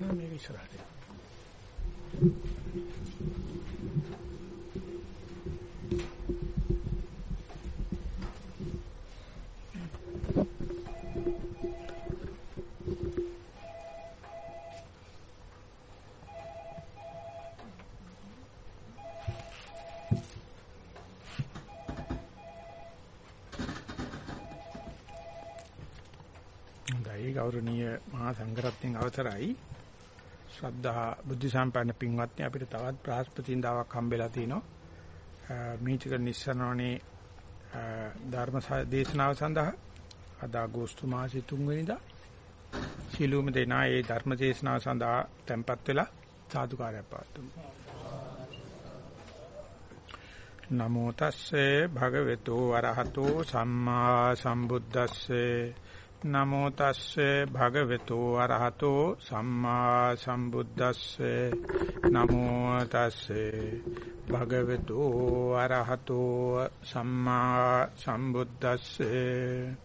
මේක ඉස්සරහට. හොඳයි ගෞරවනීය මහා සංඝරත්නයන් අවසරයි ශ්‍රද්ධා බුද්ධ සම්පන්න පින්වත්නි අපිට තවත් බ්‍රහස්පතින්දාවක් හම්බෙලා තිනවා. මීතික නිස්සරණෝනේ ධර්ම දේශනාව සඳහා අද අගෝස්තු මාසයේ 3 වෙනිදා සිළුම දෙනා ඒ ධර්ම දේශනාව සඳහා tempත් වෙලා සාදුකාරයක් පවතුමු නමෝ තස්සේ භගවතු වරහතෝ සම්මා සම්බුද්දස්සේ නමෝ තස්සේ භගවතු අරහතෝ සම්මා සම්බුද්දස්සේ. නමෝ තස්සේ භගවතු අරහතෝ සම්මා සම්බුද්දස්සේ.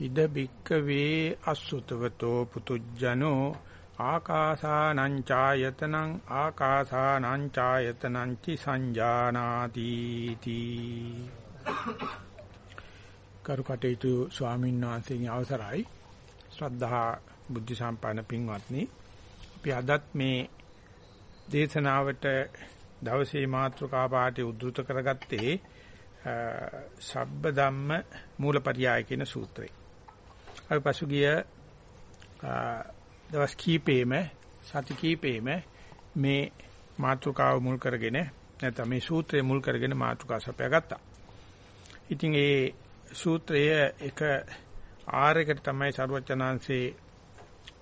ඉද බික්කවේ අසුතවතෝ පුතුජනෝ ආකාසානං ඡායතනං ආකාසානං ඡායතනං චි සංජානාති තී. කරුකටේතු ස්වාමීන් වහන්සේගේ අවසරයි ශ්‍රද්ධා බුද්ධ සම්පන්න පින්වත්නි අපි අදත් මේ දේශනාවට දවසේ මාතෘකා පාඩේ උද්දෘත කරගත්තේ සබ්බ ධම්ම මූලපරියාය කියන සූත්‍රය. අපි පසුගිය දවස් කීපෙම සති කීපෙම මේ මාතෘකාව මුල් කරගෙන නැත්නම් මේ සූත්‍රය මුල් කරගෙන මාතෘකා සපයාගත්තා. ඉතින් ඒ සූත්‍රය එක ආරයකට තමයි සරුවචනාංශේ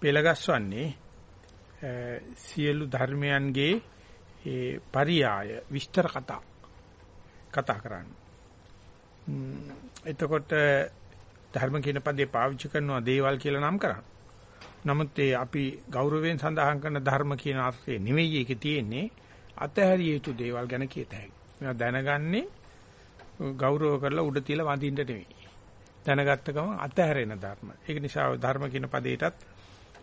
පෙළගස්වන්නේ සියලු ධර්මයන්ගේ ඒ පරියාය විස්තර කතා කතා කරන්නේ. එතකොට ධර්ම කියන පදේ පාවිච්චි කරනවා දේවල් කියලා නම් කරා. නමුත් ඒ අපි ගෞරවයෙන් සඳහන් කරන ධර්ම කියන අර්ථය නෙවෙයි ඒකේ තියෙන්නේ අතහැරිය යුතු දේවල් ගැන කියත හැකියි. මේවා දැනගන්නේ ගෞරව කරලා උඩ තියලා වඳින්න නෙවෙයි. දැනගත්ත ගමන් අතහැරෙන ධර්ම. ඒක නිසා ධර්ම කියන පදේටත්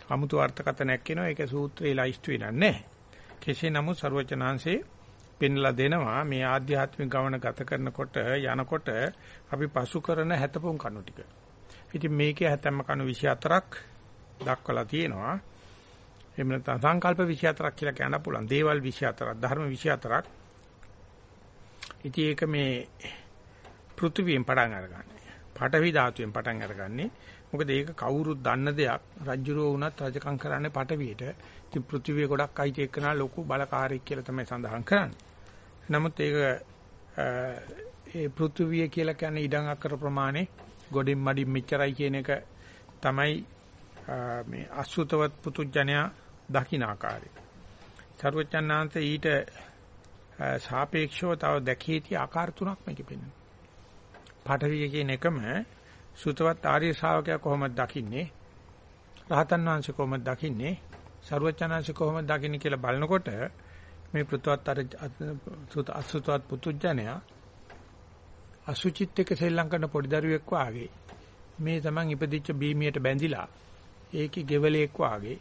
අමුතු අර්ථකථනයක් කියනවා. ඒක සූත්‍රේ ලයිස්ට් වෙලා නැහැ. කෙසේ නමුත් ਸਰවචනාංශේ පෙන්ලා දෙනවා මේ ආධ්‍යාත්මික ගමන ගත කරනකොට යනකොට අපි පසු කරන හැතපොන් කණු ටික. ඉතින් මේකේ හැතැම්ම කණු 24ක් දක්වලා තියෙනවා. එහෙම නැත්නම් සංකල්ප 24ක් කියලා කියන්න පුළුවන්. දේවල් 24ක්, ධර්ම 24ක්. ඉතින් ඒක මේ පෘථිවියෙන් පටන් අරගන්නේ. පඨවි ධාතුවෙන් පටන් අරගන්නේ. මොකද ඒක කවුරුත් දන්න දෙයක්. රජ්ජුරුව වුණත් රජකම් කරන්නේ පඨවියට. ඉතින් පෘථිවිය ගොඩක් අයිති එක්කනා ලොකු බලකාරයෙක් කියලා තමයි සඳහන් කරන්නේ. නමුත් ඒක ඒ පෘථිවිය කියලා කියන්නේ ඉඩම් අක්කර ප්‍රමාණය ගොඩින් මඩින් මෙච්චරයි කියන එක තමයි මේ අසුතවත් පුතුජණයා දකින්න ආකාරය. සර්වචන්නාන්ත ඊට සාපේක්ෂව තව දැකීති ආකාර තුනක් මේකෙ පෙන්වනවා. පාඨවිය කියන එකම සුතවත් ආර්ය ශ්‍රාවකයා කොහොමද දකින්නේ? රහතන් වහන්සේ කොහොමද දකින්නේ? සර්වචනාංශ කොහොමද දකින්නේ කියලා බලනකොට මේ පෘථවත් අර අසුතවත් පුතුජණයා අසුචිත් එක්ක සෙල්ලම් කරන පොඩි දරුවෙක් වාගේ මේ තමන් ඉපදිච්ච බීමියට බැඳිලා ඒකේ ගෙවලෙක් වාගේ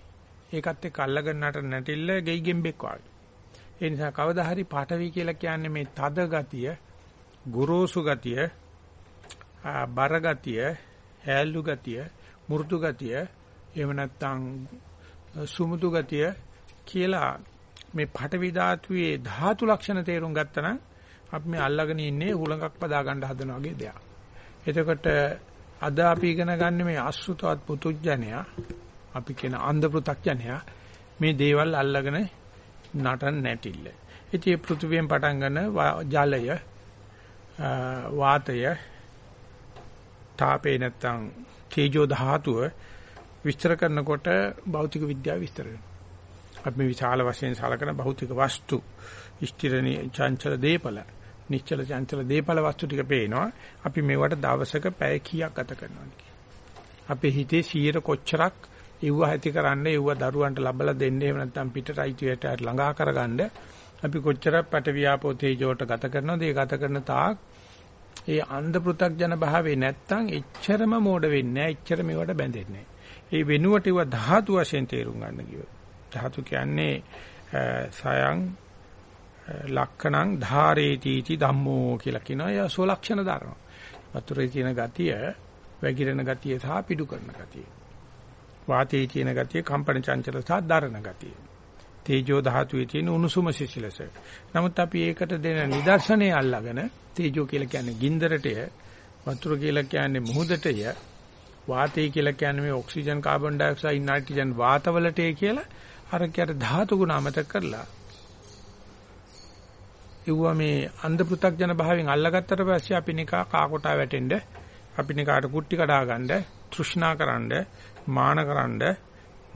ඒකත් එක්ක අල්ලගෙන නට නැටිල්ල ගෙයි ගෙම්බෙක් වාගේ ඒ නිසා කවදා හරි පාඨවි කියලා කියන්නේ මේ තද ගතිය ගොරෝසු ගතිය බර ගතිය හැල්ලු ගතිය මෘදු ගතිය එහෙම නැත්නම් සුමුදු ගතිය කියලා මේ පඨවි ධාතුවේ ධාතු ලක්ෂණ තේරුම් ගත්තනම් අපි මේ අල්ලගෙන ඉන්නේ හුලඟක් පදා ගන්න හදන වගේ දෙයක්. එතකොට අද අපි ඉගෙන ගන්න මේ අසුතවත් පුතුජණයා අපි කියන අන්ධ පෘ탁ජනයා මේ දේවල් අල්ලගෙන නටන නැටිල්ල. ඉතින් මේ පෘථුවියෙන් පටන් ගන්න ජලය වාතය තාපේ නැත්තම් තේජෝ ධාතුව විස්තර කරනකොට භෞතික විද්‍යාව විස්තර වෙනවා. අපි මේ විශාල වශයෙන් සලකන භෞතික වස්තු, ස්ථිරණී චංචල දීපල, නිශ්චල චංචල දීපල වස්තු ටික පේනවා. අපි මේවට දවසක පැය කීයක් ගත කරනවද අපේ හිතේ 100 කොච්චරක් එව්ව ඇති කරන්න එව්ව දරුවන්ට ලබලා දෙන්න එහෙම නැත්නම් පිටට අයිතියට ළඟා කරගන්න අපි කොච්චරක් පටවියාපෝ තේජෝට ගත කරනවද ඒ ගත කරන තාක් ඒ අන්ධ පෘ탁ජන භාවේ නැත්තම් එච්චරම මෝඩ වෙන්නේ නැහැ එච්චර මේවට බැඳෙන්නේ ඒ වෙනුවට ඒවා ධාතු වශයෙන් තේරුම් ගන්න කිව්වා. ධාතු කියන්නේ සයන් ලක්ෂණං ධාරේතිති ධම්මෝ කියලා කියනවා. ඒ සෝලක්ෂණ ධර්ම. වතුරේ තියෙන ගතිය, වැగిරෙන ගතිය සහ පිඩු කරන ගතිය. වාතයේ තියෙන ගතිය, කම්පන චංචල සහ දරණ ගතිය. තේජෝ ධාතුවේ තියෙන උණුසුම සිසිලස. නමුත් අපි ඒකට දෙන නිදර්ශනය අල්ලාගෙන තේජෝ කියලා කියන්නේ ගින්දරටය, වතුර කියලා කියන්නේ මුහුදටය, වාතය කියලා කියන්නේ මේ ඔක්සිජන් කාබන් ඩයොක්සයිඩ් නයිට්‍රජන් වාතවලටය කියලා අර කියට ධාතු ගුණ අමතක කරලා ඒවා මේ අන්ධ පෘ탁ජන භාවයෙන් අල්ලගත්තට පස්සේ අපි නිකා කාකොටා වැටෙන්න අපි නිකාට කුට්ටි කඩා ගන්න තෘෂ්ණාකරනද මානකරනද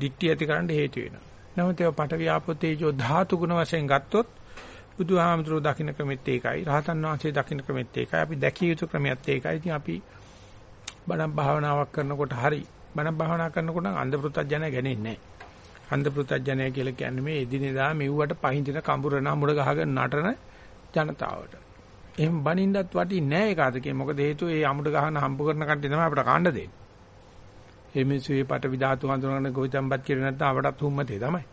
දික්ටි ඇතිකරන්න හේතු වෙනවා. නමුත් ඒ පට ව්‍යාපෝතේජෝ ධාතු ගුණ වශයෙන් ගත්තොත් බුදුහාමුදුරුවෝ දකින්න ක්‍රමෙත් ඒකයි. රහතන් වහන්සේ දකින්න ක්‍රමෙත් ඒකයි. අපි දැකිය යුතු ක්‍රමයක් ඒකයි. ඉතින් අපි බණ භාවනාවක් කරනකොට හරි බණ භාවනා කරනකොට අන්ධ පෘ탁ජන ගන්නේ නැහැ. අන්ධ පෘ탁ජනය කියලා කියන්නේ මේ එදිනෙදා මෙව්වට පහින්දින කඹුරන මුඩ ගහගෙන නටන ජනතාවට. එහෙම බනින්නත් වටින්නේ නැහැ ඒක අතකේ. මොකද හේතුව ඒ අමුඩ ගහන හම්බ කරන කට්ටිය තමයි අපිට කාණ්ඩ දෙන්නේ. ඒ මිනිස්සු මේ පට විධාතු හඳුනන ගොවිතැන්පත් කිරේ නැත්නම් අපටත් හුම්මතේ තමයි.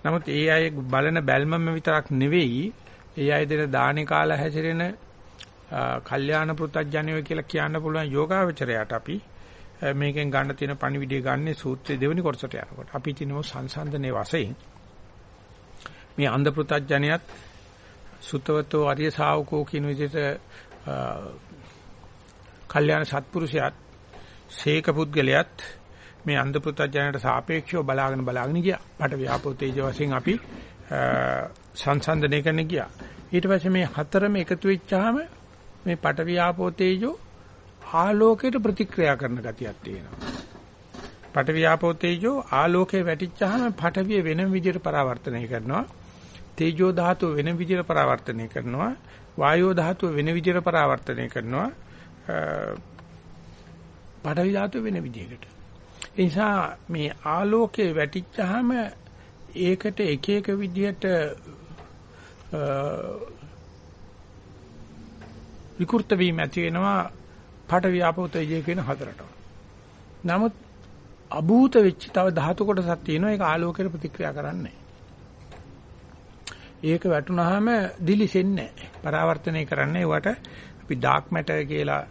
නමුත් ඒ අය බලන බැල්මම විතරක් නෙවෙයි ඒ අය දෙන දානේ කාලා හැසිරෙන කල්යාණ පෘතජ්ජනියෝ කියලා කියන්න පුළුවන් යෝගාවචරයට අපි මේකෙන් ගන්න තියෙන පණිවිඩය ගන්න සූත්‍රයේ දෙවෙනි කොටසට යනකොට අපි තිනෝ සංසන්දනයේ වශයෙන් මේ අන්ධ පෘතජ්ජනියත් සුතවතෝ ආර්ය ශාවකෝ කියන විදිහට කල්යාණ සත්පුරුෂයාත් සීක පුද්ගලයාත් මේ අන්ධ පෘතජනයට සාපේක්ෂව බලාගෙන බලාගෙන ගියා. පට ව්‍යාපෝ තේජ වශයෙන් අපි සංසන්දනය කරන්න ගියා. ඊට පස්සේ මේ හතරම එකතු වෙච්චාම මේ පට ව්‍යාපෝ තේජෝ ආලෝකයට ප්‍රතික්‍රියා කරන ගතියක් තියෙනවා. පට ව්‍යාපෝ තේජෝ ආලෝකේ වැටිච්චාම පටවිය වෙනම විදිහට පරාවර්තනය කරනවා. තේජෝ ධාතුව වෙන විදිහට පරාවර්තනය කරනවා වායෝ ධාතුව වෙන විදිහට පරාවර්තනය කරනවා පඨවි ධාතුව වෙන විදිහකට. ඒ නිසා මේ ආලෝකයේ වැටිච්චාම ඒකට එක එක විදිහට විකෘත වීම ඇති වෙනවා පඨවි ආපෝ තේජය කියන හතරට. නමුත් අභූත වෙච්ච තව ධාතු කොටසක් තියෙනවා. ඒක ආලෝකයට ප්‍රතික්‍රියා කරන්නේ ඒක වැටුනහම දිලිසෙන්නේ නැහැ. පරාවර්තනය කරන්නේ ඒවට අපි ඩාර්ක් මැටර් කියලා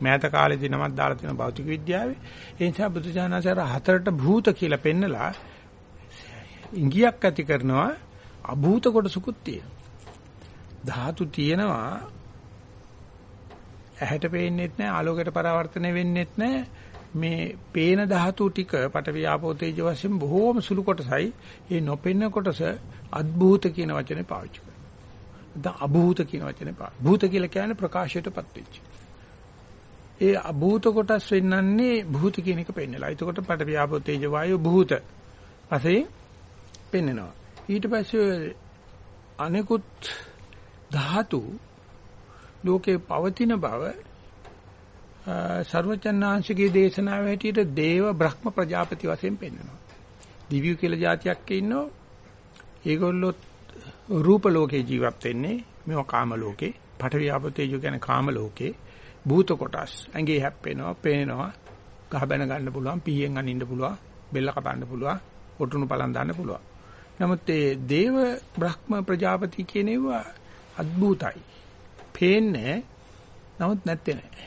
මෑත කාලේදී නමක් දාලා තියෙන භෞතික විද්‍යාවේ. ඒ නිසා බුදුචානන්සාර හතරට භූත කියලා පෙන්නලා ඉංගියක් ඇති කරනවා අභූත කොටසකුත් තියෙනවා. ධාතු තියෙනවා ඇහැට පේන්නෙත් නැහැ ආලෝකයට පරාවර්තනය වෙන්නෙත් නැහැ මේ පේන ධාතු ටික පටවිය ආපෝ තේජ වශයෙන් බොහෝම සුළු කොටසයි ඒ නොපෙන්න කොටස අද්භූත කියන වචනේ පාවිච්චි කරනවා. දැන් අභූත කියන වචනේ පාවිච්චි. භූත කියලා කියන්නේ ප්‍රකාශයටපත් වෙච්ච. ඒ අභූත කොටස් වෙන්නන්නේ භූත කියන එක පෙන්නලා. එතකොට පට ව්‍යාපෝ තේජ වායෝ භූත වශයෙන් පෙන්නනවා. ඊට පස්සේ අනෙකුත් ධාතු ලෝකේ පවතින බව සර්වචන්නාංශිකේ දේශනාව හැටියට දේව බ්‍රහ්ම ප්‍රජාපති වශයෙන් පෙන්නනවා. දිව්‍ය කියලා જાතියක් ඉන්නවා. ඒගොල්ලෝ රූප ලෝකේ ජීවත් වෙන්නේ මේවා කාම ලෝකේ. පඨවි ආපතේජු කියන්නේ කාම ලෝකේ. භූත කොටස් ඇඟේ හැප්පෙනවා, පේනවා, ගහ බැන ගන්න පුළුවන්, පීයෙන් අනින්න පුළුවන්, බෙල්ල කපන්න පුළුවන්, ඔටුනු පලන් දාන්න පුළුවන්. නමුත් ඒ දේව බ්‍රහ්ම ප්‍රජාපති කියන ඒවා අద్භූතයි. පේන්නේ නමුත් නැත්තේ නෑ.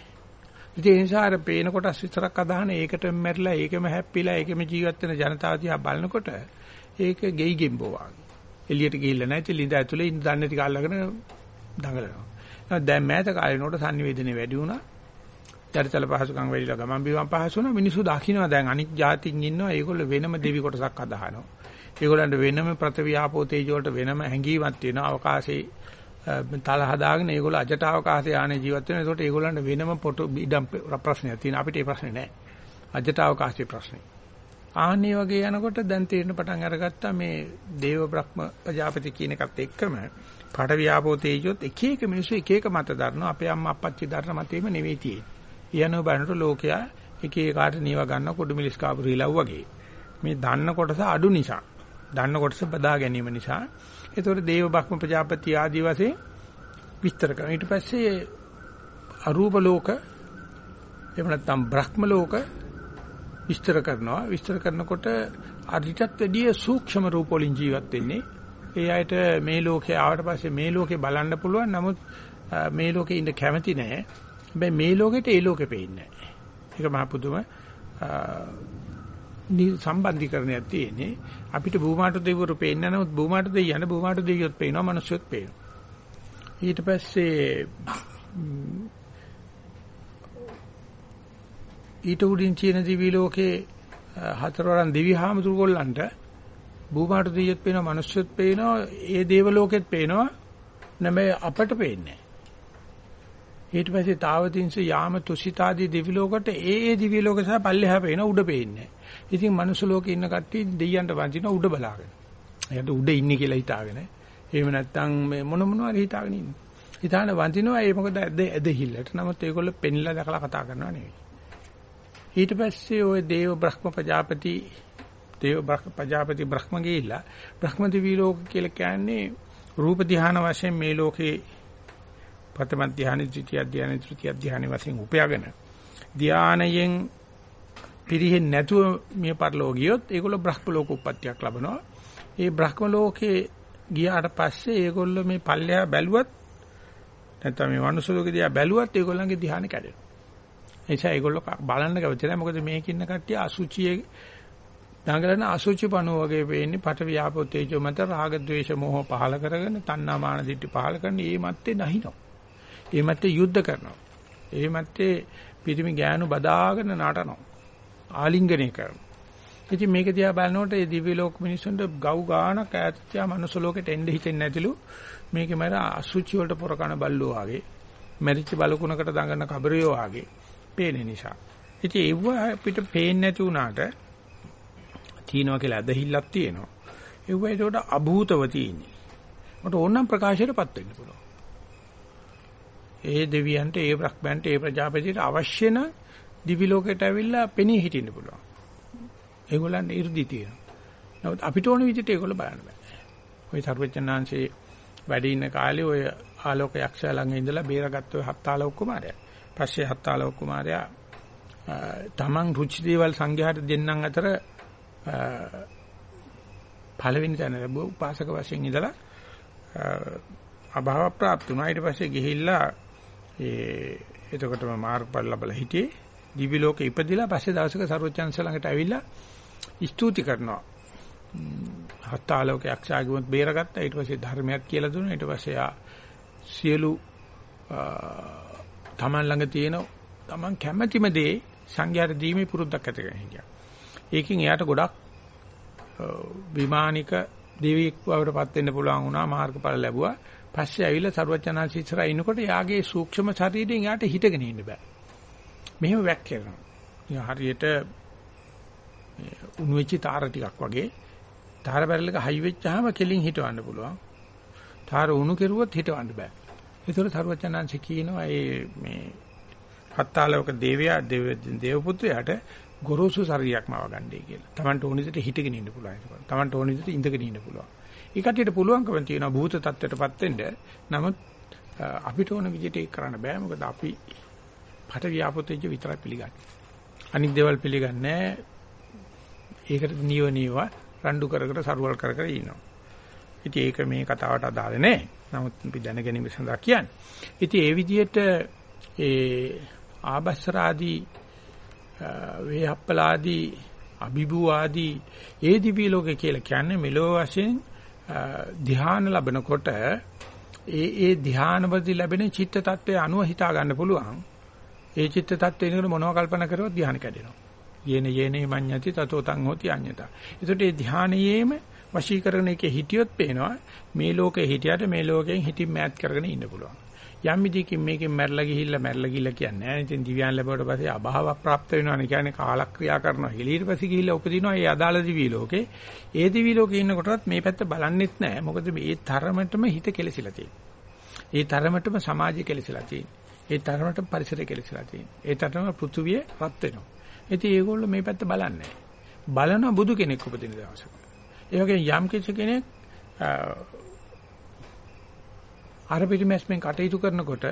ඉතින් ඒ නිසා අර පේන කොටස් විතරක් අදහන ඒකටම මැරිලා ඒකෙම හැප්පිලා ඒකෙම ජීවත් වෙන ජනතාව දිහා බලනකොට ඒක ගෙයි ගෙම්බෝ වගේ. එළියට ගිහිල්ලා නැති ළිඳ ඇතුලේ ඉන්න දන්නේ ටික අල්ලගෙන දඟලනවා. දැන් මෑත කාලේ නෝට sannivedanaye වැඩි වුණා. චරිතල පහසුකම් වැඩිලා ගමන් බිමන් පහසු වුණා. මිනිස්සු දකින්නවා දැන් අනික් જાතින් ඉන්නවා. ඒගොල්ලෝ වෙනම දෙවි කොටසක් අදහනවා. ඒගොල්ලන්ට වෙනම ප්‍රතිවියාපෝ තේජෝ වලට වෙනම හැඟීමක් තියෙනවා. අවකාශයේ තල හදාගෙන ඒගොල්ලෝ අජට අවකාශයේ ආනේ ජීවත් වෙනවා. ඒකට ඒගොල්ලන්ට වෙනම පොටු ඉඩම් ප්‍රශ්නයක් තියෙනවා. අපිට ඒ ප්‍රශ්නේ නැහැ. අජට අවකාශයේ ප්‍රශ්නේ. ආන්නේ වගේ යනකොට දැන් තේරෙන පටන් අරගත්තා මේ දේව බ්‍රහ්ම ප්‍රජාපති කියන එකත් එක්කම පඩ වියාපෝ තේජොත් එක එක මිනිස්සු එක එක මත දරනවා අපේ අම්මා අප්පච්චි දරන මතෙම නෙවෙයි තියෙන්නේ. යනෝ බණට ලෝකයා එක එකාට නීව ගන්න කුඩු මිලිස් කාපු රිලව් වගේ. මේ දන්න කොටස අඩු නිසා, දන්න කොටස බදා ගැනීම නිසා ඒතකොට දේව බ්‍රහ්ම ප්‍රජාපති ආදී වශයෙන් විස්තර කරනවා. ඊට පස්සේ අරූප ලෝක එහෙම නැත්නම් බ්‍රහ්ම ලෝක විස්තර කරනවා. විස්තර කරනකොට අරිටත් වැඩිය සූක්ෂම රූප වලින් ජීවත් වෙන්නේ. ඒ අයට මේ ලෝකේ ආවට පස්සේ මේ ලෝකේ බලන්න පුළුවන්. නමුත් මේ ලෝකේ ඉන්න කැමති නැහැ. හැබැයි මේ ලෝකෙට ඒ ලෝකෙ පේන්නේ නැහැ. ඒක මහ පුදුම සම්බන්ධීකරණයක් තියෙන්නේ. අපිට භූමාට දෙවිවරු පේන්නේ නැහැ. නමුත් භූමාට දෙවියන් භූමාට දෙවියොත් පේනවා. මිනිස්සුත් පේනවා. ඊට පස්සේ ඊට උඩින් තියෙන දිවි ලෝකේ හතරවරන් දිවි හාමුදුරු ගොල්ලන්ට භූමාට දෙවියොත් පේනවා. මිනිස්සුත් පේනවා. ඒ දේව ලෝකෙත් පේනවා. නැමෙයි අපට පේන්නේ ඊට පස්සේ තාවතින්ස යාම තුසිතාදී දිවි ලෝකට ඒ ඒ දිවි ලෝක සහ පල්ලෙහා පේන උඩ පේන්නේ. ඉතින් මනුස්ස ලෝකේ ඉන්න කට්ටිය දෙයියන්ට වඳින උඩ බලාගෙන. එයාට උඩ ඉන්නේ කියලා හිතාගෙන. එහෙම නැත්නම් මේ මොන මොනවාරි හිතාගෙන ඉන්නේ. හිතාන වඳිනවා ඒ මොකද ඇදහිල්ලට. නමුත් ඒගොල්ලෝ පෙන්ලා දැකලා කතා කරනවා නෙවෙයි. ඊට පස්සේ ওই දේව බ්‍රහ්ම ප්‍රජාපති දේව බ්‍රහ්ම ප්‍රජාපති බ්‍රහ්ම ගිහිල්ලා බ්‍රහ්ම දිවි ලෝක කියලා කියන්නේ රූප ධ්‍යාන වශයෙන් මේ ලෝකේ ප්‍රථම ධ්‍යානෙ, ද්විතිය ධ්‍යානෙ, තෘතිය ධ්‍යානෙ වශයෙන් උපයාගෙන ධ්‍යානයෙන් පිරිහෙන්නේ නැතුව මේ පරිලෝක ගියොත් ඒගොල්ලෝ බ්‍රහ්ම ලෝක උප්පත්තියක් ලබනවා. ඒ බ්‍රහ්ම ලෝකේ ගියාට පස්සේ ඒගොල්ලෝ මේ පල්ලෙහා බැලුවත් නැත්නම් මේ මනුස්ස ලෝකේ දිහා බැලුවත් ඒගොල්ලන්ගේ ධ්‍යාන කැඩෙනවා. එනිසා ඒගොල්ලෝ බලන්න කැමති නැහැ. මොකද මේක ඉන්න කට්ටිය අසුචියේ දඟලන අසුචි පණුව වගේ වෙන්නේ පට වියාපෝ තේජෝ මත රාග ద్వේෂ මෝහ පහල කරගෙන තණ්හා මාන දිට්ඨි පහල කරන මේ මැත්තේ නැහිනවා. ඒ මැත්තේ යුද්ධ කරනවා. ඒ මැත්තේ පිරිමි ගෑනු බදාගෙන නටනවා. ආලිංගනය කරනවා. ඉතින් මේක දිහා බලනකොට මේ දිව්‍ය ලෝක මිනිස්සුන්ට ගව් ගානක් ඈතතියා මනුස්ස ලෝකෙට එන්න හිතෙන්නේ නැතිලු මේකේ මර අසුචි වලට පොරකන බල්ලෝ වගේ මැරිච්ච බලකුණකට දඟන කබරියෝ වගේ පේන නිසා. ඉතින් ඒව අපිට පේන්නේ නැති වුණාට තියෙනවා කියලා ඇදහිල්ලක් තියෙනවා. ඒ වගේ ඒකට අභූතව තියෙන්නේ. මට ඕනම් ප්‍රකාශයටපත් වෙන්න පුළුවන්. ඒ දෙවියන්ට ඒ බ්‍රහ්මයන්ට ඒ ප්‍රජාපතියට අවශ්‍ය න දිවි ලෝකයට ඇවිල්ලා පෙනී හිටින්න පුළුවන්. ඒගොල්ලන් 이르දි තියෙනවා. නමුත් අපිට ඕන විදිහට ඒගොල්ලෝ බලන්න බෑ. ওই සර්වඥාන්සේ වැඩ ඉන්න කාලේ ওই ආලෝක යක්ෂයා ළඟ ඉඳලා බේරගත්ත ওই හත්තාලෝක කුමාරයා. පස්සේ හත්තාලෝක කුමාරයා තමන් රුචි දේවල් සංඝයාට දෙන්නන් අතර පළවෙනි තැන ලැබුව උපාසක වශයෙන් ඉඳලා අභාව ප්‍රාප්ත වුණා. ඊට පස්සේ ගිහිල්ලා ඒ එතකොටම මාර්ගඵල ලැබලා හිටියේ. දිවි ලෝකෙ ඉපදිලා පස්සේ දවසක සර්වචන්ස ළඟට ඇවිල්ලා ස්තුති කරනවා. හත්තාලෝක යක්ෂයාගුවත් බේරගත්තා. ඊට පස්සේ ධර්මයක් කියලා දුන්නා. ඊට පස්සේ ආ සියලු තමන් ළඟ තියෙන තමන් කැමැතිම දේ සංඝයාට දීමේ පුරුද්දක් ඇති කරගෙන හිටියා. ඒකෙන් එයාට ගොඩක් විමානික දෙවියෙක් බවටපත් වෙන්න පුළුවන් වුණා මාර්ගඵල ලැබුවා. පස්සේ ඇවිල්ලා සරුවචනාංශ ඉස්සරහා ඉනකොට යාගේ සූක්ෂම ශරීරයෙන් යාට හිටගෙන ඉන්න බෑ. මෙහෙම වැක් කරනවා. ඉතින් හරියට උණු වෙච්ච තාර ටිකක් වගේ තාර බැරලක හයි වෙච්චාම කෙලින් හිටවන්න පුළුවන්. තාර උණු කෙරුවොත් හිටවන්න බෑ. ඒතර සරුවචනාංශ කියනවා මේ මේ හත්තාලවක දේවයා දේව දේවපුත්‍රයාට ගොරෝසු ශරීරයක්ම වගන්නේ කියලා. Tamanට ඕන විදිහට හිටගෙන ඉන්න පුළුවන් ඒක. Tamanට ඕන විදිහට ඉඳගෙන ඉන්න පුළුවන්. ඒ කටියට පුළුවන්කම තියෙනවා භූත tattweටපත් වෙන්න. නමුත් අපිට ඕන විදිහට ඒක කරන්න බෑ. මොකද අපි පට ව්‍යාපෘතෙජ විතරයි පිළිගන්නේ. අනිත් දේවල් පිළිගන්නේ ඒකට නියව නියව රණ්ඩු කර කර සරුවල් කර කර ඉන්නවා. ඉතින් ඒක මේ කතාවට අදාළ නැහැ. නමුත් අපි දැනගැනීම සඳහා කියන්නේ. ඉතින් ඒ විදිහට ඒ ආබස්සරාදී වේහප්පලාදී අභිභූ ආදී ඒ දිවි ලෝකේ කියලා කියන්නේ මෙලෝ වශයෙන් ධ්‍යාන ලැබනකොට ඒ ඒ ධ්‍යානවලදී ලැබෙන චිත්ත tattve අනුව හිතා ගන්න පුළුවන්. ඒ චිත්ත tattve එනකොට මොනව කල්පනා කරුවොත් ධ්‍යාන කැඩෙනවා. යේන යේනේ මඤ්ඤති තතෝ තං හෝති අඤ්ඤතා. ඒකට ඒ ධ්‍යානයේම වශී කරන එකේ හිටියොත් පේනවා මේ ලෝකේ හිටියට මේ ලෝකයෙන් හිතින් මෑත් කරගෙන ඉන්න පුළුවන්. යම් විදිහකින් මේකෙන් මැරලා ගිහිල්ලා මැරලා ගිහිල්ලා කියන්නේ නැහැ. ඉතින් දිව්‍යයන් ලැබුවට පස්සේ අභාව ප්‍රාප්ත වෙනවානේ කියන්නේ කාලක්‍රියා කරනවා. ඊට පස්සේ ගිහිල්ලා උපදිනවා ඒ අදාළ දිවි ලෝකේ. ඒ දිවි ලෝකේ ඉන්නකොටත් මේ පැත්ත බලන්නෙත් නැහැ. මොකද මේ තරමටම හිත කෙලසිලා තියෙනවා. ඒ තරමටම සමාජය කෙලසිලා තියෙනවා. ඒ තරමටම පරිසරය කෙලසිලා තියෙනවා. ඒ තරම පෘථුවිය රත් වෙනවා. ඉතින් ඒගොල්ලෝ මේ පැත්ත බලන්නේ බලන බුදු කෙනෙක් උපදින දවසක. ඒ වගේ යම් කෙනෙක් අර පිටිමැස්මෙන් කටයුතු කරනකොට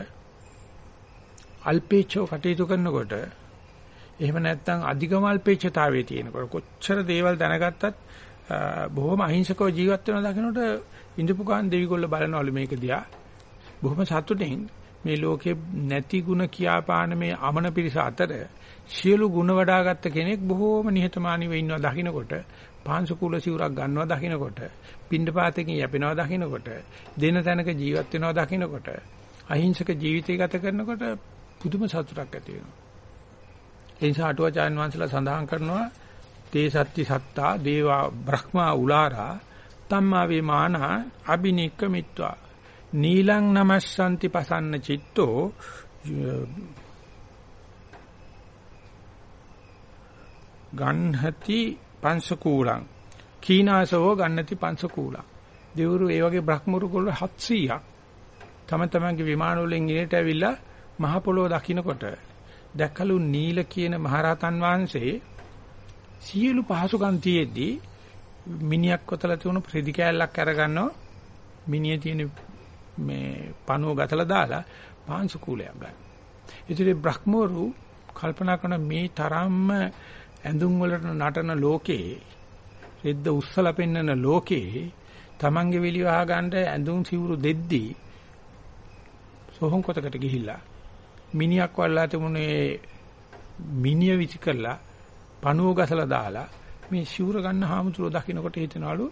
අල්පේච්ඡව කටයුතු කරනකොට එහෙම නැත්නම් අධිකමල්පේච්ඡතාවයේ තියෙනකොට කොච්චර දේවල් දැනගත්තත් බොහොම අහිංසකව ජීවත් වෙන දකින්නට ඉඳපු ගාන දෙවිගොල්ල බලනවලු මේක දිහා. බොහොම සතුටින් මේ ලෝකේ නැති ಗುಣ කියාපාන මේ අමන පිරිස අතර සියලු ಗುಣ වඩාගත්ත කෙනෙක් බොහෝම නිහතමානීව ඉන්නවා දකින්නකොට පාංශු කුල සිවුරක් ගන්නවා දකින්නකොට පින්ඩපාතකින් යැපෙනවා දකින්නකොට දෙන තැනක ජීවත් වෙනවා දකින්නකොට අහිංසක ජීවිතය ගත කරනකොට පුදුම සතුටක් ඇති වෙනවා. ඒ නිසා අටුවාචාන් වහන්සේලා සඳහන් කරනවා තේ සත්‍ති සත්තා දේවා බ්‍රහ්මා උලාරා තම්මා වේමානා අබිනික්කමිත්වා නීලං නමස්සන්ති පසන්න චිත්තෝ ගන්හති පංසකූලං. කීනාසවෝ ගන්නති පංසකූලං. දෙවරු ඒ වගේ බ්‍රහ්මරු කොල්ල 700ක් තම තමන්ගේ විමාන වලින් ඉරට ඇවිල්ලා මහ පොළොව දකින්නකොට දැක්කලු නීල කියන මහරහතන් වහන්සේ සියලු පහසුකම් තියේදී මිනිහක් කොතල තියුණු ප්‍රෙදි කෑල්ලක් අරගන්නවා මිනිහේ තියෙන මේ පණුව ගතලා දාලා පාංශු කූලයක් ගන්න. ඉතින් බ්‍රහ්මවරු කල්පනා කරන මේ තරම්ම ඇඳුම් වලට නටන ලෝකේ රෙද්ද උස්සලා පෙන්නන ලෝකේ Tamange වෙලි වහ ගන්න ඇඳුම් සිවුරු දෙද්දී සෝහන් කොටකට ගිහිල්ලා මිනිහක් වල්ලා තිබුණේ මිනිය විච කරලා පණුව ගසලා දාලා මේ සිවුර ගන්න හාමුදුරුවෝ දකින්නකොට හිතනවලු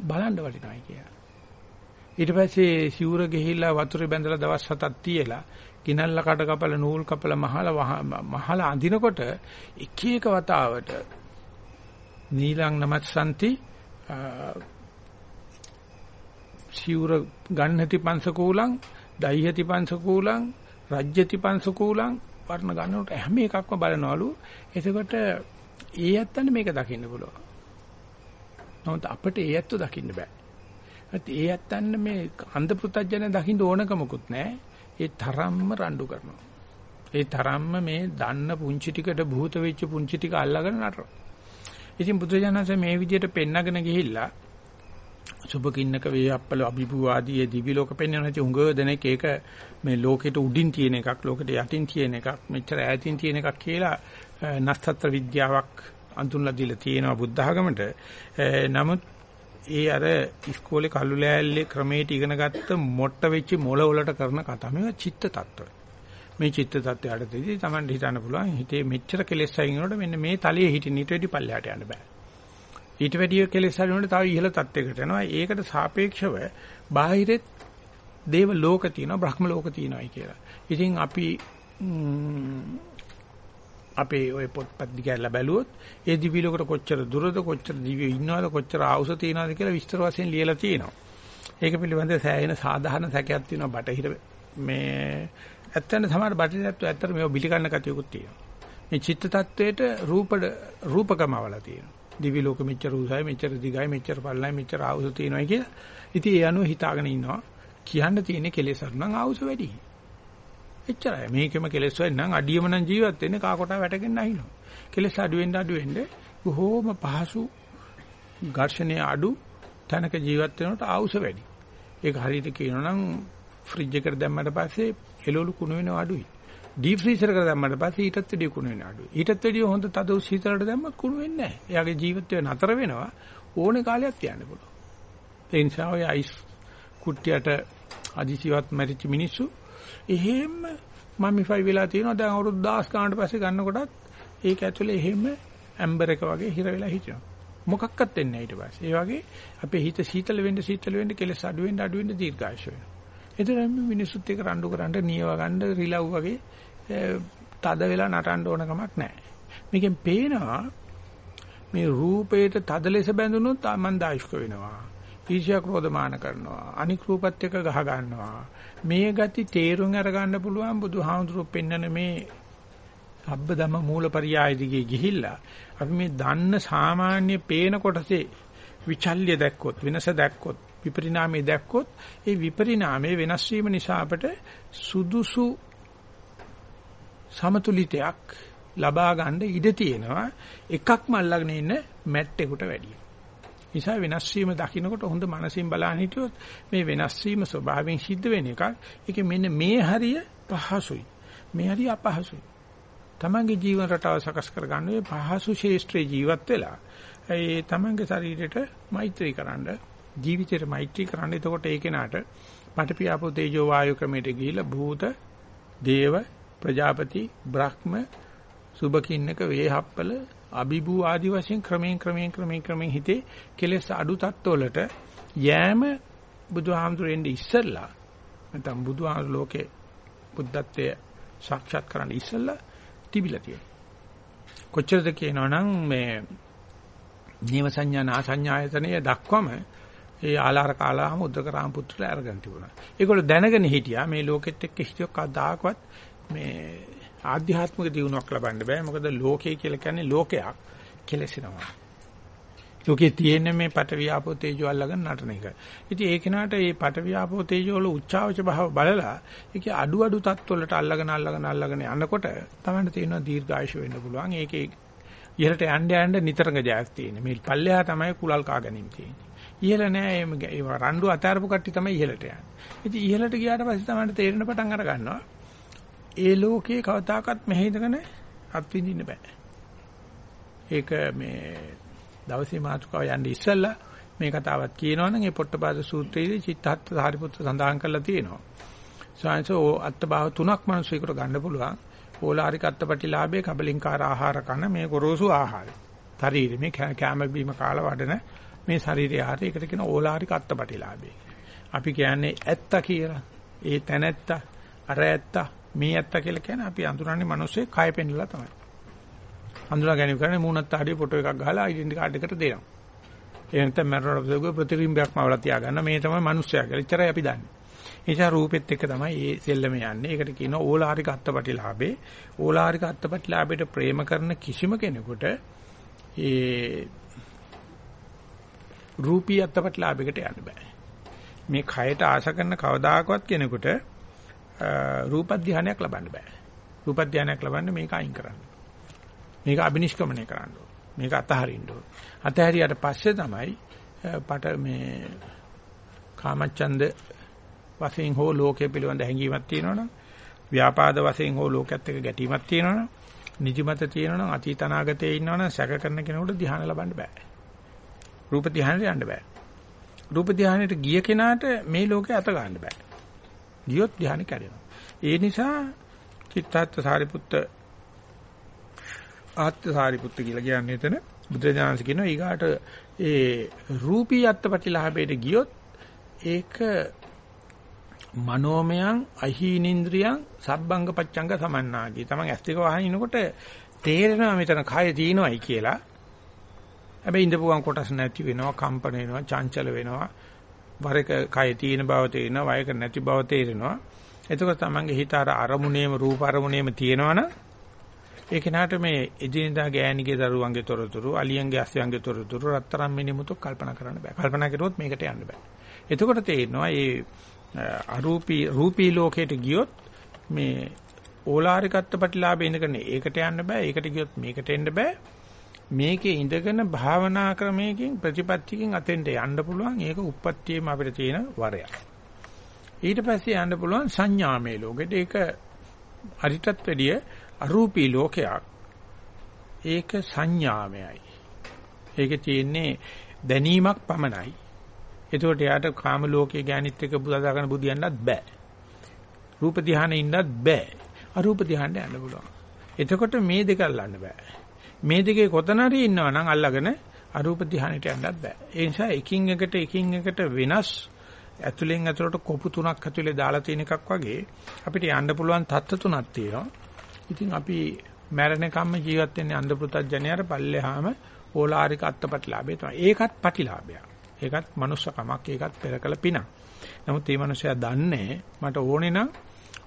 බලන්න වටිනවයි කියලා. ඊට පස්සේ සිවුර ගිහිල්ලා වතුරේ බැඳලා දවස් හතක් තියලා කිනල්ල කඩ කපල නූල් කපල මහලා මහලා අඳිනකොට එක එක වතාවට නීලං නමත්සන්ති සිවුර ගන්නති පංසකූලං දයිහති පංසකූලං රජ්‍යති පංසකූලං වර්ණ ගන්නකොට හැම එකක්ම බලනවලු. එතකොට ඒ ඇත්තන්න මේක දකින්න පුළුවන්. නමුත් අපිට ඒ ඇත්ත දකින්න බෑ. ඒ ඇත්තන්න මේ අන්ධ පෘතජන දකින්න ඕනකමකුත් නැහැ. ඒ තරම්ම රණ්ඩු කරනවා. ඒ තරම්ම මේ දන්න පුංචි ටිකට භූත වෙච්ච පුංචි ටික අල්ලගෙන නටනවා. ඉතින් බුදුජානක මේ විදිහට පෙන්නගෙන ගිහිල්ලා සුභකින්නක වේයප්පල අභිභූ ආදී දිවි ලෝක පෙන්වන හැටි උඟ දෙනෙක් ඒක මේ ලෝකෙට උඩින් තියෙන එකක් ලෝකෙට යටින් තියෙන එකක් මෙච්චර ඈතින් තියෙන එකක් කියලා නස්තත්‍ර විද්‍යාවක් අඳුන්ලා දීලා තියෙනවා බුද්ධ ආගමට. නමුත් ඒ අර ඉස්කෝලේ කළු ලෑල්ලේ ක්‍රමයට ඉගෙන ගත්ත මොට්ට වෙච්ච මොළ වලට කරන කතා මේවා චිත්ත tattwa. මේ චිත්ත tattwයටදී Taman හිතන්න පුළුවන් හිතේ මෙච්චර කෙලෙස් අයින් වෙනකොට මෙන්න මේ තලයේ හිටින් ඊට වැඩි පල්ලයට යන්න බෑ. ඊට වැඩි කෙලෙස් අයින් වෙනකොට තව ඉහළ තත්යකට යනවා. ඒකට සාපේක්ෂව බාහිරෙත් දේව ලෝක තියෙනවා බ්‍රහ්ම ලෝක තියෙනවායි කියලා. ඉතින් අපි අපේ ওই පොත්පත් දිගහැරලා බැලුවොත් ඒ දිවි ලෝකෙට කොච්චර දුරද කොච්චර දිව්‍ය ඉන්නවද කොච්චර ආවුස තියනවද කියලා විස්තර වශයෙන් ලියලා තියෙනවා. ඒක පිළිබඳව සෑහෙන සාධාරණ සැකයක් තියෙනවා බටහිර මේ ඇත්තට තමයි බටහිරත් ඇත්තට මේව බිලි ගන්න කතියකුත් තියෙනවා. මේ චිත්ත tattweට රූප රූපකමවල තියෙනවා. දිවි ලෝකෙ මෙච්චර උසයි මෙච්චර දිගයි මෙච්චර පල්ලයි මෙච්චර ආවුස තියෙනවා කියලා. ඉතින් ඒ අනුව හිතාගෙන ඉන්නවා. කියන්න තියෙන්නේ කෙලෙස් අර නම් ආවුස වැඩි. එච්චරයි. මේකෙම කෙලෙස් වෙයි නම් අඩියම නම් ජීවත් වෙන්නේ කා කොටා වැටගෙන නැහිනවා. කෙලෙස් අඩු වෙන්න අඩු වෙන්න බොහෝම පහසු ඝර්ෂණයේ අඩු තැනක ජීවත් වෙනකොට ආවුස වැඩි. ඒක හරියට කියනවා නම් ෆ්‍රිජ් එකට දැම්මට පස්සේ එළවලු කුණු වෙනව අඩුයි. ඩීප් ෆ්‍රීසර් එකට දැම්මට පස්සේ ඊටත් වැඩිය කුණු වෙන අඩුයි. ඊටත් වැඩිය හොඳ තද උස් හිතලට දැම්මත් කුණු වෙන්නේ නැහැ. එයාගේ ජීවිතය නතර වෙනවා ඕනේ කාලයක් තියන්න පුළුවන්. ඒ නිසා ඔය අයිස් කුට්ටියට අදිසිවත් මැරිච්ච මිනිස්සු එහෙම මමිෆයි වෙලා තියෙනවා. දැන් අවුරුදු 10 ගානකට පස්සේ ගන්නකොටත් ඒක ඇතුලේ එහෙම ඇම්බර් එක වගේ හිර වෙලා හිටිනවා. මොකක්වත් වෙන්නේ නැහැ ඊට පස්සේ. ඒ වගේ අපේ හිත සීතල වෙන්න සීතල වෙන්න කෙලස් අඩු වෙන්න අඩු වෙන්න දීර්ඝායස වෙනවා. එතන මිනිස්සුත් එක්ක රණ්ඩු කරන්න නියව ගන්න රිලව් වගේ තද වෙලා නටන්න ඕන කමක් නැහැ. මේකෙන් පේනවා මේ රූපේට තද ලෙස බැඳුනොත් මන්දායිෂ්ක වෙනවා. ඊර්ෂ්‍යා ක්‍රෝධමාන කරනවා අනික් රූපත් එක්ක ගහ ගන්නවා මේ ගති තේරුම් අරගන්න පුළුවන් බුදුහාමුදුරුවෝ පෙන්නන මේ අබ්බදම මූලපරියාය දිගේ ගිහිල්ලා අපි මේ දන්න සාමාන්‍ය පේන කොටසේ විචල්්‍ය දැක්කොත් වෙනස දැක්කොත් විපරිණාමය දැක්කොත් ඒ විපරිණාමයේ වෙනස් වීම නිසා අපට සුදුසු සමතුලිතයක් ලබා ගන්න ඉඩ තියෙනවා එකක්ම අල්ලගෙන ඉන්න මැට් එකට වැඩිය. නිසා වෙනස් වීම දකින්නකොට හොඳ මනසින් බලන්න හිටියොත් මේ වෙනස් වීම ස්වභාවයෙන් සිද්ධ වෙන එකක්. ඒකේ මෙන්න මේ හරිය පහසුයි. මේ හරිය අපහසුයි. තමන්ගේ ජීවන රටාව සකස් කරගන්න මේ පහසු ශේෂ්ත්‍රයේ ජීවත් වෙලා ඒ තමන්ගේ ශරීරයට මෛත්‍රී කරන්න ජීවිතේට මෛත්‍රී කරන්න එතකොට ඒ කෙනාට පඨපියාපෝ තේජෝ වායු ක්‍රමයට ගිහිලා භූත දේව ප්‍රජාපති බ්‍රහ්ම සුභකින්නක වේහප්පල අභිභූ ආදි වශයෙන් ක්‍රමයෙන් ක්‍රමයෙන් ක්‍රමයෙන් ක්‍රමයෙන් හිතේ කෙලෙස් අඩු තත්ත්වවලට යෑම බුදුහාමුදුරෙන් ඉස්සෙල්ලා නැත්නම් බුදුහාමුදුර ලෝකේ බුද්ධත්වයේ සාක්ෂාත් කරන්න ඉස්සෙල්ලා තිබිලා තියෙනවා. කොච්චරද කියනවනම් මේ නේව සංඥා නා සංඥායතනය දක්වම ඒ ආලාර කාලාම උද්දකරාම පුත්‍රලා අරගෙන තිබුණා. ඒගොල්ලෝ දැනගෙන හිටියා මේ ලෝකෙත් එක්ක හිටියොත් කවදාකවත් මේ ආධ්‍යාත්මික දියුණුවක් ලබන්න බෑ. මොකද ලෝකය කියලා කියන්නේ ලෝකයක් කෙලසිනවා. ලෝකේ තියෙන මේ පටවියාපෝ තේජෝ අල්ලගෙන නටන එක. ඉතින් ඒ කෙනාට මේ පටවියාපෝ තේජෝ වල උච්චාවච භාව බලලා ඒකේ අඩු අඩු තත්ත්වවලට අල්ලගෙන අල්ලගෙන අල්ලගෙන යනකොට තමයි තේරෙනවා දීර්ඝායුෂ වෙන්න පුළුවන්. ඒකේ ඉහළට යන්න යන්න නිතරම ජයක් තියෙන්නේ. මේ පල්ලෙහා තමයි කුලල් කා ගැනීම තියෙන්නේ. ඉහළ නෑ ඒ රණ්ඩු අතාරපු කට්ටිය තමයි ඉහළට යන්නේ. ඉතින් ඉහළට ගියාට පස්සේ තමයි තේරෙන පටන් අර ගන්නවා. ඒ ලෝකේ කවදාකවත් මෙහෙ ඉඳගෙන අත්විඳින්න බෑ. ඒක මේ දවසේ මාතුකාව යන්නේ ඉස්සෙල්ලා මේ කතාවත් කියනවනම් ඒ පොට්ටපාද සූත්‍රයේදී චිත්තහත් සාරිපුත්‍ර සඳහන් කරලා තියෙනවා. සාංශෝ අත්බාව තුනක් මිනිස්සුෙකුට ගන්න පුළුවන්. ඕලාරික අත්පටිලාභයේ කබලින්කාර ආහාර කන මේ ගොරෝසු ආහාරය. ශරීරෙ මේ කැම බීම කාලා වඩන මේ ශරීරයේ ආහාරය ඒකට කියන ඕලාරික අත්පටිලාභය. අපි කියන්නේ ඇත්ත කියලා. ඒ තැනැත්ත අර ඇත්ත මේ ඇත්ත කියලා කියන්නේ අපි අඳුරන්නේ මිනිස්සේ කය පෙන්නලා තමයි. හඳුනා ගැනීම කරන්නේ මූණත් ආඩිය ෆොටෝ එකක් ගහලා ඩෙන්ටි කාඩ් එකට දෙනවා. ඒ නැත්නම් මරණ පස්සේ ප්‍රතිබිම්බයක්ම අවලා තියාගන්න මේ තමයි මිනිස්සයා කියලා. එච්චරයි අපි දන්නේ. ඒ නිසා රූපෙත් එක්ක තමයි මේ සෙල්ලම යන්නේ. ඒකට කියනවා ඕලාරික අත්පටිලාභේ. ඕලාරික අත්පටිලාභයට ප්‍රේම කරන කිසිම කෙනෙකුට ඒ රූපී අත්පටිලාභයකට යන්න බෑ. මේ කයට ආශ කරන කවදාකවත් කෙනෙකුට රූප ධානයක් ලබන්න බෑ. රූප ධානයක් ලබන්න මේක අයින් කරන්න. මේක අබිනිෂ්ක්‍මණය කරන්න ඕන. මේක අතහරින්න ඕන. අතහැරියට පස්සේ තමයි පට මේ කාමච්ඡන්ද වශයෙන් හෝ ලෝකයේ පිළිබඳ හැඟීමක් තියෙනවනම් ව්‍යාපාද වශයෙන් හෝ ලෝකයේත් එක්ක ගැටීමක් තියෙනවනම් නිදිමත තියෙනවනම් අතීත අනාගතයේ ඉන්නවනම් සැක කරන කෙනෙකුට ධ්‍යාන ලබන්න බෑ. රූප ධ්‍යානෙට යන්න බෑ. රූප ධ්‍යානෙට ගිය කෙනාට මේ ලෝකේ අත ගන්න බෑ. ගියොත් ධ්‍යානෙ කැඩෙනවා. ඒ නිසා චිත්තාත් සාරිපුත්ත ආත්‍ය සාරිපුත්ත කියලා කියන්නේ එතන බුදුරජාණන් කියනවා ඊගාට ඒ රූපී අත්පටිලාභයට ගියොත් ඒක මනෝමයන් අහීනින්ද්‍රියන් සබ්බංග පච්චංග සමන්නාගී. තමන් ඇස් දෙක වහන ඉනකොට තේරෙනවා මෙතන කය තියෙනවයි කියලා. හැබැයි ඉඳපුවන් කොටස් නැති වෙනවා, කම්පන වෙනවා, චංචල වෙනවා. වර එක කය තියෙන බව තේරෙනවා, වයක නැති බව තේරෙනවා. එතකොට තමන්ගේ හිත අර අරමුණේම රූප අරමුණේම තියෙනවනම් ඒ කෙනාට මේ එදිනෙදා ගෑණිගේ දරුවන්ගේ තොරතුරු, අලියන්ගේ අස්සයන්ගේ තොරතුරු, රත්තරන් මිනිමුතු කල්පනා කරන්න බෑ. කල්පනා කරුවොත් මේකට යන්න බෑ. එතකොට තේරෙනවා මේ අරූපී රූපී ලෝකයට ගියොත් මේ ඕලාරිකත්ව ප්‍රතිලාභ ඉඳගෙන ඒකට යන්න බෑ. ඒකට ගියොත් මේකට එන්න බෑ. මේකේ ඉඳගෙන භාවනා ක්‍රමයකින් ප්‍රතිපත්තියකින් අතෙන්ට යන්න පුළුවන්. ඒක උප්පත්තියේම අපිට තියෙන වරයක්. ඊට පස්සේ යන්න පුළුවන් සංඥාමය ලෝකෙට. ඒක අරිටත් වැඩිය අරූපී ලෝකයක් ඒක සංඥාමයයි. ඒකේ තියෙන්නේ දැනීමක් පමණයි. එතකොට යාට කාම ලෝකයේ ගෑනිත් එක්ක බුදා ගන්න බුදියන්නත් බෑ. රූප ධානයේ ඉන්නත් බෑ. අරූප ධානයට යන්න පුළුවන්. එතකොට මේ දෙක අල්ලන්න බෑ. මේ දෙකේ කොතන හරි ඉන්නවා නම් අල්ලගෙන අරූප ධානයට යන්නත් බෑ. ඒ නිසා එකින් එකට එකින් එකට වෙනස් ඇතුලෙන් ඇතුලට කොපු තුනක් ඇතුලේ දාලා තියෙන එකක් වගේ අපිට යන්න පුළුවන් තත්ත්ව තුනක් තියෙනවා. ඉතින් අපි මැරෙන කම්ම ජීවත් වෙන්නේ අන්ධ පෘතජ්ජනයාට පල්ලෙහාම ඕලාරික අත්පත්ලාභය තමයි. ඒකත් පටිලාභයක්. ඒකත් මනුස්සකමක්. ඒකත් පෙරකල පිනක්. නමුත් මේ මනුස්සයා දන්නේ මට ඕනේ නම්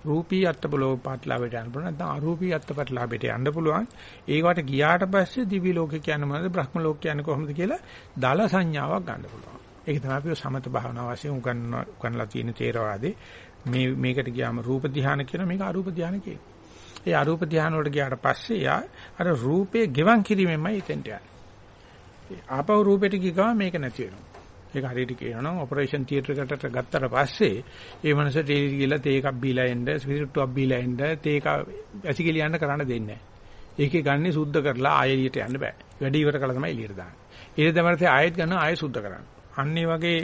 රූපී අත්පලෝ පටලාභයට යන්න පුළුවන් නැත්නම් අරූපී අත්පටලාභයට යන්න පුළුවන්. ඒකට ගියාට පස්සේ දිවි ලෝකේ කියන්නේ මොනවද? බ්‍රහ්ම ලෝක කියන්නේ කොහොමද කියලා දල සංඥාවක් ගන්න පුළුවන්. ඒක තමයි අපි සමත භාවනාව වශයෙන් උගන්වන උගන්ලා තියෙන තේරවාදේ මේ මේකට ගියාම රූප ධානය කියන මේක අරූප ධානය කියනවා. ඒ අරූප ධානය වලට ගියාට පස්සේ යා අර රූපේ ගෙවන් කිරීමෙන්මයි එතෙන්ට යන්නේ. ආපහු රූපෙට ගිය ගමන් මේක නැති වෙනවා. ඒක හරියට කියනවා නම් ඔපරේෂන් තියටර් එකට ගත්තට පස්සේ ඒ මනසට ඒ ගිහලා තේ එකක් බීලා එන්න, ස්පිරිට්ටුවක් බීලා එන්න, තේ එක ඇසිකිලි යන්න කරන්න දෙන්නේ නැහැ. ඒකේ ගන්නේ සුද්ධ කරලා ආයෙ එළියට යන්න බෑ. වැඩි ඉවර කළා තමයි එළියට දාන්නේ. ඊට තමයි ආයෙත් ගන්නවා ආයෙ සුද්ධ කරන්නේ. අන්න වගේ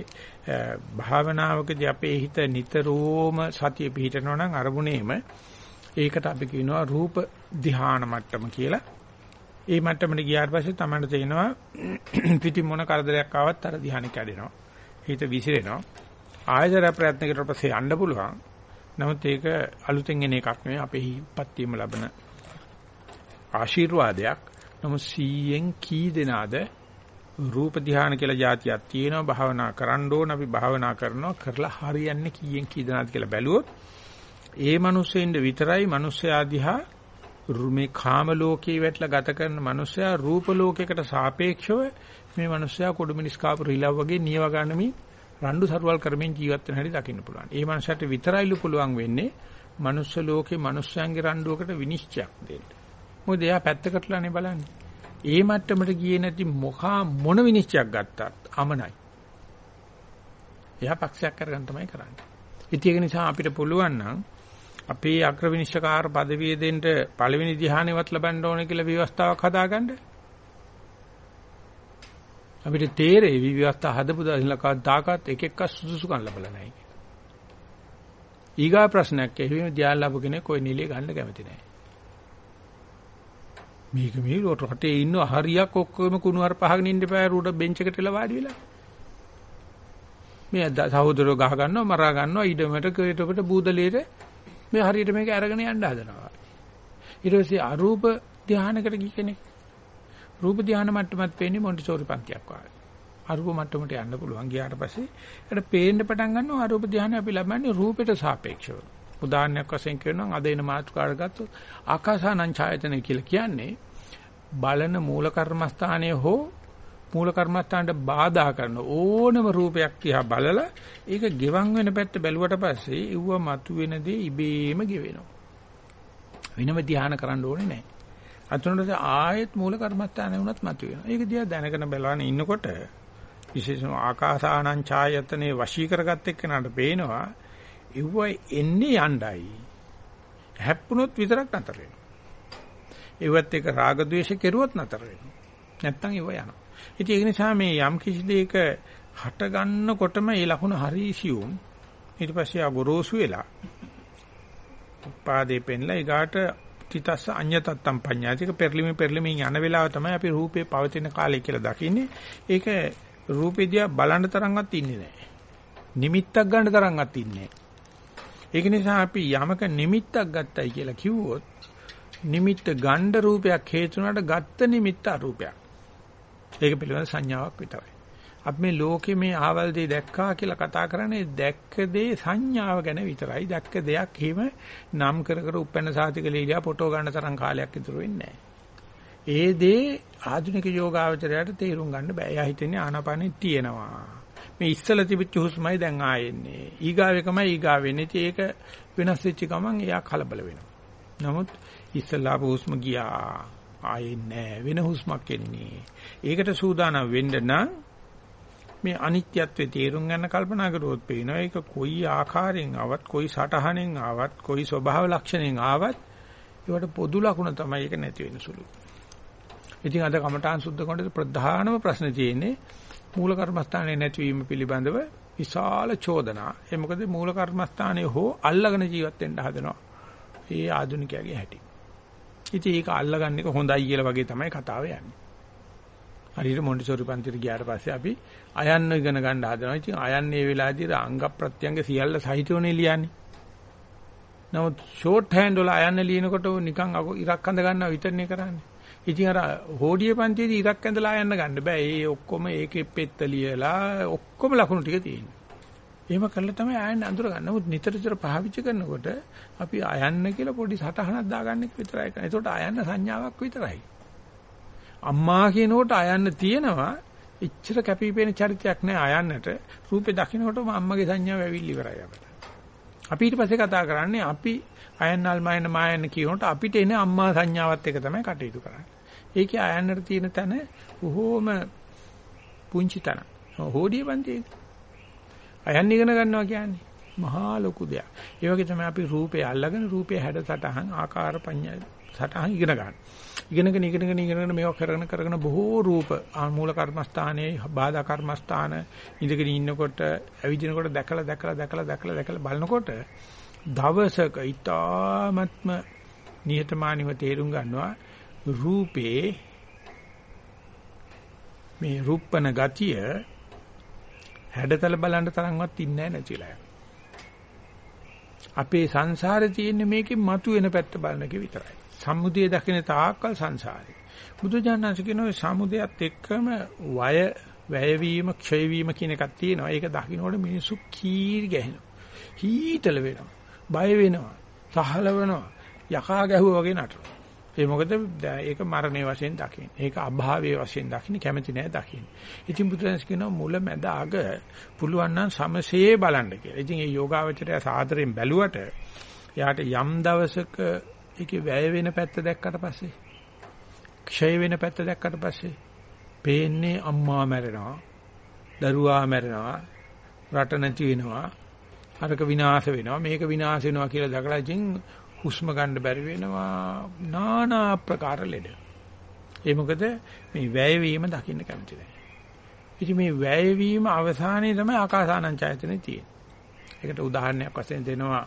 භාවනාවකදී අපේ හිත නිතරම සතිය පිහිටනවා නම් අරමුණේම ඒකට අපි කියනවා රූප ධ්‍යාන මට්ටම කියලා. ඒ මට්ටමට ගියාට පස්සේ තමයි තේනවා පිටි මොන කරදරයක් ආවත් අර ධ්‍යානෙ කැඩෙනවා. හිත විසිරෙනවා. ආයතර ප්‍රයත්නකට පස්සේ යන්න පුළුවන්. නමුත් ඒක අලුතෙන් එන එකක් නෙවෙයි අපේ හිප්පත්තියම ලබන ආශිර්වාදයක්. නමුත් 100න් කී දෙනාද රූප ධ්‍යාන කියලා જાතියක් තියෙනවා භාවනා කරන්න ඕන අපි භාවනා කරනවා කරලා හරියන්නේ කීයෙන් කී දෙනාද කියලා බැලුවොත් ඒ මිනිස්සෙින්ද විතරයි මිනිස්සයා දිහා මේ කාම ලෝකේ වැටලා ගත කරන මිනිස්සයා රූප ලෝකයකට සාපේක්ෂව මේ මිනිස්සයා කුඩු මිනිස් කාපු රිලව් වගේ නියව ගන්නමින් රණ්ඩු සරුවල් කරමින් ජීවත් වෙන හැටි දකින්න පුළුවන්. ඒ මනුස්සයට විතරයිලු පුළුවන් වෙන්නේ මනුස්ස ලෝකේ මනුස්සයන්ගේ රණ්ඩුවකට විනිශ්චයක් දෙන්න. මොකද එයා පැත්තකටලානේ බලන්නේ. ඒ මට්ටමට ගියේ නැති මොකා මොන විනිශ්චයක් ගත්තත් අමනයි. එයා පක්ෂයක් කරගන්න තමයි කරන්නේ. ඉතින් ඒක නිසා අපිට පුළුවන් නම් අපේ අග්‍ර විනිශ්චකාර পদවිය දෙන්න පළවෙනි ධ්‍යානෙවත් ලබන්න ඕනේ කියලා විවස්ථාවක් හදාගන්න. අපිට තේරෙවි විවස්ථා හදපු දාලකා දාකත් එක එක සුදුසුකම් ලැබලා නැහැ කියලා. ඊගා ප්‍රශ්නයක් එහෙම ධ්‍යාන ලැබු කෙනෙක් કોઈ නිලිය ගන්න කැමති නැහැ. මේක මේ රටේ ඉන්න හරියක් ඔක්කොම කුණු හර පහගෙන ඉන්න බෑ රෝඩ බෙන්ච් එකට ඉලා වාඩි වෙලා. මේ සහෝදරව ගහ ගන්නවා මරා ගන්නවා ඊඩමට කේටොපට බූදලේට මේ හරියට මේක අරගෙන යන්න හදනවා. ඊට පස්සේ අරූප ධානයකට ගිය කෙනෙක් රූප ධානය මට්ටමත් වෙන්නේ මොන්ටිසෝරි පන්තියක් වගේ. අරූප මට්ටමට යන්න පුළුවන් ගියාට පස්සේ ඒකට පේන්න පටන් ගන්නවා අරූප ධානය අපි ලබන්නේ රූපයට සාපේක්ෂව. උදාහරණයක් වශයෙන් කියනවා අද එන මාතෘකාවට ගත්තොත් ආකාසානං ඡායතන කියලා කියන්නේ බලන මූල කර්මස්ථානයේ හෝ මූල කර්මස්ථානට බාධා කරන ඕනම රූපයක් තියා බලලා ඒක ගෙවන් වෙන පැත්ත බැලුවට පස්සේ ඉව්ව මතු වෙන දේ ඉබේම ගෙවෙනවා. වෙනම ධ්‍යාන කරන්න ඕනේ නැහැ. අතුනට ආයෙත් මූල කර්මස්ථානේ වුණත් මතුවෙනවා. ඒක දිහා දැනගෙන බලන ඉන්නකොට විශේෂම ආකාසානං ඡායතනේ වශී කරගත් එක්කනට පේනවා ඉව්ව එන්නේ යණ්ඩයි. හැප්පුණොත් විතරක් නතර වෙනවා. ඒවත් එක රාග ద్వේෂ කෙරුවොත් නතර වෙනවා. නැත්තම් ඉව යනවා. ඉතින් ඒ නිසා මේ යම් කිසි දෙයක හට ගන්නකොටම ඒ ලකුණ හරි සියුම්. ඊට පස්සේ ආ ගොරෝසු වෙලා උපාදේ පෙන්ලා ඊගාට තිතස්ස අඤ්‍යතත්තම් පඤ්ඤාතික පෙරලිමේ පෙරලිමින් යන වෙලාව තමයි අපි රූපේ පවතින කාලය කියලා දකින්නේ. ඒක රූපේ දිහා බලන්න තරම්වත් ඉන්නේ නැහැ. නිමිත්තක් ගන්න තරම්වත් ඉන්නේ නැහැ. ඒක නිසා අපි යමක නිමිත්තක් ගත්තයි කියලා කිව්වොත් නිමිත්ත ගණ්ඩ රූපයක් හේතුනට ගත්ත නිමිත්ත අරූපයක්. ඒක පිළිබඳ සංඥාවක් විතරයි. අපි මේ ලෝකේ මේ ආවල් දේ දැක්කා කියලා කතා කරන්නේ දැක්ක දේ සංඥාව ගැන විතරයි. දැක්ක දෙයක් හිම නම් කර කර උපැන්න සාතික ලීලියා ෆොටෝ ගන්න තරම් කාලයක් ඉතුරු වෙන්නේ ඒ දේ ආධුනික යෝගාවචරයට තේරුම් ගන්න බෑ. එයා හිතන්නේ ආනාපානෙ තියෙනවා. මේ ඉස්සල තිබිච්ච හුස්මයි දැන් ආයෙන්නේ. ඊගාව එකමයි ඊගාව වෙන්නේ. ඒක වෙනස් වෙච්ච ගමන් එයා කලබල වෙනවා. නමුත් ඉස්සලා හුස්ම ගියා. ආයෙන්නේ වෙන හුස්මක් එන්නේ. ඒකට සූදානම් වෙන්න නම් මේ අනිත්‍යත්වයේ තේරුම් ගන්න කල්පනා කරුවොත් පේනවා ඒක කොයි ආකාරයෙන් ආවත් කොයි සටහනෙන් ආවත් කොයි ස්වභාව ලක්ෂණෙන් ආවත් ඒවට පොදු ලක්ෂණ තමයි ඒක නැති වෙන සුළු. ඉතින් අද කමඨාන් සුද්ධ කරනකොට ප්‍රධානම ප්‍රශ්නේ තියෙන්නේ මූල කර්මස්ථානයේ නැතිවීම පිළිබඳව විශාල චෝදනා. ඒ මොකද මූල කර්මස්ථානයේ හෝ අල්ලගෙන ජීවත් වෙන්න හදනවා. ඒ ආධුනිකයාගේ හැටි. ඉතින් ඒක අල්ලගන්න එක හොඳයි කියලා වගේ තමයි කතාව යන්නේ. හරියට මොන්ටිසෝරි පන්තිට ගියාට පස්සේ අපි අයන්න ඉගෙන ගන්න හදනවා. ඉතින් අයන්න මේ වෙලාවේදී අංග ප්‍රත්‍යංග සියල්ල සහිතවනේ ලියන්නේ. නමුත් ෂෝට් හෑන්ඩ් වල අයන්න ලියනකොට නිකන් ඉරක් අඳ ගන්නවා විතරනේ කරන්නේ. ඉතින් අර හෝඩිය පන්තියේදී ඉරක් ඇඳලා අයන්න ගන්න බෑ. ඒ ඔක්කොම ඒකේ පෙත්ත ලියලා ඔක්කොම ලකුණු ටික තියෙනවා. එහෙම කරලා තමයි අයන්න අඳුර ගන්න. නමුත් නිතර නිතර පාවිච්චි කරනකොට අපි අයන්න කියලා පොඩි සටහනක් දාගන්න එක විතරයි කරන්නේ. ඒකට අයන්න සංඥාවක් විතරයි. අම්මා කියනකොට අයන්න තියෙනවා එච්චර කැපිපෙන චරිතයක් නෑ අයන්නට රූපේ දකින්නකොටම අම්මගේ සංඥාව ඇවිල්ලි ඉවරයි අපිට. අපි ඊට පස්සේ කතා කරන්නේ අපි අයන්නල් මායන මායන කියනකොට අපිට එන අම්මා සංඥාවත් එක තමයි කටයුතු කරන්නේ. ඒකේ අයන්නට තියෙන තැන බොහෝම පුංචි තැන. හෝඩිය පන්තියේ. අයන්න ඉගෙන ගන්නවා කියන්නේ මහා ලොකු දෙයක්. ඒ වගේ තමයි අපි රූපය අල්ලගෙන රූපයේ හැඩ සටහන් ආකාර පඤ්ඤා සටහන් ඉගෙන ගන්න. ඉගෙනගෙන ඉගෙනගෙන ඉගෙනගෙන මේවා කරගෙන කරගෙන බොහෝ රූප මූල කර්මස්ථානයේ බාධා කර්මස්ථාන ඉඳගෙන ඉන්නකොට ඇවිදිනකොට දැකලා දැකලා දැකලා දැකලා දැකලා බලනකොට දවසක ඊ타ත්ම නිහතමානීව තේරුම් ගන්නවා රූපේ මේ රූපන ගතිය හැඩතල බලන්න තරම්වත් ඉන්නේ නැතිලා අපේ සංසාරේ තියෙන්නේ මේකේ මතුවෙන පැත්ත බලන එක විතරයි. සම්මුතිය දකින්න තාක්කල් සංසාරේ. බුදුජානනාංශ කියනවා සමුදයත් එක්කම වය වැය වීම ක්ෂය වීම කියන එකක් තියෙනවා. ඒක දකින්නකොට මිනිස්සු කීරි ගැහෙනවා. හීතල වෙනවා. බය වෙනවා. සහලවනවා. යකා ගැහුවා වගේ නටනවා. ඒ මොකද ඒක මරණයේ වශයෙන් දකින්න. ඒක අභාවයේ වශයෙන් දකින්න කැමති නෑ දකින්න. ඉතින් බුදුරජාණන් කියනවා මුල මැද අග පුළුවන් නම් සමසේ බලන්න කියලා. ඉතින් මේ යෝගාවචරය සාදරයෙන් බැලුවට එයාට යම් දවසක ඒකේ වැය වෙන පැත්ත දැක්කට පස්සේ ක්ෂය වෙන පැත්ත දැක්කට පස්සේ පේන්නේ අම්මා මැරෙනවා දරුවා මැරෙනවා රට නැති වෙනවා අරක විනාශ වෙනවා මේක විනාශ වෙනවා කියලා දැකලා ඉතින් හුස්ම ගන්න බැරි වෙනවා নানা ආකාර ලෙඩ. ඒ මොකද මේ වැය වීම දකින්න කැමති නැහැ. ඉතින් මේ වැය වීම අවසානයේ තමයි ආකාසානං ඡායතනෙ තියෙන්නේ. ඒකට උදාහරණයක් වශයෙන් දෙනවා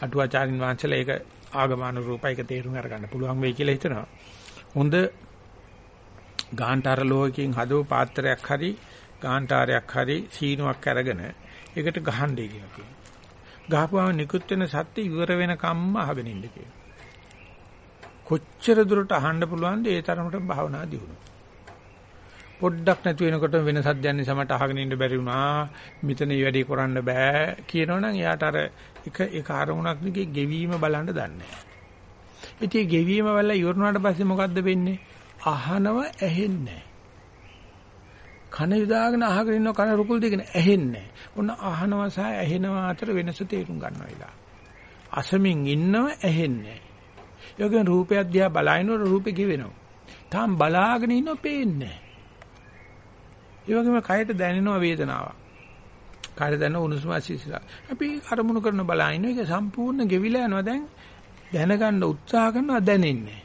අටුවාචාරින් වංශලා ඒක ආගමානුරූපයික තේරුම් අරගන්න පුළුවන් වෙයි කියලා හිතනවා. හොඳ ගාන්ටාර ලෝහකින් හදව පාත්‍රයක් හරි ගාන්ටාරයක් හරි සීනුවක් අරගෙන ඒකට ගහන්නේ කියලා කියනවා. ගහපුවම නිකුත් වෙන සත්‍ය ඉවර වෙන කම්ම අහගෙන ඉන්න කියනවා. කොච්චර දුරට අහන්න පුළුවන්ද ඒ තරමට භාවනා දියුණු. පොඩ්ඩක් නැති වෙනකොට වෙන සද්දයන් නිසාමට අහගෙන ඉන්න බැරි වුණා. මෙතන මේ වැඩේ කරන්න බෑ කියනවනම් එයාට අර එක එක අරමුණක් දිගේ ගෙවීම බලන්න දන්නේ නැහැ. ඉතින් ගෙවීම වල ඉවරනාට පස්සේ මොකද්ද වෙන්නේ? අහනව ඇහෙන්නේ කන යදාගෙන අහගෙන ඉන්න කන රුකුල් දෙකන ඇහෙන්නේ ඔන්න අහනවා සහ ඇහෙනවා අතර වෙනස තේරුම් ගන්නවා ඉලා. අසමින් ඉන්නව ඇහෙන්නේ යෝගෙන් රූපයක් දිහා බලනකොට රූපේ ගෙවෙනවා. තාම බලාගෙන ඉන්නව පේන්නේ ඒ වගේම කයට දැනෙනවා වේදනාවක්. කයට දැනෙන උණුසුම සිසිලා. අපි අරමුණු කරන බලා ඉන්න එක සම්පූර්ණ ගෙවිලා යනවා දැන් දැනගන්න උත්සාහ කරනවා දැනෙන්නේ.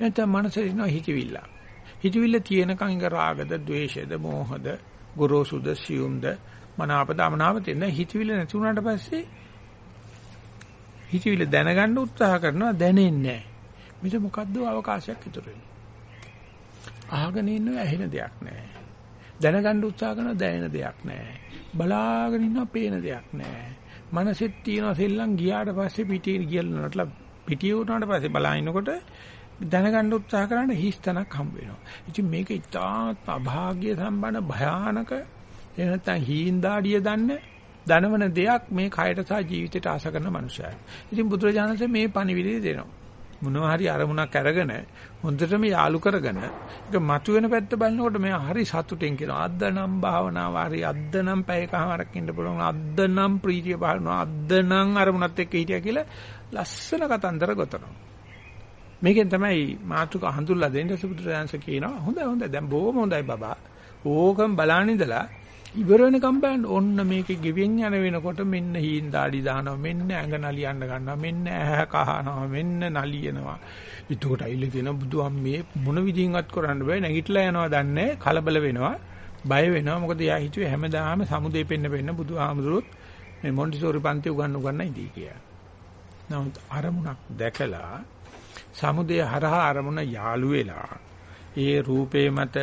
එතන මනසේ ඉන්න හිතවිල්ල. හිතවිල්ල තියෙනකන් ඉඟ රාගද, ద్వේෂද, මෝහද, ගොරෝසුද, සියුම්ද, මනාපද, අමනාපද තියෙන හිතවිල්ල නැති වුණාට පස්සේ හිතවිල්ල දැනගන්න උත්සාහ කරනවා දැනෙන්නේ නැහැ. මෙතන මොකද්ද අවකාශයක් ඉතුරු වෙන්නේ. අහගෙන ඉන්න ඇහෙන දෙයක් නැහැ. දැනගන්න උත්සාහ කරනවා දැනෙන දෙයක් නැහැ. බලාගෙන ඉන්නවා පේන දෙයක් නැහැ. මනසෙත් තියෙන සෙල්ලම් ගියාට පස්සේ පිටියේ ගියලනටලා පිටිය උනාට පස්සේ බලනකොට දැනගන්න උත්සාහ කරන හිස්තනක් හම්බ වෙනවා. ඉතින් මේක ඉතාමත් අභාග්‍ය සම්බන්ධ භයානක එහෙම නැත්නම් හීන්දාඩිය දන්න දනවන දෙයක් මේ කයට සහ ජීවිතයට ආස කරන මනුස්සයයි. ඉතින් බුදුරජාණන්සේ මේ පණිවිඩය දෙනවා. මොනවා හරි අරමුණක් අරගෙන හොඳටම යාලු කරගෙන ඒක මතුවෙන පැත්ත බලනකොට මෙයා හරි සතුටින් කියනවා අද්ද නම් භාවනාව හරි අද්ද නම් පැයකමාරක් ඉන්න පුළුවන් අද්ද නම් ප්‍රීතිය බලනවා අද්ද නම් අරමුණත් එක්ක හිටියා කියලා ලස්සන කතන්දර ගොතනවා මේකෙන් තමයි මාතුක හඳුල්ලා දෙන්න සුබුදුරයන්ස කියනවා. හොඳයි හොඳයි. දැන් බොහොම හොඳයි බබා. ඕකම් බලන්න ඉඳලා ඉවර වෙනකම් බලන්න ඔන්න මේකේ ගෙවෙන් යන වෙනකොට මෙන්න හීන් දාඩි දානවා. මෙන්න ඇඟ නලියන්න ගන්නවා. මෙන්න ඇහැ කහනවා. මෙන්න නලියනවා. එතකොට අයිල කියන බුදුහම්මේ මොන විදිහින්වත් කරන්න බෑ. නැගිටලා යනවා දන්නේ කලබල වෙනවා. බය වෙනවා. මොකද එයා හිතුවේ හැමදාම සමුදේ පෙන්න පෙන්න බුදුහාමුදුරුවොත් මේ මොන්ටිසෝරි පන්ති උගන්න උගන්න ඉදී කියලා. නමුත් අරමුණක් දැකලා සමුදේ හරහා අරමුණ යාළු වෙලා ඒ රූපේ මත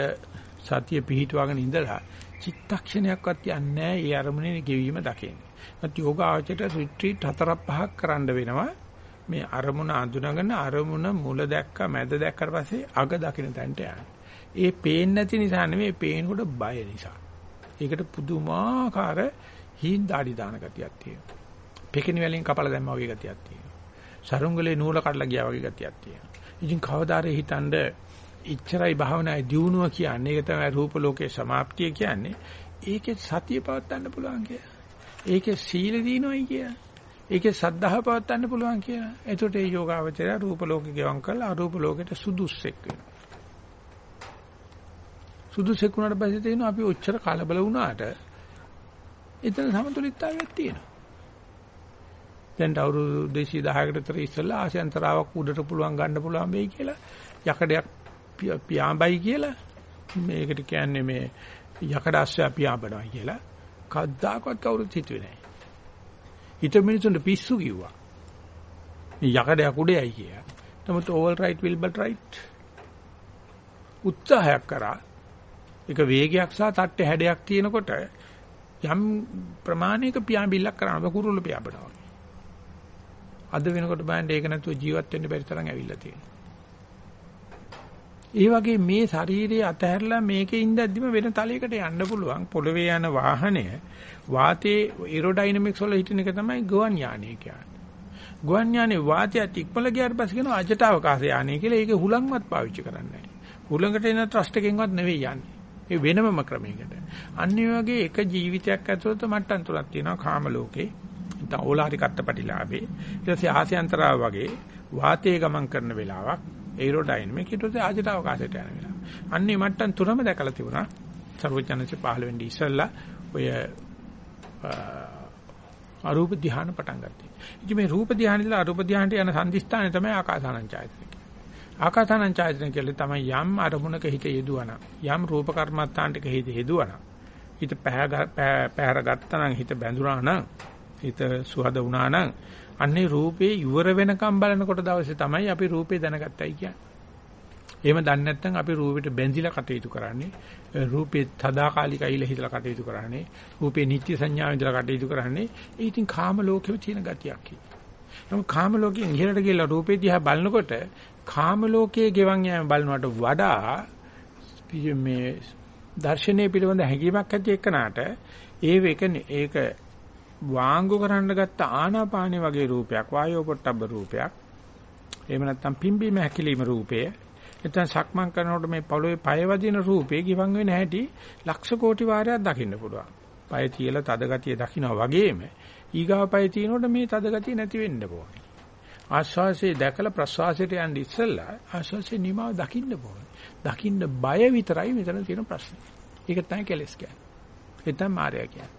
සතිය පිහිටුවගෙන ඉඳලා චිත්තක්ෂණයක්වත් යන්නේ නැහැ ඒ අරමුණේ ගෙවීම දකින්න. ඒත් යෝගාචරයට රිට්‍රීට් හතරක් පහක් කරන්න වෙනවා. මේ අරමුණ අඳුනගෙන අරමුණ මුල දැක්ක මැද දැක්කට පස්සේ අග දකින්න තැනට යන්න. ඒ පේන්නේ නැති නිසා නෙමෙයි පේනකොට බය නිසා. ඒකට පුදුමාකාර හීන් දාඩි දාන ගතියක් තියෙනවා. පෙකිනි වලින් කපලා දැම්මා වගේ ගතියක් තියෙනවා. සරුංගලේ නූල කඩලා ගියා වගේ ගතියක් තියෙනවා. ඉතින් කවදාරේ හිතන්නේ ඉච්චරයි භාවනායි දියුණුව කියන්නේ ඒක තමයි රූප ලෝකේ સમાප්තිය කියන්නේ. ඒකේ සතිය පවත්වන්න පුළුවන් කියලා. ඒකේ සීල දිනවයි කියලා. ඒකේ සද්ධාව පවත්වන්න පුළුවන් කියලා. එතකොට මේ යෝගාවචරය රූප ලෝකේ ගෙවම් කරලා අරූප ලෝකෙට සුදුස්සෙක් වෙනවා. සුදුස්සෙක් වුණාට පස්සේ තේරෙනවා අපි ඔච්චර කලබල වුණාට එතන සමතුලිතතාවයක් තියෙනවා. දැන් අවුරුදු 210කට විතර ඉස්සෙල්ලා ආශයන්තරාවක් උඩට පුළුවන් ගන්න පුළුවන් වෙයි කියලා යකඩයක් පියාඹයි කියලා මේකට කියන්නේ මේ යකඩ අස්සය පියාඹනවා කියලා කද්දාකවත් කවුරුත් හිතුවේ නැහැ. හිත මිනිසුන්ට පිස්සු කිව්වා. මේ යකඩයක් උඩයයි කියලා. නමුත් all right will but right. උත්සාහයක් කරා. ඒක වේගයක් සහ තට්ටේ හැඩයක් තියෙනකොට යම් ප්‍රමාණයක පියාඹිල්ලක් කරනවා කුරුල්ල පියාඹනවා. අද වෙනකොට බලන්න ඒක නැතුව ජීවත් වෙන්න බැරි තරම් ඇවිල්ලා තියෙනවා. ඒ වගේ මේ ශරීරයේ අතහැරලා මේකේ ඉඳද්දිම වෙන තලයකට යන්න පුළුවන් පොළවේ යන වාහනය වාතයේ ඒරෝඩයිනමික්ස් වල හිටින එක තමයි ගුවන් යානය කියන්නේ. ගුවන් යානේ වාතයත් ඉක්මල ගියාට පස්සේ කියනවා අජට අවකාශ යානය කියලා. ඒක හුලංවත් පාවිච්චි කරන්නේ නැහැ. හුලඟට එන ට්‍රස්ට් එකෙන්වත් නෙවෙයි යන්නේ. ඒ වෙනමම ක්‍රමයකට. අන්න වගේ එක ජීවිතයක් ඇතුළත මට්ටම් තුනක් තියෙනවා කාම ලෝකේ. නැත්නම් ඕලාරික අත්පටිලාභේ. ඊට පස්සේ ආසයන්තරාව වගේ වාතයේ ගමන් කරන වෙලාවක් ඒරෝඩයිනමික් ඊට පස්සේ ආජට අවකාශයට යන වෙලාව. අන්නේ මට්ටම් තුනම දැකලා තිබුණා. සර්වඥාන්සේ පහළ වෙන්නේ ඉස්සල්ලා ඔය අරූප ධ්‍යාන පටන් ගත්තා. ඉතින් මේ රූප ධ්‍යානෙලා අරූප ධ්‍යානට යන සංදිස්ථානේ තමයි ආකාසානංචායතන. ආකාසානංචායතන කියන්නේ තමයි යම් අරමුණක හිත යෙදුවන යම් රූප කර්මත්තාන්ටක හිත යෙදුවන හිත පැහැර ගත්තා නම් හිත බැඳුනා නම් හිත සුහද වුණා නම් අන්නේ රූපේ ඉවර වෙනකම් බලනකොට දවසේ තමයි අපි රූපේ දැනගත්තයි කියන්නේ. එහෙම දන්නේ නැත්නම් අපි රූපෙට බැඳිලා කටයුතු කරන්නේ. රූපේ තදාකාලිකයිල හිතලා කටයුතු කරන්නේ. රූපේ නිත්‍ය සංඥාව ඉදලා කටයුතු කරන්නේ. ඒ ඉතින් කාම ලෝකෙම තියෙන ගතියක් නමුත් කාම ලෝකයෙන් ඉහළට ගිහලා රූපේ දිහා බලනකොට කාම ලෝකයේ ගෙවන් යෑම බලනවට වඩා මේ දර්ශනීය පිළිබඳ හැඟීමක් ඇති එක්කනට ඒ වෙක ඒක වාංගු කරන්න ගත්ත ආනාපානේ වගේ රූපයක් වායෝ පොට්ටබ්බ රූපයක් එහෙම නැත්නම් පිම්බීම හැකිලිම රූපය නැත්නම් සක්මන් කරනකොට මේ පොළොවේ පය වදින රූපේ ගිවන් වෙන හැටි ලක්ෂ කෝටි වාරයක් දකින්න පුළුවන්. පය තියලා තද ගතිය දකින්නා වගේම ඊගාව පය තියනකොට මේ තද ගතිය නැති වෙන්න ඕනේ. ආශ්වාසයේ දැකලා ප්‍රශ්වාසයට යන්න ඉස්සෙල්ලා ආශ්වාසයේ නිමාව දකින්න ඕනේ. දකින්න බය විතරයි මෙතන තියෙන ප්‍රශ්නේ. ඒක තමයි කෙලස් කියන්නේ. ඒ තමයි මායя කියන්නේ.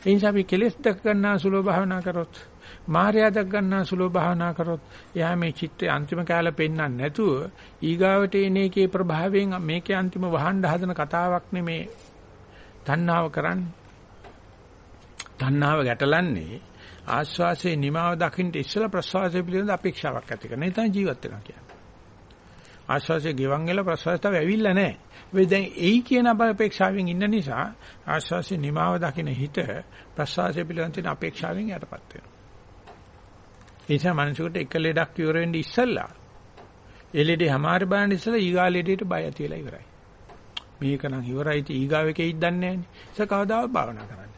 ඒ නිසා අපි කෙලස් දැක ගන්නා සුලෝ භාවනා කරොත් මායя දැක ගන්නා සුලෝ භාවනා කරොත් එයා මේ චිත්තේ අන්තිම කාල පෙන්වන්නේ නැතුව ඊගාවට එන එකේ ප්‍රභාවයෙන් මේකේ අන්තිම වහන්න හදන කතාවක් නෙමේ තණ්හාව කරන්නේ. තණ්හාව ගැටලන්නේ ආස්වාසේ නිමාව දකින්න ඉස්සලා ප්‍රසවාසය පිළිබඳ අපේක්ෂාවක් ඇති කරන. ඒ තමයි ජීවත් වෙනවා කියන්නේ. ආස්වාසේ ගෙවන් වෙලා ප්‍රසවාසය තව ඇවිල්ලා නැහැ. වෙයි දැන් එයි කියන අපේක්ෂාවෙන් ඉන්න නිසා ආස්වාසේ නිමාව දකින්න හිත ප්‍රසවාසය පිළිබඳ තියෙන අපේක්ෂාවෙන් යටපත් වෙනවා. ඒ නිසා මනසකට එක ලෙඩක් ඉවර වෙන්න ඉස්සලා ඒ ලෙඩේ හැමාර බලන්න ඉස්සලා ඊගා ලෙඩේට බය ඇතිලා ඉවරයි. මේක නම් ඉවරයි ඉතින් ඊගාව එකේ ඉද්දන්නේ නැහැ නේ. ඒක කවදාවත් භාවනා කරන්න.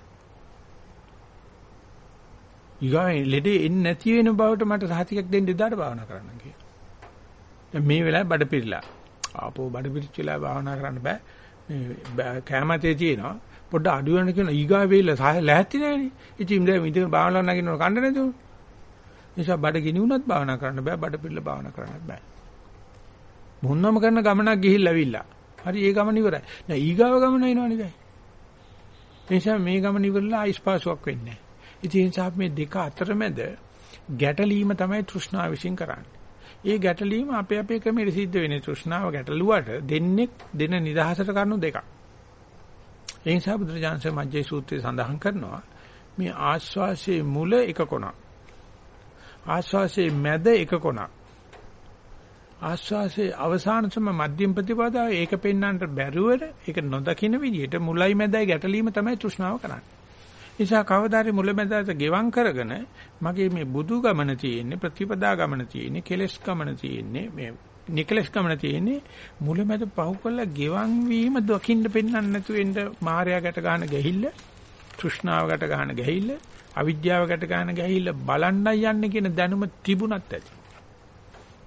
ඊගා ලෙඩේ එන්නේ නැති වෙන බවට මට සහතිකයක් දෙන්න ඉදාට භාවනා කරන්න කියලා. දැන් මේ වෙලාවේ බඩ පිරලා. ආපෝ බඩ පිරිච්චලා භාවනා කරන්න බෑ. මේ කැමතේ තියෙනවා. පොඩ්ඩ අඩු වෙන කියන ඊගා වේල ලැහැත්ති නැහැනේ. ඉතින් දැන් ඉතින් භාවනා නගිනව කන්න නැතුව. නිසා බඩ ගිනි වුණත් භාවනා කරන්න බෑ. බඩ පිරලා භාවනා කරන්න බෑ. මොන්නම කරන ගමනක් ගිහිල්ලා ඇවිල්ලා. හරි ඒ ගමන ඉවරයි. දැන් ඊගාව ගමන එනවනේ දැන්. ඒ නිසා මේ ගමන ඉවරලා ආයිස්පාසුවක් වෙන්නේ නැහැ. ඉතින් මේ දෙක අතරමැද ගැටලීම තමයි තෘෂ්ණාව විශ්ින් කරන්නේ. ඒ ගැටලීම අපේ අපේ ක්‍රමයට සිද්ධ වෙන්නේ තෘෂ්ණාව ගැටලුවට දෙන්නේ දෙන නිදහසට කරුණු දෙකක්. ඒ නිසා බුදුරජාන්සේ මජ්ජේ සූත්‍රයේ සඳහන් කරනවා මේ ආශ්වාසයේ මුල එක කොනක්. ආශ්වාසයේ මැද එක කොනක්. ආශ්වාසයේ අවසාන සම මධ්‍යම ප්‍රතිපදාව ඒක පෙන්වන්නට බැරුවර ඒක නොදකින විදිහට මුලයි මැදයි ගැටලීම තමයි තෘෂ්ණාව කරන්නේ. නිසා කවදාරි මුලැමැදට ගෙවම් කරගෙන මගේ මේ බුදු ගමන තියෙන්නේ ප්‍රතිපදා ගමන තියෙන්නේ කෙලස් ගමන තියෙන්නේ මේ නිකලස් ගමන තියෙන්නේ මුලැමැද පහු කරලා ගෙවම් වීම දකින්න පෙන්වන්න නැතු වෙන්න මායя ගැට ගන්න ගහිල්ල තෘෂ්ණාව ගැට ගන්න ගහිල්ල අවිද්‍යාව ගැට ගන්න ගහිල්ල බලන්නයි යන්නේ කියන දැනුම තිබුණත් ඇති.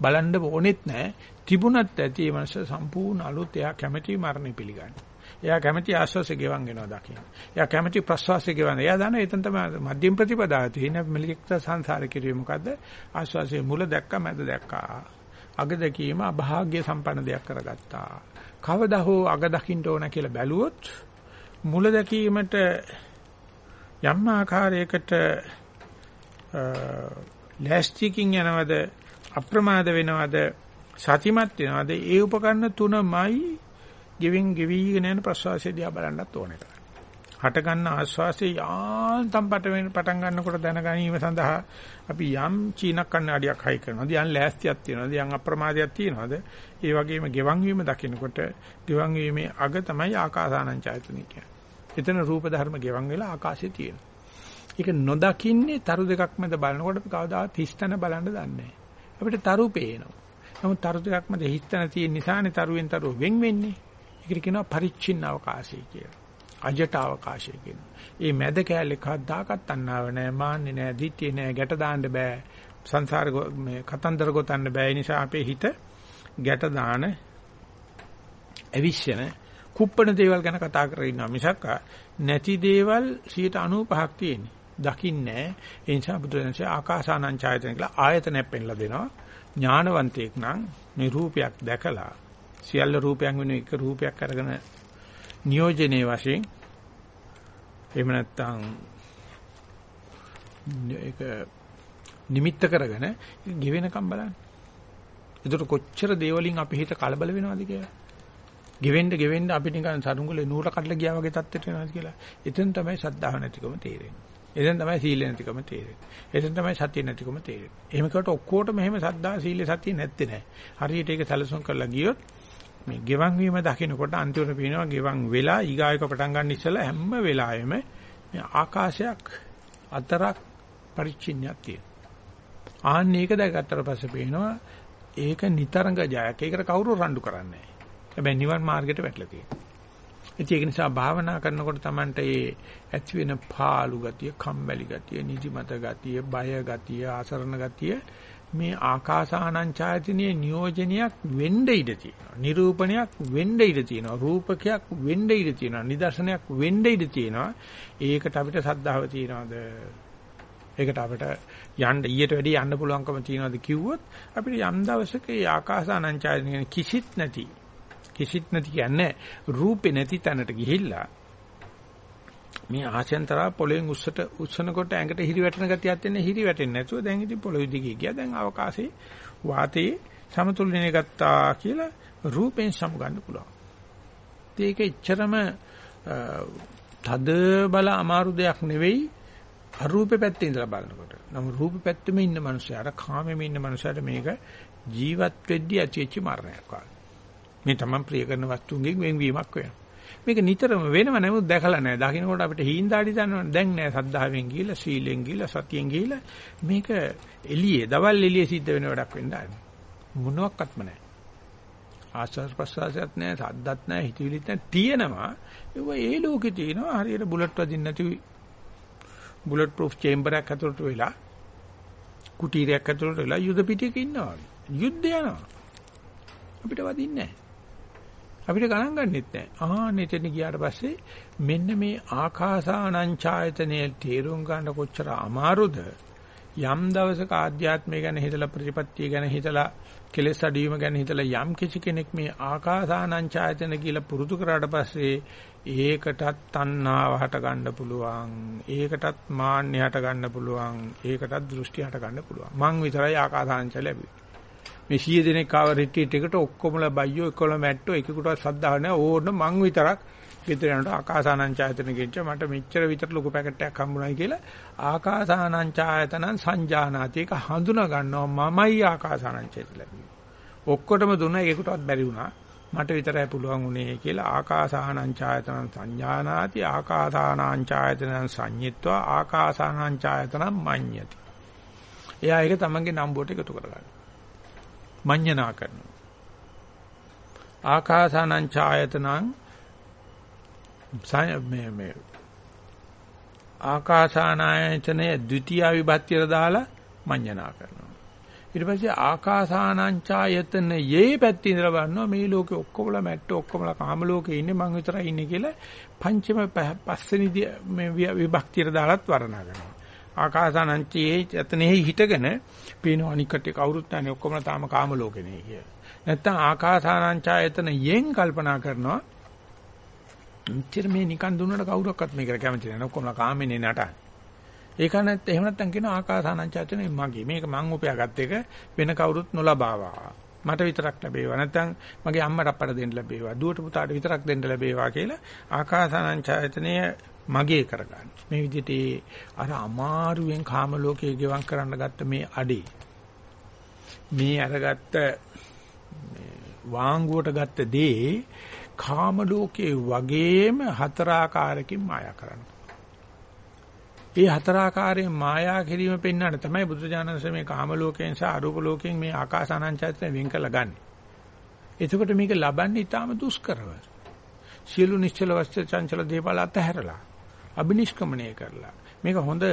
බලන්න ඕනෙත් නැහැ. තිබුණත් ඇති. ඒ මනස සම්පූර්ණ අලුත් එයා කැමැති මරණය පිළිගන්නේ. එයා කැමති ආශ්වාසය ගෙවන් වෙනවා දකින්න. එයා කැමති ප්‍රශ්වාසය ගෙවන්. එයා දන්නවා එතන තමයි මධ්‍යම ප්‍රතිපදාව තියෙන මෙලිකත සංසාර කිරීම මොකද්ද? ආශ්වාසයේ මුල දැක්කා මැද දැක්කා. අග දැකීම අභාග්‍ය සම්පන්න දෙයක් කරගත්තා. කවදා හෝ අග දකින්න ඕන කියලා බැලුවොත් මුල දැකීමට යම් ආකාරයකට ලෑස්තිකින් යනවද අප්‍රමාද වෙනවද සතිමත් වෙනවද ඒ උපකරණ තුනමයි ගෙවින් ගෙවිගෙන යන ප්‍රසවාසය දිහා බලන්නත් ඕනේ කරන්නේ. හට ගන්න ආශ්වාසයේ යාන්තම් පට වෙන පටන් ගන්නකොට දැන ගැනීම සඳහා අපි යම් චීනක් කන්නඩියක් හයි කරනවාද යම් ලෑස්තියක් තියනවාද යම් අප්‍රමාදයක් තියනවාද ඒ වගේම ගෙවන් වීම දකිනකොට ගෙවන් වීමේ අග තමයි ආකාසානං චෛතන්‍ය කියන්නේ. එතන රූප ධර්ම ගෙවන් වෙලා ආකාශයේ තියෙනවා. ඒක නොදකින්නේ තරු දෙකක් මැද බලනකොට අපි කවදාවත් හිස්තන බලන්න දන්නේ නැහැ. අපිට තරු පේනවා. නමුත් තරු දෙකක් මැද හිස්තන තියෙන නිසානේ තරුවෙන් තරුව වෙන් වෙන්නේ. ඒකට කියනවා පරිච්ඡින්න අවකාශය කියලා. අජට අවකාශය කියනවා. මේ මැද කැලේ කවදාකවත් අන්නව නැහැ, මාන්නේ නැහැ, දිත්තේ නැහැ, ගැට දාන්න බෑ. සංසාර මේ කතන්දර ගොතන්න බෑ. ඒ නිසා අපේ හිත ගැට දාන අවිශ්‍යන කුප්පණ දේවල් ගැන කතා කරගෙන ඉන්නවා මිසක් නැති දේවල් 95ක් තියෙන්නේ. දකින්නේ ඒ නිසා බුදුරජාණන්සේ ආකාසානං ඡායතන කියලා ආයතනයක් පෙන්ලා දෙනවා. ඥානවන්තයෙක් නම් මේ රූපයක් දැකලා සියල්ල රූපයන් වෙන එක රූපයක් අරගෙන නියෝජනයේ වශයෙන් එහෙම නැත්නම් ඒක නිමිත්ත කරගෙන ගෙවෙනකම් බලන්න. ඒකට කොච්චර දේවලින් අපි හිත කලබල වෙනවද කියලා. ගෙවෙන්න ගෙවෙන්න අපි නිකන් සරුංගලේ නූල කඩලා ගියා වගේ තත්ත්වයට වෙනවද කියලා. එතෙන් තමයි සද්ධාව නැතිකම තේරෙන්නේ. එතෙන් තමයි සීල නැතිකම තේරෙන්නේ. එතෙන් තමයි සතිය නැතිකම තේරෙන්නේ. එහෙම කට ඔක්කොටම එහෙම සද්ධා සීල සතිය නැත්තේ නෑ. හරියට ඒක සැලසුම් කරලා ගියොත් මේ ගෙවන් වීම දකින්නකොට අන්තිමට පේනවා ගෙවන් වෙලා ඊගායක පටන් ගන්න ඉස්සලා හැම වෙලාවෙම මේ ආකාශයක් අතරක් පරිච්ඡින්නයක් තියෙනවා. ආන්න ඒක දැකගත්තට පස්සේ පේනවා ඒක නිතරංග ජයක්. ඒකට කවුරු රණ්ඩු කරන්නේ නැහැ. හැබැයි නිවන් මාර්ගයට වැටලා තියෙනවා. ඒක නිසා භාවනා කරනකොට Tamanට ඒ ඇති වෙන පාළු ගතිය, කම්මැලි ගතිය, නිදිමත ගතිය, බය ගතිය, ආසරණ ගතිය මේ ආකාසානං ඡායතනයේ නියෝජනයක් වෙන්න ඉඩ තියෙනවා. නිරූපණයක් වෙන්න ඉඩ තියෙනවා. රූපකයක් වෙන්න ඉඩ තියෙනවා. නිදර්ශනයක් වෙන්න ඉඩ තියෙනවා. ඒකට අපිට සද්ධාව තියනවාද? ඒකට අපිට යන්න ඊට වැඩි යන්න පුළුවන්කම තියනවාද කිව්වොත් අපිට යම් දවසක මේ ආකාසානං ඡායතන කිසිත් නැති කිසිත් නැති කියන්නේ රූපේ නැති තැනට ගිහිල්ලා මේ ආශෙන්තරා පොළෙන් උස්සට උස්සනකොට ඇඟට හිරි වැටෙන ගතියක් තියෙන හිරි වැටෙන්නේ නැතුව දැන් ඉතින් පොළොවේ දිගේ ගියා දැන් අවකාශයේ වාතයේ සමතුලනය ගත්තා කියලා රූපෙන් සමගන්න පුළුවන්. ඒක එච්චරම තද බල අමාරු දෙයක් නෙවෙයි අරූපේ පැත්තේ ඉඳලා බලනකොට. නමුත් රූපේ පැත්තෙම ඉන්න මනුස්සයාට කාමෙම ඉන්න මනුස්සයාට මේක ජීවත් වෙද්දී ඇතිවෙච්ච මරණයක් වගේ. මේ තමන් ප්‍රිය කරන වස්තුන්ගෙන් වෙන්වීමක් වෙනවා. මේක නිතරම වෙනව නමුත් දැකලා නැහැ. දකින්නකොට අපිට හීන්දාඩි දන්නවනේ. දැන් නෑ සද්ධාවෙන් ගිහිල්ලා, සීලෙන් ගිහිල්ලා, සතියෙන් ගිහිල්ලා මේක එළියේ, දවල් එළියේ සිද්ධ වෙන වැඩක් වෙන්න ආන්නේ. මොනවත්ක්ම නැහැ. ආස්වාද ප්‍රසආසයත් නැහැ, සද්දත් නැහැ, හිතවිලිත් නැහැ. තියෙනවා. ඒව ඒ ලෝකේ තියෙනවා. හරියට බුලට් වදින්න නැති බුලට් ප්‍රූෆ් චේම්බර් එකක් ඇතුළට වෙලා කුටීරයක් ඇතුළට වෙලා යුද පිටියක ඉන්නවා. යුද්ධ යනවා. අපිට වදින්නේ නැහැ. අපිට ගණන් ගන්නෙත් නැහැ. ආහන එතන ගියාට පස්සේ මෙන්න මේ ආකාසානං ඡායතනයේ තේරුම් ගන්න කොච්චර අමාරුද? යම් දවසක ආධ්‍යාත්මය ගැන හිතලා ප්‍රතිපත්තිය ගැන හිතලා කෙලෙස් අඩීම ගැන හිතලා යම් කිසි කෙනෙක් මේ ආකාසානං ඡායතන කියලා පුරුදු කරාට පස්සේ ඒකටත් තණ්හාව හට ගන්න පුළුවන් ඒකටත් මාන්නය හට ගන්න පුළුවන් ඒකටත් දෘෂ්ටි හට ගන්න පුළුවන්. මං විතරයි ආකාසානං ලැබුවේ. මේ 100 දෙනෙක් ආව රිට්‍රීට් එකට ඔක්කොමලා බයියෝ එක්කලා මැට්ටෝ එකෙකුටවත් සද්දාව නැහැ. ඕන මං විතරක් ගෙදර යනකොට ආකාසානං ඡායතන ගෙච්ච මට මෙච්චර විතර ලොකු පැකට් එකක් හම්බුනායි කියලා ආකාසානං ඡායතනං සංජානාති ඒක හඳුනා ගන්නවා මමයි ආකාසානං ඡායතන ලැබුණේ ඔක්කොටම දුන්නා ඒකටවත් බැරි වුණා. මට විතරයි පුළුවන් උනේ කියලා ආකාසානං ඡායතනං සංජානාති ආකාසානං ඡායතනං සංඤිත්වා ආකාසානං ඡායතනං මඤ්ඤති. එයා ඒක තමන්ගේ නම්බුවට එකතු කරගන්නවා. මඤ්ඤණා කරනවා. ආකාසානං ඡායතනං මේ මේ ආකාසානායතනයේ ද්විතිය විභක්තියට දාලා මඤ්ඤණා කරනවා. ඊට පස්සේ ආකාසානං ඡායතනයේ පැත්තේ ඉඳලා බලනවා මේ ලෝකේ ඔක්කොමලා මැට්ට ඔක්කොමලා කාම ලෝකේ ඉන්නේ මං විතරයි ඉන්නේ කියලා පංචම පස්වෙනි මේ විභක්තියට දාලත් වර්ණනා කරනවා. ආකාසානංචයේ යතනෙහි හිටගෙන පේන අනිකට කවුරුත් නැහැ ඔක්කොම තාම කාම ලෝකෙනේ කිය. නැත්තම් ආකාසානංචායතන යෙන් කල්පනා කරනවා මෙච්චර මේ නිකන් දුන්නට කවුරක්වත් මේකට කැමති නැහැ. ඔක්කොම කාමෙනේ නටන. ඒක නැත්නම් එහෙම නැත්නම් කියන ආකාසානංචයතනෙ මගේ. මේක මං උපයාගත් එක වෙන කවුරුත් නොලබාවා. මට විතරක් ලැබේවා. නැත්නම් මගේ අම්මට අප්පට දෙන්න ලැබේවා. දුවට පුතාට විතරක් දෙන්න ලැබේවා කියලා ආකාසානංචයතනය මගේ කරගන්න. මේ විදිහට අර අමාරුවෙන් කාම ලෝකයේ ගෙවම් කරන්න ගත්ත මේ අඩේ මේ අරගත්ත වාංගුවට ගත්ත දේ කාම ලෝකයේ වගේම හතර ආකාරකින් මායා කරනවා. ඒ හතර ආකාරයෙන් මායා කිරීම පෙන්වන්න තමයි බුදුජානක මේ කාම ලෝකයෙන් සහ අරූප ලෝකයෙන් මේ ආකාසානංචයතන වෙන් කළ ගන්න. එතකොට මේක ලබන්නේ ඊටාම දුෂ්කරව. සියලු නිශ්චල වස්තු චංචල දේවල් අතහැරලා අබිනිෂ්ක්‍මණය කරලා මේක හොඳ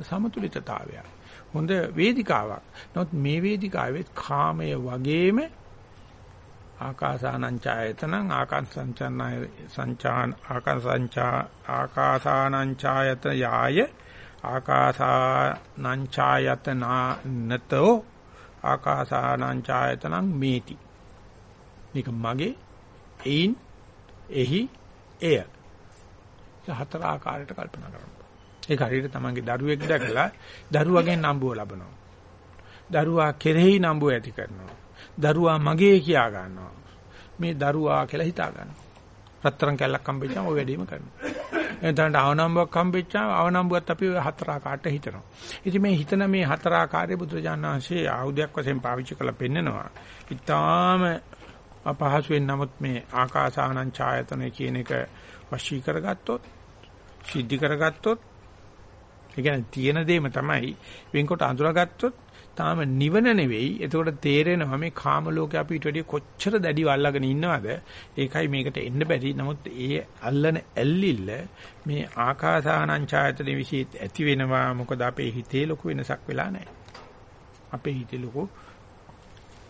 සමතුලිතතාවයක්. හොඳ වේදිකාවක්. නමුත් මේ වේදිකාවේ කාමය වගේම ආකාසානංචායතනං ආකාසංචානාය සංචාන ආකාසංචා ආකාසානංචායත යාය ආකාසානංචායතනනතෝ ආකාසානංචායතනං මේති මේක මගේ එයින් එහි එය හතර ආකාරයට කල්පනා කරනවා ඒක හරියට තමන්ගේ දරුවෙක් දැකලා දරුවගෙන් නම්බුව ලබනවා දරුවා කෙරෙහි නම්බුව ඇති කරනවා දරුවා මගේ කියා ගන්නවා. මේ දරුවා කියලා හිතා ගන්නවා. රත්තරන් කැල්ලක් හම්බෙච්චාම ඔය වැඩේම කරනවා. එතනට අවනම්බුවක් හම්බෙච්චාම අවනම්බුවත් අපි ඔය හතර ආකාරයට හිතනවා. ඉතින් මේ හිතන මේ හතර ආකාරයේ බුදුරජාණන් වහන්සේ ආයුධයක් වශයෙන් පාවිච්චි කරලා පෙන්නනවා. ඊටාම අපහසුවෙන් නමුත් මේ ආකාසානං ඡායතන කියන එක වශී කරගත්තොත් සිද්ධි කරගත්තොත් ඒ කියන්නේ තියෙන දෙයම තමයි වෙන්කොට අඳුරගත්තොත් තාම නිවන නෙවෙයි. එතකොට තේරෙනවා මේ කාම ලෝකේ අපි ඊට වැඩිය කොච්චර දැඩිව අල්ලගෙන ඉන්නවද? ඒකයි මේකට එන්න බැරි. නමුත් ඒ අල්ලන ඇල්ලිල්ල මේ ආකාසානං ඡායතන විශේෂ ඇති වෙනවා. මොකද අපේ හිතේ ලොකු වෙනසක් වෙලා නැහැ. අපේ හිතේ ලොකු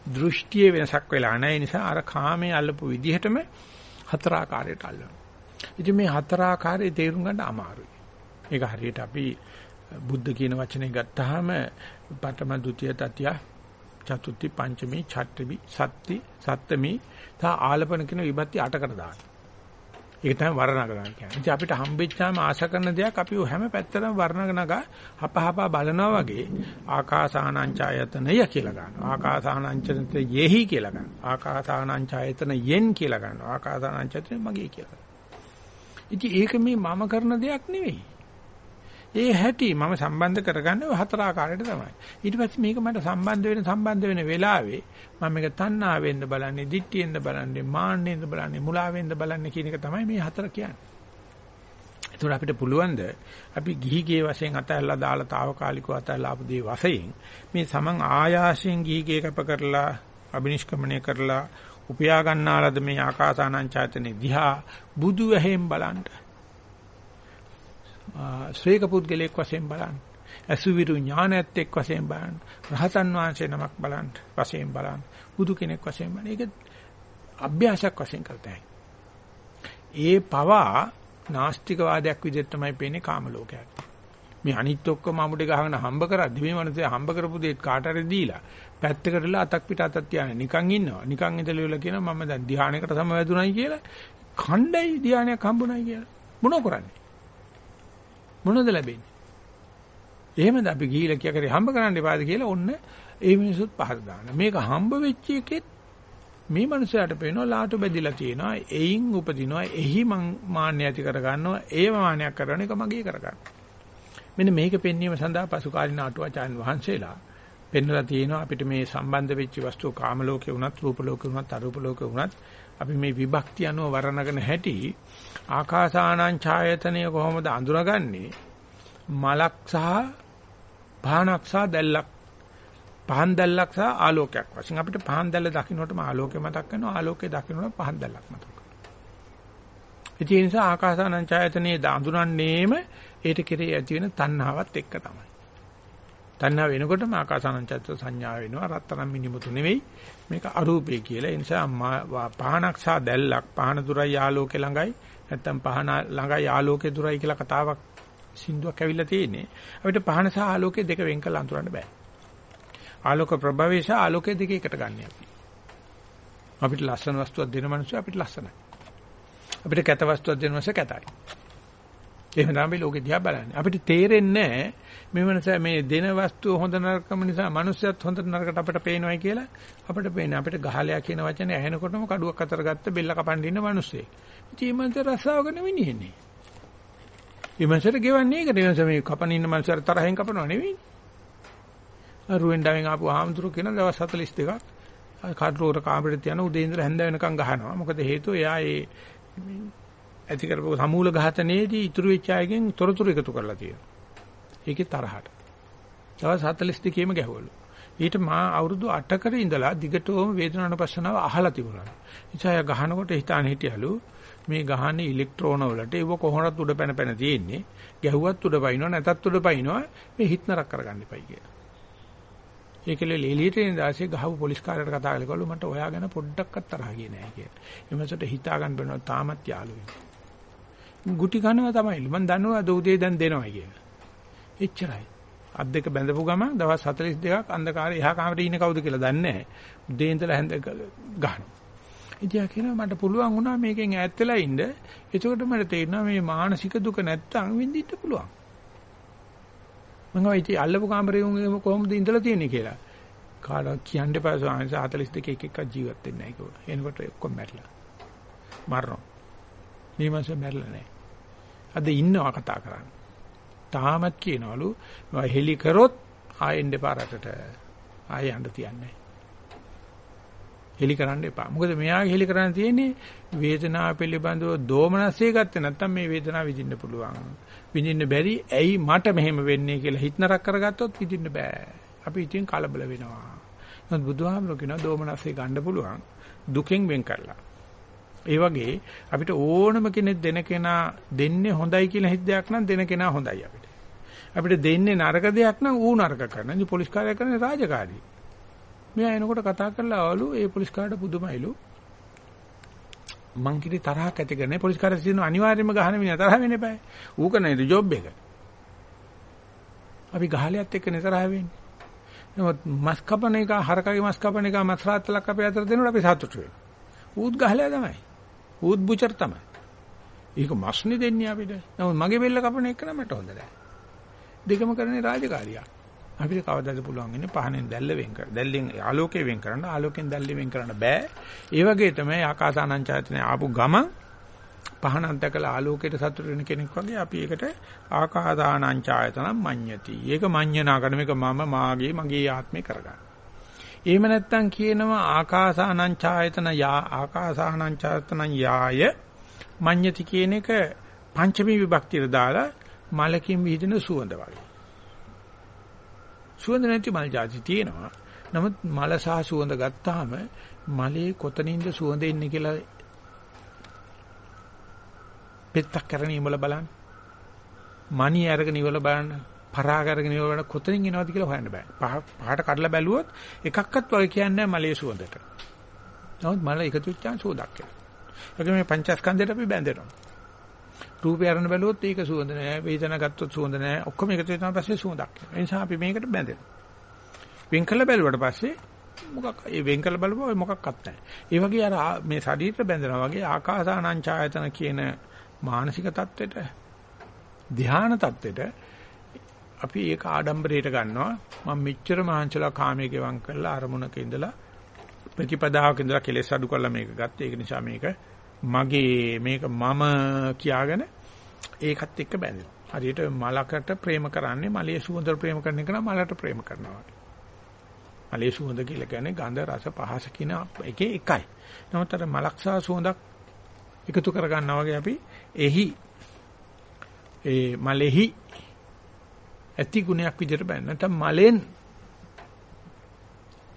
දෘෂ්ටියේ වෙනසක් වෙලා නැහැ. ඒ නිසා අර කාමයේ අල්ලපු විදිහටම හතර ආකාරයට අල්ලනවා. ඉතින් මේ හතර ආකාරයේ තේරුම් ගන්න අමාරුයි. ඒක හරියට අපි බුද්ධ කියන වචනේ ගත්තාම පඨම ဒ ුතිය තතිය චතුත්ථි පංචමි ඡට්ඨමි සත්‍ති සත්තමි තා ආලපන කියන විභක්ති අටකට දාන්න. ඒක තමයි වර්ණගණ කියන්නේ. ඉතින් අපිට හම්බෙච්චාම ආශා කරන දෙයක් අපි හැම පැත්තටම වර්ණගණක හපහපා බලනවා වගේ ආකාසානංචායතනය කියලා ගන්නවා. ආකාසානංචනත යෙහි කියලා ගන්නවා. ආකාසානංචායතන යෙන් කියලා ගන්නවා. ආකාසානංචායතන මගේ කියලා. ඉතින් ඒක මේ මම කරන දෙයක් නෙවෙයි. ඒ හැටි මම සම්බන්ධ කරගන්නේ හතර ආකාරයට තමයි. ඊට පස්සේ මේක මට සම්බන්ධ වෙන සම්බන්ධ වෙන වෙලාවේ මම මේක තණ්හාවෙන්ද බලන්නේ, දිට්ඨියෙන්ද බලන්නේ, මාන්නෙන්ද බලන්නේ, මුලාවෙන්ද බලන්නේ කියන එක තමයි මේ හතර කියන්නේ. ඒතකොට අපිට පුළුවන් ද අපි ගිහි ගේ වශයෙන් අතහැරලා දාලා తాවකාලිකව අතහැරලා ආපු දේ වශයෙන් මේ සමන් ආයාසයෙන් ගිහි ගේ කැප කරලා අබිනිෂ්ක්‍මණය කරලා උපයා ගන්නාලද මේ ආකාසානං චෛතන්‍ය දිහා බුදු වැහෙන් බලන්න ශ්‍රේක පුද්ගලයෙක් වශයෙන් බලන්න. අසුවිරු ඥානයත් එක් වශයෙන් බලන්න. රහතන් වහන්සේ නමක් බලන්න වශයෙන් බලන්න. බුදු කෙනෙක් වශයෙන් බලන්න. ඒක අභ්‍යාසයක් වශයෙන් කරතයි. ඒ පවා නාස්තිකවාදයක් විදිහට තමයි පේන්නේ කාම ලෝකයක්. මේ අනිත් ඔක්කොම අමුඩේ ගහගෙන හම්බ කරද්දි මේ මනුස්සයා හම්බ කරපු දේත් කාට හරි දීලා පැත්තකටලා අතක් පිට අතක් තියාගෙන නිකන් ඉන්නවා. නිකන් ඉඳලා ඉවල කියනවා මම දැන් ධානයකට සමවැදුණයි කියලා. ඛණ්ඩයි ධානයක් හම්බුණයි කියලා. මොනව කරන්නේ? මොනවද ලැබෙන්නේ? එහෙමද අපි ගිහිලා කිය කරේ හම්බ කරන්න එපාද කියලා ඔන්න ඒ මිනිසුත් පහර දාන. මේක හම්බ වෙච්ච එකෙත් මේ මනුස්සයාට පේනවා ලාටු බැදිලා තියෙනවා. එයින් උපදිනවා. එහි මං මාන්නය ඇති කර ගන්නවා. ඒ මාන්නයක් කරන එක මගේ කර ගන්න. මෙන්න මේක පෙන්වීම සඳහා පසුකාලීන අටුවාචාන් වහන්සේලා පෙන්වලා තියෙනවා අපිට මේ සම්බන්ධ වෙච්ච වස්තු කාම ලෝකේ වුණත් රූප ලෝකේ වුණත් අරූප ලෝකේ වුණත් අපි මේ විභක්ති අනුව වර්ණගෙන හැටි ආකාසානං ඡායතනය කොහොමද අඳුනගන්නේ මලක් සහ පහනක් සහ දැල්ලක්. පහන් දැල්ලක් සහ ආලෝකයක් වශයෙන්. අපිට පහන් දැල්ල දකින්නටම ආලෝකය මතක් වෙනවා. ආලෝකය දකින්නට පහන් දැල්ලක් මතක් වෙනවා. ඒ නිසා ආකාසානං ඡායතනයේ අඳුනන්නේම ඒට කෙරේ ඇති වෙන තණ්හාවත් එක්ක තමයි. තණ්හා වෙනකොටම ආකාසානංචත්ත සංඥා වෙනවා රත්තරන් මිනිමුතු නෙවෙයි. මේක අරූපේ කියලා. ඒ නිසා පහනක් සහ දැල්ලක් පහන දුරයි ආලෝකේ ළඟයි නැත්තම් පහන ළඟයි ආලෝකේ දුරයි කියලා කතාවක් සින්දුවක් ඇවිල්ලා තියෙන්නේ. අපිට පහන සහ ආලෝකේ දෙක වෙන් කරලා අඳුරන්න බෑ. ආලෝක ප්‍රභවය සහ ආලෝකයේ දෙක එකට ගන්න අපි. අපිට ලස්සන වස්තුවක් දෙන මිනිස්සු අපිට ලස්සනයි. අපිට කැත වස්තුවක් දෙන මිනිස්සු කැතයි. එහෙම තමයි ලෝකෙ දිහා බලන්නේ. අපිට තේරෙන්නේ මේ වෙනස මේ දෙන වස්තුව හොඳ නරකම නිසා මිනිස්සුත් හොඳ නරකට අපිට පේනවායි කියලා අපිට පේන්නේ. අපිට ගහලයා කියන වචනේ ඇහෙනකොටම කඩුවක් අතර ගත්ත බෙල්ල කපන්න ඉන්න මිනිස්සෙක්. ඉතින් මේ මන්ට රස්සාවක නෙවෙයි ඉන්නේ. මේ මනසට ගෙවන්නේ ඒකට. ඒ නිසා මේ කපන ඉන්න මනසට තරහෙන් කපනව නෙවෙයි. රුවෙන්ඩාවෙන් ආපු ආම්තුරු කියන දවස් 42ක් කාඩ්රෝර කාමරේට යන උදේ ඉඳලා හැන්ද වෙනකන් ගහනවා. මොකද හේතුව එයා ඒ ඇති කරපු සමූල ඝාතනයේදී ඉතුරු වෙච්ච අයගෙන් තොරතුරු එකතු කරලා තියෙනවා. ඒකේ තරහට. දවස් 42 ම ගැහුවලු. ඊට මා අවුරුදු 8කට ඉඳලා දිගටම වේදනානුපස්සනාව අහලා තිබුණා. ඉතින් ගහනකොට හිතාන හිටියලු මේ ගහන්නේ ඉලෙක්ට්‍රෝන වලට ඒව කොහොමවත් උඩ පැන පැන තියෙන්නේ. ගැහුවත් උඩ පයින්නවා නැතත් උඩ පයින්නවා. මේ හිත නරක කරගන්න එපයි කියලා. ඒකල ලේලියට ඉඳ දැසේ ගහපු පොලිස් කාර්යයට කතා කළකලු මට ඔයා ගැන පොඩ්ඩක්වත් තරහ ගියේ නැහැ කියලා. එමසට හිතා ගන්න බැනවා තාමත් යාළු වෙනවා. ගුටි කනවා තමයි. මම දන්නවා දෝදේ දැන් දෙනවා කියලා. එච්චරයි. අත් දෙක බැඳපු ගම දවස් 42ක් අන්ධකාරේ එහා කාමරේ ඉන්නේ කවුද කියලා දන්නේ නැහැ. උදේ ඉඳලා හැන්ද ගහනවා. ඉතියා කියනවා මට පුළුවන් වුණා මේකෙන් ඈත් වෙලා ඉන්න. එතකොට මට තේරෙනවා මේ මානසික දුක නැත්තම් විඳින්න පුළුවන්. මම ඉතින් අල්ලපු කාමරේ උන් කොහොමද ඉඳලා තියෙන්නේ කියලා. කාටවත් කියන්න එපා ස්වාමීන් 42 එක එකක් ජීවත් වෙන්නේ නැහැ කිව්වා. එනකොට ඔක්කොම මැරිලා. මරනවා. මේ මාස මැරිලා නැහැ. අද ඉන්නවා කතා කරන්නේ. තාමත් කියනවලු හෙලි කරොත් ආයෙන්න එපා රටට. ආයෙ යන්න තියන්නේ. හෙලි කරන්න එපා. මොකද මෙයාගේ හෙලි කරන්න තියෙන්නේ වේදනාව පිළිබඳව දෝමනස්සේ ගත්තේ නැත්නම් මේ වේදනාව විඳින්න පුළුවන්. විඳින්න බැරි ඇයි මට මෙහෙම වෙන්නේ කියලා හිත නරක කරගත්තොත් විඳින්න බෑ. අපි ඉතින් කලබල වෙනවා. නමුත් බුදුහාමුදුරු කියනවා දෝමනස්සේ ගන්න පුළුවන් දුකෙන් වෙන් කරලා. ඒ වගේ අපිට ඕනම කෙනෙක් දෙන කෙනා දෙන්නේ හොඳයි කියලා හිත දෙයක් නම් දෙන කෙනා හොඳයි අපිට. අපිට දෙන්නේ නරක දෙයක් නම් ඌ නරක කරනවා. ඉතින් පොලිස් කාර්යය කරන්නේ රාජකාරී. මෙයා එනකොට කතා කරලා ආවලු ඒ පොලිස් කාර්යයට පුදුමයිලු. මං කිරි තරහක් ඇති කරන්නේ පොලිස් කාර්යයට තියෙන අනිවාර්යයෙන්ම ගහන මිනිහා තරහ වෙන්න එපා. ඌ කරන්නේ ජොබ් එක. අපි ගහලියත් එක්ක නෙතරහ වෙන්නේ. නමුත් මස් කපන එක හරකගේ මස් කපන එක මස් රාත්තලක් අපේ අතර දෙනකොට අපි සතුටු වෙනවා. ඌත් ගහලයා තමයි. ඌත් බුචර් තමයි. ඒක මස්නේ දෙන්නේ අපිට. නමුත් මගේ බෙල්ල කපන එක නම් මට හොඳ නැහැ. දෙකම කරන්නේ රාජකාරියක්. අපිට කවදාද පුළුවන් ඉන්නේ පහනෙන් දැල්ල වෙන් කර. දැල්ලෙන් ආලෝකයෙන් වෙන් කරන්න ආලෝකයෙන් දැල්ලෙන් වෙන් කරන්න බෑ. ඒ වගේ තමයි ආකාසානංචායතන ආපු ගමන් පහනක් දැකලා ආලෝකයට සතුට වෙන කෙනෙක් වගේ අපි ඒකට ආකාසානංචායතන මඤ්ඤති. ඒක මඤ්ඤනා කරන මේක මම මාගේ මගේ ආත්මේ කරගන්න. එහෙම නැත්නම් කියනවා ආකාසානංචායතන යා ආකාසානංචායතන යාය මඤ්ඤති කියන එක පංචමී විභක්තියට දාලා මලකින් විහිදෙන සුවඳ වගේ. සුවඳ නැති මල් જાති තියෙනවා. නමුත් මල සහ සුවඳ ගත්තාම මලේ කොතනින්ද සුවඳ එන්නේ කියලා පෙත්තක් කරගෙන ඉමල බලන්න. මණි අරගෙන ඉවල බලන්න. පරාග අරගෙන යවන කොතනින් එනවද කියලා හොයන්න බෑ. පහට කඩලා බැලුවොත් එකක්වත් වගේ කියන්නේ නැහැ මලේ සුවඳට. නමුත් මල එකතු වෙච්චාන් සුවඳක් එනවා. ඒකම මේ පංචස්කන්ධයට අපි බැඳෙනවා. රූපය අරන් බැලුවොත් ඒක සුවඳ නෑ. වේදනා ගත්තොත් සුවඳ නෑ. ඔක්කොම එකතු වෙනවා පස්සේ සුවඳක් එනවා. ඒ නිසා අපි මේකට බැඳෙනවා. වෙන් කළ බැලුවට පස්සේ මොකක් ඒ වෙන් කළ බලපුවා මොකක්වත් නැහැ. ඒ වගේ අර මේ ශරීරය බැඳෙනවා වගේ ආකාසානං ඡායතන කියන මානසික தත්වෙට ධානා தත්වෙට අපි ඒක ආඩම්බරයට ගන්නවා. මම මෙච්චර මහන්සිලා කාමයේ ගෙවම් කරලා අරමුණක ඉඳලා ප්‍රතිපදාවක ඉඳලා කෙලෙස් අඩු කරලා මේක ගත්තා. ඒක නිසා මේක මගේ මේක මම කියාගෙන ඒකත් එක්ක බැඳෙනවා. හරියට මලකට ප්‍රේම කරන්නේ මලයේ සුවඳ ප්‍රේම කරන එක නම් මලට ප්‍රේම කරනවා. මලයේ සුවඳ කියලා කියන්නේ ගන්ධ රස පහස කියන එකේ එකයි. නමුත් අර මලක් සහ සුවඳක් එකතු කර ගන්නවා වගේ අපි එහි ඒ මලෙහි ඇති ගුණයක් විදිහට බැන්න. නැත්නම් මලෙන්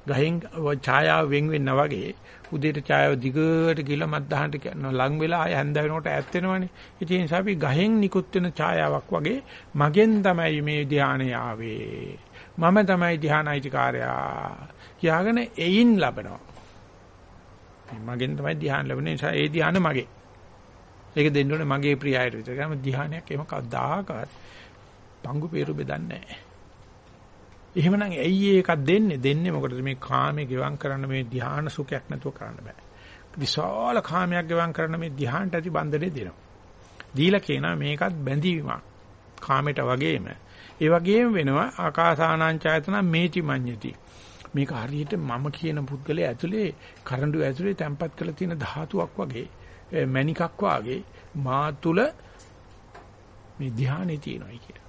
ගහෙන් ඡායාව වෙන් වෙනා වගේ උදේට ඡායාව දිගට ගිහලා මත්දහනට කරනවා ලඟ වෙලා ආය හැන්ද වෙනකොට ඈත් වෙනවනේ. ඉතින් ඒ නිසා අපි ගහෙන් නිකුත් වෙන ඡායාවක් වගේ මගෙන් තමයි මේ ධානය ආවේ. මම තමයි ධානයිතිකාරයා කියාගෙන එයින් ලබනවා. මගෙන් තමයි ධානය ලැබෙන්නේ. නිසා ඒ ධානය මගේ. ඒක දෙන්න ඕනේ මගේ ප්‍රියයට විතර. ගම ධානයක් එහෙම කවදාකවත් පංගු peeru බෙදන්නේ නැහැ. එහෙමනම් ඇයි ඒකක් දෙන්නේ? දෙන්නේ මොකටද මේ කාමයේ ගෙවම් කරන්න මේ ධ්‍යාන සුඛයක් නැතුව කරන්න බෑ. විශාල කාමයක් ගෙවම් කරන්න මේ ධ්‍යානට ඇති බන්ධනේ දෙනවා. දීලා කියනවා මේකත් බැඳීමක්. කාමයට වගේම. ඒ වගේම වෙනවා ආකාසානංචයතන මේති මඤ්ඤති. මේක හරියට මම කියන පුද්ගලයා ඇතුලේ කරඬු ඇතුලේ තැම්පත් කරලා තියෙන ධාතුවක් වගේ මණිකක් වගේ මා තුල මේ ධානයේ තියෙනවා කියලා.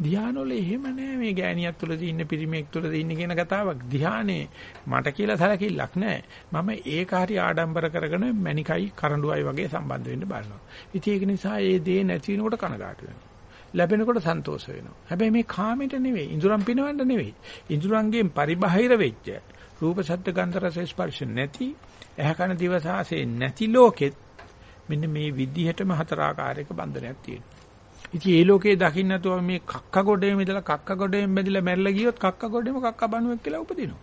ධානවල එහෙම නෑ මේ ගෑණියක් තුල තියෙන පිරිමියෙක් තුල තියෙන කියන කතාවක්. ධානයේ මට කියලා සැලකිල්ලක් නෑ. මම ඒක හරි ආඩම්බර කරගෙන මණිකයි කරඬුවයි වගේ සම්බන්ධ වෙන්න බලනවා. ඉතින් ඒක නිසා ඒ දේ නැති වෙනකොට කනගාටු වෙනවා. ලැබෙනකොට සන්තෝෂ වෙනවා. හැබැයි මේ කාමෙට නෙවෙයි, ඉඳුරම් පිනවන්න නෙවෙයි. ඉඳුරංගෙන් පරිබාහිර වෙච්ච රූප ශබ්ද ගන්ධ රස ස්පර්ශ නැති, ඇහ කන දිව සාසේ නැති ලෝකෙත් මෙන්න මේ විදිහටම හතරාකාරයක බන්ධනයක් තියෙනවා. ඉතින් ඒ ලෝකේ දකින්න නැතුව මේ කක්ක ගොඩේම ඉඳලා කක්ක ගොඩේම බැඳිලා මැරිලා ගියොත් කක්ක ගොඩේම කක්ක බණුවෙක් කියලා උපදිනවා.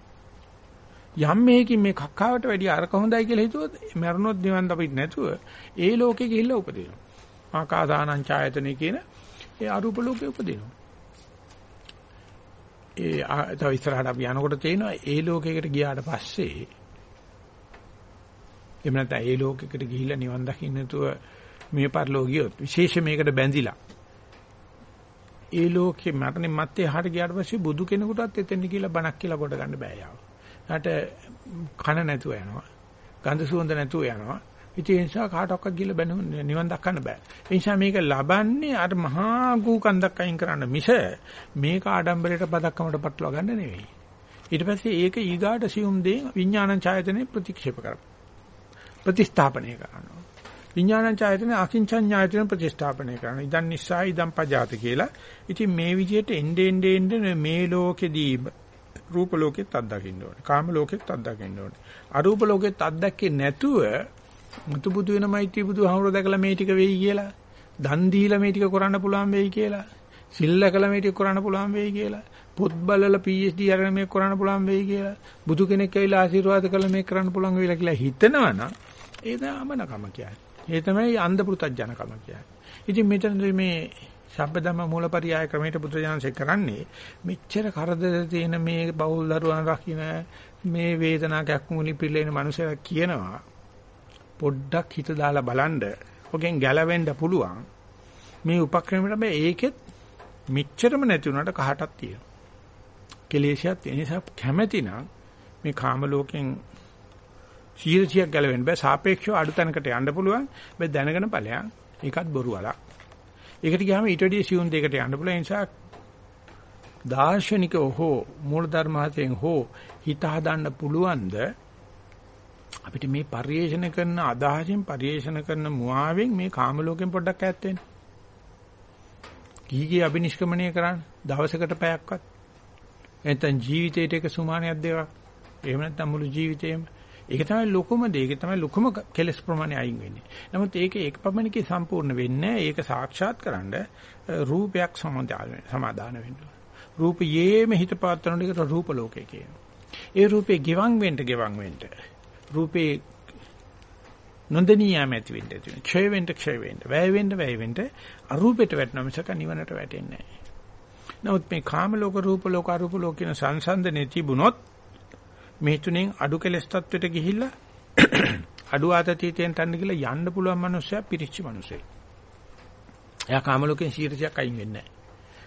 යම් මේකින් මේ කක්කාවට වැඩිය අරක හොඳයි කියලා හිතුවොත් මරණොත් නිවන් අපිට නැතුව ඒ ලෝකේ ගිහිල්ලා උපදිනවා. ආකාසානං ඡායතනෙ කියන ඒ අරූප ලෝකේ උපදිනවා. ඒ තව ඉස්සරහට අපි යනකොට තේනවා ඒ ලෝකයකට ගියාට පස්සේ එහෙම නැත්නම් ඒ ලෝකයකට ගිහිල්ලා නිවන් දකින්න නැතුව මේ පරිලෝකියොත් විශේෂ මේකට බැඳිලා ඒ ලෝකේ මරණය මැත්තේ එහාට ගියාට පස්සේ බුදු කෙනෙකුටත් එතෙන් කියලා බණක් කියලා කොට ගන්න බෑ යාව. ඊට කන නැතුව යනවා. ගඳ සුවඳ නැතුව යනවා. ඉතින් ඒ නිසා කාටවත් ගිහලා බැනු නිවන් දක්කන්න බෑ. ඒ නිසා මේක ලබන්නේ අර මහා ගූ කන්දක් අයින් කරන්න මිස මේක ආඩම්බරයට පදක්කමට පටලවා ගන්න නෙවෙයි. ඊට පස්සේ ඒක ඊගාට සියුම් දේ විඥානං ඡායතනෙ ප්‍රතික්ෂේප කරනවා. ප්‍රතිස්ථාපනය කරනවා. විඥානං ඡායතනෙ අකින්චඤ්ඤායතනෙ ප්‍රතිස්ථාපනය කරනවා. ඉදන් නිසා ඉදන් පජාත කියලා. ඉතින් මේ විදිහට එnde ende ende මේ ලෝකෙදී රූප ලෝකෙත් අත්දකින්න ඕනේ. කාම ලෝකෙත් අත්දකින්න ඕනේ. අරූප ලෝකෙත් අත්දැකේ නැතුව මුතු බුදු වෙන මෛත්‍රී බුදුහාමුදුරුවෝ දැකලා මේ ටික වෙයි කියලා. දන් දීලා මේ ටික කරන්න පුළුවන් වෙයි කියලා. සිල්ල කළා මේ ටික කරන්න පුළුවන් වෙයි කියලා. පොත් බලලා PhD අරගෙන මේක කරන්න පුළුවන් වෙයි කියලා. බුදු කෙනෙක් ඇවිල්ලා ආශිර්වාද කළා මේක කරන්න පුළුවන් වෙයිලා කියලා හිතනවනම් ඒ තමනකම කියන්නේ. ඒ තමයි අන්ධ පුරුතඥකම කියන්නේ. ඉතින් මෙතනදී මේ ශබ්දම මූලපරියාය ක්‍රමයට බුදුජානසෙක් කරන්නේ මෙච්චර කරදර තියෙන මේ බෞල් දරුවන් රකින්න මේ වේදනාවක් ඇක්මුලි පිළිලෙන මනුස්සයෙක් කියනවා පොඩ්ඩක් හිත දාලා බලන්න ඔකෙන් ගැලවෙන්න පුළුවන් මේ උපක්‍රමයට බෑ ඒකෙත් මෙච්චරම නැති වුණාට කහටක් තියෙනවා කෙලේශයක් තියෙන නිසා කැමැතිනම් මේ කාම ලෝකෙන් සීරසියක් ගැලවෙන්න බෑ සාපේක්ෂව අඩු තැනකට යන්න පුළුවන් මේ දැනගෙන ඵලයන් ඒකත් බොරු වලක් ඒකට ගියාම ඊට වඩා සියුම් දෙයකට යන්න පුළුවන් ඒ නිසා දාර්ශනිකව හෝ මූලධර්ම හතෙන් හෝ හිත හදන්න පුළුවන්ද අපිට මේ පරිේෂණ කරන අදහසින් පරිේෂණ කරන මුවාවෙන් මේ කාම ලෝකෙන් පොඩ්ඩක් ඈත් වෙන්න. කීගේ අබිනිෂ්ක්‍මණය කරන්න දවසකට පැයක්වත්. නැත්නම් ජීවිතේට එක සුමානයක් දෙකක්. එහෙම නැත්නම් මුළු ජීවිතේම ඒක තමයි ලොකුම දේ. ඒක තමයි ලොකුම කෙලස් ප්‍රමාණය අයින් වෙන්නේ. නමුත් ඒක ඒකපමණකේ සම්පූර්ණ වෙන්නේ ඒක සාක්ෂාත් කරන්න රූපයක් සමාදාන වෙන්න. රූපයේම හිත පාත්‍රන එකට රූප ලෝකේ කියනවා. ඒ රූපේ ගෙවන් වෙන්න ගෙවන් වෙන්න රූපේ නොදෙනියම ඇති වෙන්න ඇති වෙන. ක්ෂය වෙන්න ක්ෂය වෙන්න. වැය වෙන්න වැය වෙන්න අරූපෙට වැටෙන මිසක නිවනට වැටෙන්නේ නැහැ. නමුත් මේ කාම ලෝක රූප ලෝක අරූප ලෝක කියන සංසන්දනේ තිබුණොත් මේ තුනෙන් අඩු කෙලස් තත්වෙට ගිහිල්ලා අඩු ආතතියෙන් තන්න ගිහලා යන්න පුළුවන් මනුස්සයා පිරිච්ච මනුස්සයෙක්. එයා කාම ලෝකෙන් 100ක් අයින් වෙන්නේ නැහැ.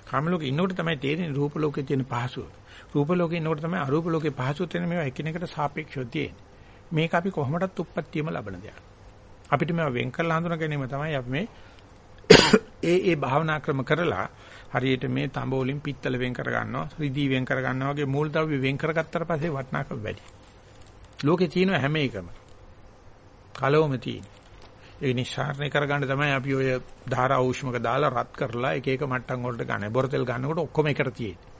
කාම ලෝකේ ඉන්නකොට තමයි තේරෙන්නේ රූප ලෝකේ තියෙන පහසුව. රූප ලෝකේ ඉන්නකොට තමයි අරූප ලෝකේ පහසුව තියෙන මේවා එකිනෙකට සාපේක්ෂව තියෙන්නේ. මේක අපි කොහොමදත් උප්පත්තියම ලබන දෙයක්. අපිට මේවා වෙන් කරලා හඳුනා ගැනීම තමයි අපි මේ ඒ ඒ භාවනා ක්‍රම කරලා හරියට මේ තඹ වලින් පිත්තල වෙන් කර ගන්නවා, රිදී වෙන් කර ගන්නවා වගේ මූලද්‍රව්‍ය වෙන් කරගත්තට පස්සේ වටිනාකම වැඩි. ලෝකේ තියෙන හැම එකම කලවම තියෙන. ඒ නිස්සාරණය කරගන්න තමයි අපි ඔය ධාරා ඖෂ්මක දාලා රත් කරලා එක එක මට්ටම් වලට ගන්න. බොරතෙල් ගන්නකොට ඔක්කොම එකට තියෙන්නේ.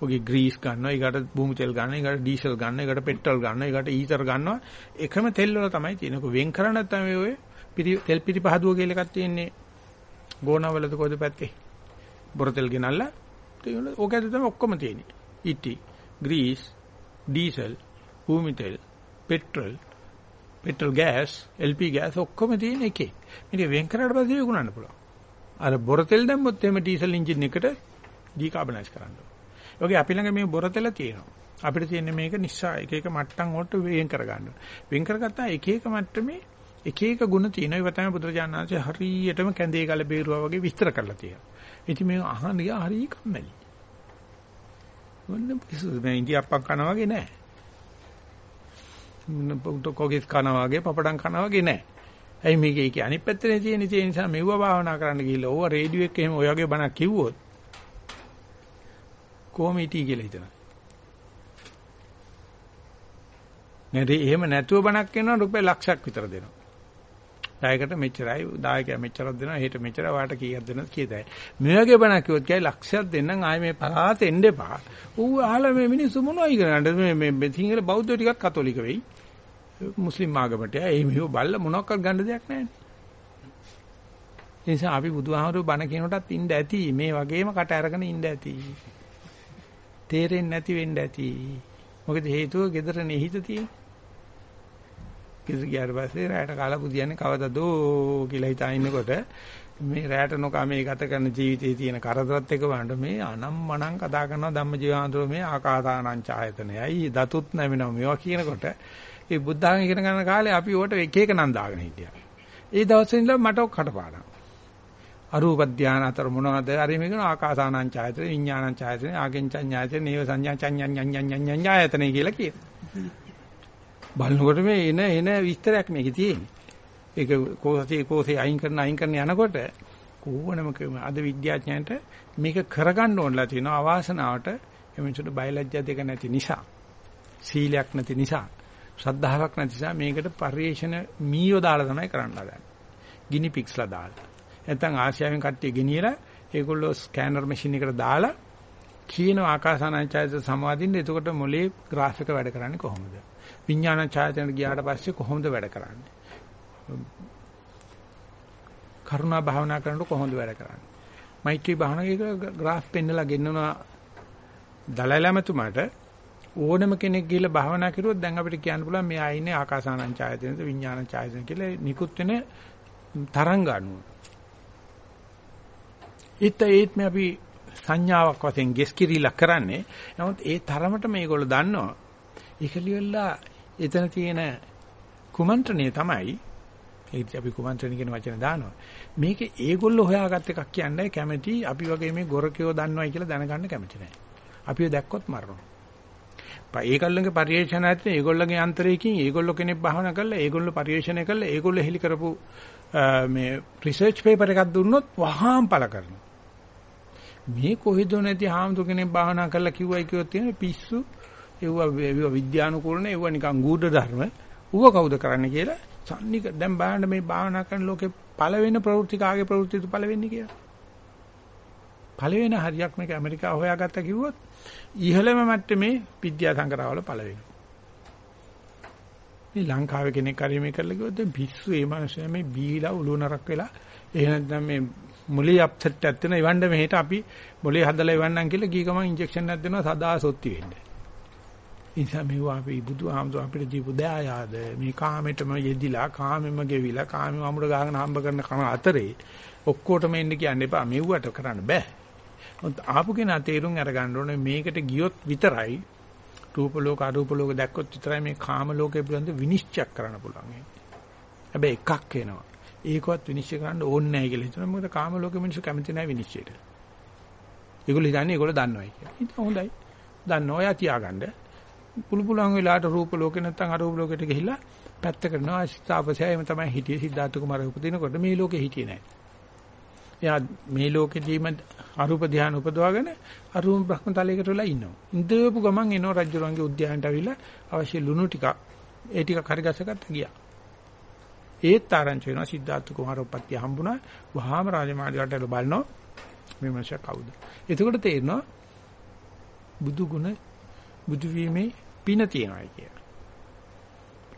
ඔගේ ග්‍රීස් ගන්නවා, ඊකට භූමි තෙල් ගන්නවා, ඊකට ඩීසල් ගන්නවා, ඊකට පෙට්‍රල් ගන්නවා, ඊකට ඊතර ගන්නවා. එකම තෙල් වල තමයි තියෙන්නේ. ඔක වෙන් කරන්නේ නැත්නම් ඔය තෙල් පිටි පහදුව කියලා එකක් තියෙන්නේ. ගෝනවලද කොයිද පැත්තේ? බොරතෙල් ගෙනල්ලා ඕකද තමයි ඔක්කොම තියෙන්නේ. ඉටි, ග්‍රීස්, ඩීසල්, භූමි තෙල්, petrol, petrol gas, LP gas ඔක්කොම තියෙන එකේ. මේක වෙන් කරාට පස්සේ විකුණන්න පුළුවන්. අර බොරතෙල් දැම්මොත් එහෙම ඩීසල් එන්ජින් එකට ඩීකාබනයිස් කරන්න ඕන. ඔගේ අපි ළඟ මේ බොරතෙල තියෙනවා. අපිට තියෙන්නේ මේක නිසා එක එක මට්ටම් වලට වෙන් කරගන්න. වෙන් කරගත්තා එක එක මට්ටමේ එක එක ಗುಣ තියෙනවා. ඒවා තමයි බුදුරජාණන් වහන්සේ හරියටම කැඳේ ගල බේරුවා වගේ විස්තර කරලා තියෙනවා. ඉතින් මේ අහන ගියා හරිය කම්මැලි. මොන්න පිසු මේ ඉන්දියාප්පක් කනවා වගේ නෑ. මොන පොටෝ කොගෙස් කනවා වගේ පපඩම් කනවා වගේ නෑ. ඇයි මේක ඒකේ අනිත් පැත්තේ තියෙන ඒ නිසා මෙව්ව භාවනා කරන්න ගිහිල්ලා ඕව රේඩියෝ එකේ එහෙම ඔය වගේ බණක් කිව්වොත් කොහොම හිටී කියලා හිතනවා. නේද? එහෙම නැතුව බණක් කියනවා රුපියල් ලක්ෂයක් විතර දෙනවා. දායකට මෙච්චරයි දායකයා මෙච්චරක් දෙනවා හෙට මෙච්චර වාට කීයක් දෙනවද කියදයි. මේ වගේ බණක් කිව්වොත් කියයි ලක්ෂයක් දෙන්නම් ආයේ මේ පරාත එන්න එපා. ඌ අහලා මේ මිනිස්සු මොනවයි කරන්නේ? මේ මේ සිංහල බෞද්ධ ටිකක් කතෝලික වෙයි. මුස්ලිම් ආගමට. ඒ මෙහෙව බල්ල මොනක්වත් ගන්න දෙයක් නැහැ. ඒ නිසා අපි බුදුහාමුදුරු බණ කියනකොටත් ඉන්න ඇති. මේ වගේම කට අරගෙන ඉන්න ඇති. තේරෙන්නේ නැති වෙන්න ඇති. මොකද හේතුව gedara neහිත තියෙන්නේ. ගෙදර ගියාට පස්සේ රැයට කාලා පුදියන්නේ කවදදෝ කියලා හිතා ඉන්නකොට මේ රැයට නොකා මේ ගත කරන ජීවිතයේ තියෙන කරදරත් එක වන්ට මේ අනම්මනම් කතා කරනවා ධම්මජීවාන්තර මේ ආකාසානං ඡායතනයයි දතුත් නැමිනවා මේවා කියනකොට ඒ බුද්ධාගම ඉගෙන ගන්න කාලේ අපි ඕකට එක එක නම් දාගෙන හිටියා. ඒ දවස්වල ඉඳලා මට ඔක් කටපාඩම්. අරූප ධානය අතර මොනවද? අර මේක ආකාසානං ඡායතන විඥානං ඡායතන ආකින්චඤ්ඤායතන නේව සංඥා චඤ්ඤඤ්ඤඤ්ඤඤ්ඤඤ්ඤායතන කියලා කියනවා. බලනකොට මේ එන එන විස්තරයක් මේකේ තියෙන්නේ. ඒක කෝසී කෝසී අයින් කරන අයින් කරන යනකොට කොහොනම අද විද්‍යාඥයන්ට මේක කරගන්න ඕනලා තියෙනවා අවාසනාවට එමිසුට බයලජ්ජා දෙක නැති නිසා සීලයක් නැති නිසා ශ්‍රද්ධාවක් නැති නිසා මේකට පරිේශන මීයෝ දාලා තමයි කරන්න හදන්නේ. ගිනි පික්ස්ලා දාලා. නැත්නම් ආසියාවෙන් කට්ටිය ගෙනියලා ඒගොල්ලෝ ස්කෑනර් මැෂින් එකට දාලා කියන ආකාසානංචයත සමාදින්න එතකොට මොලේ ග්‍රාෆ් එක වැඩ කරන්නේ කොහොමද? විඥාන ඡායතනට ගියාට පස්සේ කොහොමද වැඩ කරන්නේ? කරුණා භාවනා කරනකොට කොහොමද වැඩ කරන්නේ? මෛත්‍රී භාවනාවේ ග්‍රාෆ් පෙන්නලා ගෙන්නනවා දලයිලාමතුමාට ඕනම කෙනෙක් ගිහිල්ලා භාවනා කරුවොත් දැන් අපිට කියන්න පුළුවන් මෙයා ඉන්නේ ආකාසානං ඡායතනද විඥාන ඡායතන කියලා නිකුත් වෙන තරංග අණුව. ඊට ඒත් මේ අපි සංඥාවක් වශයෙන් ගෙස් කිරීලා කරන්නේ. නමුත් ඒ තරමට මේගොල්ලෝ දන්නවා. ඒකලියලා එතන තියෙන කුමන්ත්‍රණය තමයි ඒත් අපි කුමන්ත්‍රණ කියන වචන දානවා. මේක ඒගොල්ලෝ හොයාගත් එකක් කියන්නේ කැමැති අපි වගේ මේ ගොරකියෝ දන්නවයි කියලා දැනගන්න කැමැති නැහැ. අපිව දැක්කොත් මරනවා. ඒගොල්ලන්ගේ පරිේශනායතන ඒගොල්ලන්ගේ අන්තරයකින් ඒගොල්ලෝ කෙනෙක් භාවනා කරලා ඒගොල්ලෝ පරිේශණය කරලා ඒගොල්ලෝ හෙලි කරපු මේ රිසර්ච් පේපර් එකක් දුන්නොත් වහාම පළ කරනවා. මේ කොහෙද නැති හාමුදුර කෙනෙක් භාවනා කරලා කිව්වයි කියොත් තියෙන පිස්සු ඒව විද්‍යානුකූල නේ ඒව නිකන් ගුඪ ධර්ම. ඌව කවුද කරන්නේ කියලා සම්නික දැන් බලන්න මේ භාවනා කරන ලෝකේ පළවෙන ප්‍රවෘත්ති කාගේ ප්‍රවෘත්තිද පළවෙන්නේ කියලා. පළවෙන හරියක් මේක ඇමරිකාව හොයාගත්ත කිව්වොත් ඉහළම මට්ටමේ විද්‍යා සංකරාවල පළවෙන. මේ ලංකාවේ කෙනෙක් හරි මේ කරලා කිව්වොත් පිස්සු ඒ මනුස්සයා මේ බීලා උළු නරක් වෙලා එහෙ නැත්නම් මේ මොලේ අප්සෙට් එකක් තියෙන ඉවන්න මෙහෙට අපි මොලේ හදලා ඉවන්නම් කියලා ගී ගමන් ඉන්ජෙක්ෂන් එකක් දෙනවා සදා සොත්ති වෙන්නේ. නිසා මේවා අපි බුදුහාමුදුර අපිට දීපු දයායාද මේ කාමෙටම යෙදිලා කාමෙම ගෙවිලා කාමෙම අමුඩ ගහගෙන හම්බ කරන කන අතරේ ඔක්කොටම එන්න කියන්න එපා මෙව්වට කරන්න බෑ. මොකද ආපු කෙනා තේරුම් අරගන්න ඕනේ මේකට ගියොත් විතරයි රූප ලෝක අරූප ලෝක දැක්කොත් විතරයි මේ කාම ලෝකේ පිළිබඳ විනිශ්චය කරන්න පුළුවන්. හැබැයි එකක් එනවා. ඒකවත් විනිශ්චය කරන්න ඕනේ නැහැ කියලා හිතනවා. මොකද කාම ලෝකෙ මිනිස්සු කැමති නැහැ විනිශ්චයට. ඒගොල්ලෝ හිතන්නේ ඒගොල්ලෝ දන්නවයි කියලා. ඉතින් හොඳයි. දන්න ඔයා තියාගන්න. පුළු පුළුවන් වෙලාවට රූප ලෝකේ නැත්තම් අරූප ලෝකෙට ගිහිල්ලා පැත්ත කරනවා තාපසයම තමයි හිටියේ සිද්ධාර්ථ කුමාරය උපදිනකොට මේ ලෝකේ හිටියේ නැහැ. එයා මේ ලෝකෙදීම අරූප ධානය උපදවාගෙන අරූප බ්‍රහ්මතලයකට වෙලා ඉන්නවා. ඉඳපු ගමන් එනවා රජුරන්ගේ උද්‍යානයට අවිලා අවශ්‍ය ලුණු ටික ඒ ටික හරි ගැසගත්ත ගියා. ඒත් ආරංචි වෙනවා සිද්ධාර්ථ කුමාරෝපත්‍ය හම්බුණා. වහාම රාජමාලියට බලනවා මේ මනුස්සයා කවුද? එතකොට තේරෙනවා බුදු ගුණ බුදු වීමේ පින තියෙනවායි කියලා.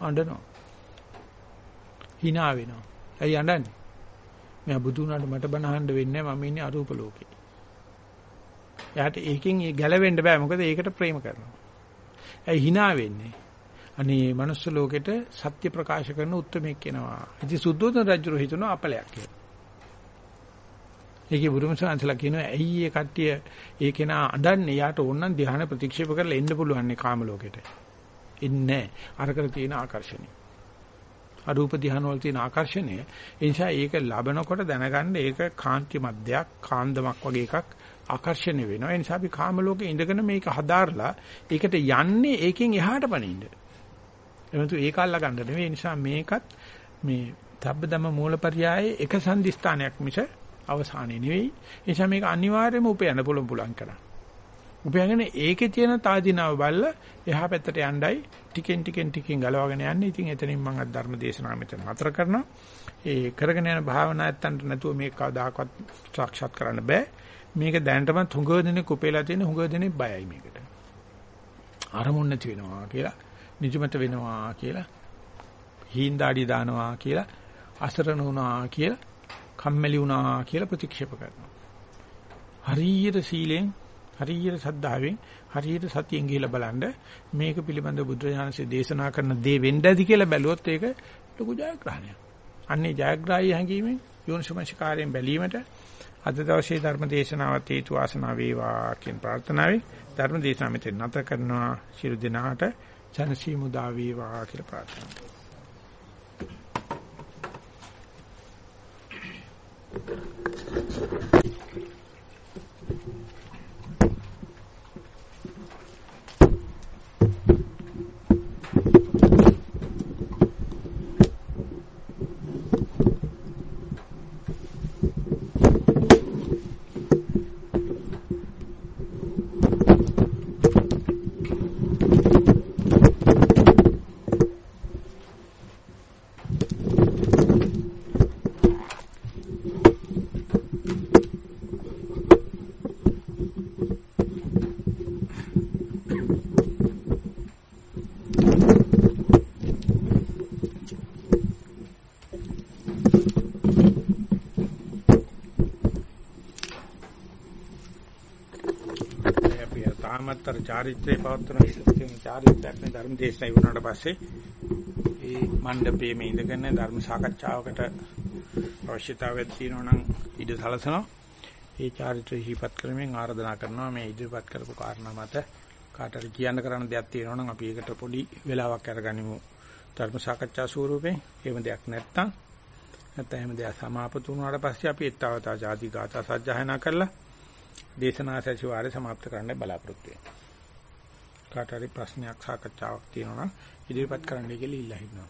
අඬනවා. hina වෙනවා. ඇයි අඬන්නේ? මම බුදු වුණාට මට බණ අහන්න වෙන්නේ මම ඉන්නේ අරූප ලෝකේ. එයාට ඒකෙන් ගැලවෙන්න බෑ මොකද ඒකට ප්‍රේම කරනවා. ඇයි hina වෙන්නේ? අනේ මනුස්ස ලෝකෙට සත්‍ය ප්‍රකාශ කරන උත්මෙක් කෙනවා. ඉතින් සුද්ධෝදන රජු හිතනවා අපලයක් කියලා. ඒකේ බුදුම සංසලා කියනවා ඇයි ඒ කට්ටිය ඒ කෙනා අඬන්නේ යාට ඕනනම් ධ්‍යාන ප්‍රතික්ෂේප කරලා එන්න පුළුවන් නේ කාම ලෝකෙට. එන්නේ අරකට තියෙන ආකර්ෂණය. අරූප ධ්‍යාන වල තියෙන ආකර්ෂණය. ඒ නිසා ඒක ලබනකොට දැනගන්න ඒක කාන්තිමත් දෙයක්, කාන්දමක් වගේ එකක් ආකර්ෂණය වෙනවා. ඒ නිසා අපි කාම ලෝකේ ඉඳගෙන මේක හදාarලා ඒකට යන්නේ ඒකෙන් එහාට පනින්න. එමෙතු ඒක අල්ලා ගන්න නෙවෙයි. ඒ නිසා මේකත් මේ තබ්බදම මූලපරියායේ එක සංදිස්ථානයක් මිස අවසානයේ නෙවෙයි. ඒ නිසා මේක අනිවාර්යයෙන්ම උපයන්න පුළුවන් පුළුවන් කරා. උපයගෙන ඒකේ තියෙන තාදිනාව බල්ල එහා පැත්තට යණ්ඩයි ටිකෙන් ටිකෙන් ටිකෙන් ගලවගෙන යන්නේ. ඉතින් එතනින් මම අද ධර්ම දේශනාව මෙතන නතර කරනවා. ඒ කරගෙන යන භාවනා නැත්තන්ට නැතුව මේක කවදාකවත් සාක්ෂාත් කරන්න බෑ. මේක දැනටමත් හුඟ දෙනෙක් උපේලා තියෙන හුඟ දෙනෙක් බයයි මේකට. අරමුණ නැති වෙනවා කියලා, නිදිමත වෙනවා කියලා, හීන්දාඩි දානවා කියලා, අසරණ වුණා කියලා, කම්මැලි වුණා කියලා ප්‍රතික්ෂේප කරනවා. හරියට සීලෙන්, හරියට සද්ධාවෙන්, හරියට සතියෙන් ගිහිලා බලන්න මේක පිළිබඳ බුදුරජාණන්සේ දේශනා කරන දේ වෙන්න ඇති කියලා බැලුවොත් ඒක ලොකු ජයග්‍රහණයක්. අන්නේ ජයග්‍රාහී හැඟීමෙන් යෝනිසමංශකාරයෙන් බැලීමට අද දවසේ ධර්ම දේශනාවත් හේතු වාසනා වේවා කියන ප්‍රාර්ථනාවයි ධර්ම දේශනාව මෙතන නැත කරනවා ශිරු දිනාට ජනසී මුදා වේවා කියලා ප්‍රාර්ථනා කරනවා よかった。තාමත්තර චාරිත්‍රයේ පවත්වන ඉතින් චාරිත්‍රයක් නේ ධර්ම දේශනා වුණාට පස්සේ ඒ මණ්ඩපයේ මේ ඉඳගෙන ධර්ම සාකච්ඡාවකට අවශ්‍යතාවයක් තියෙනවා නම් ඉඩ සලසනවා. ඒ චාරිත්‍රය හිපත් කරමින් ආරාධනා කරනවා මේ ඉදිරිපත් කරපු කාරණා මත කාට හරි කියන්න කරන්න දෙයක් තියෙනවා නම් අපි ඒකට පොඩි වෙලාවක් අරගනිමු. ධර්ම සාකච්ඡා ස්වරූපයෙන් එහෙම දෙයක් නැත්තම් නැත්නම් එහෙම දෙයක් සමාපතු වුණාට පස්සේ අපි ඊත්තාවතා ආදී ගාථා සජ්ජායනා කරලා දේශනා සැසිවාරය સમાપ્ત කරන්න බලාපොරොත්තු වෙනවා. කාට හරි ප්‍රශ්නයක් සාකච්ඡාවක් තියෙනවා නම් ඉදිරිපත් කරන්න කියලා ඉල්ලා හිටනවා.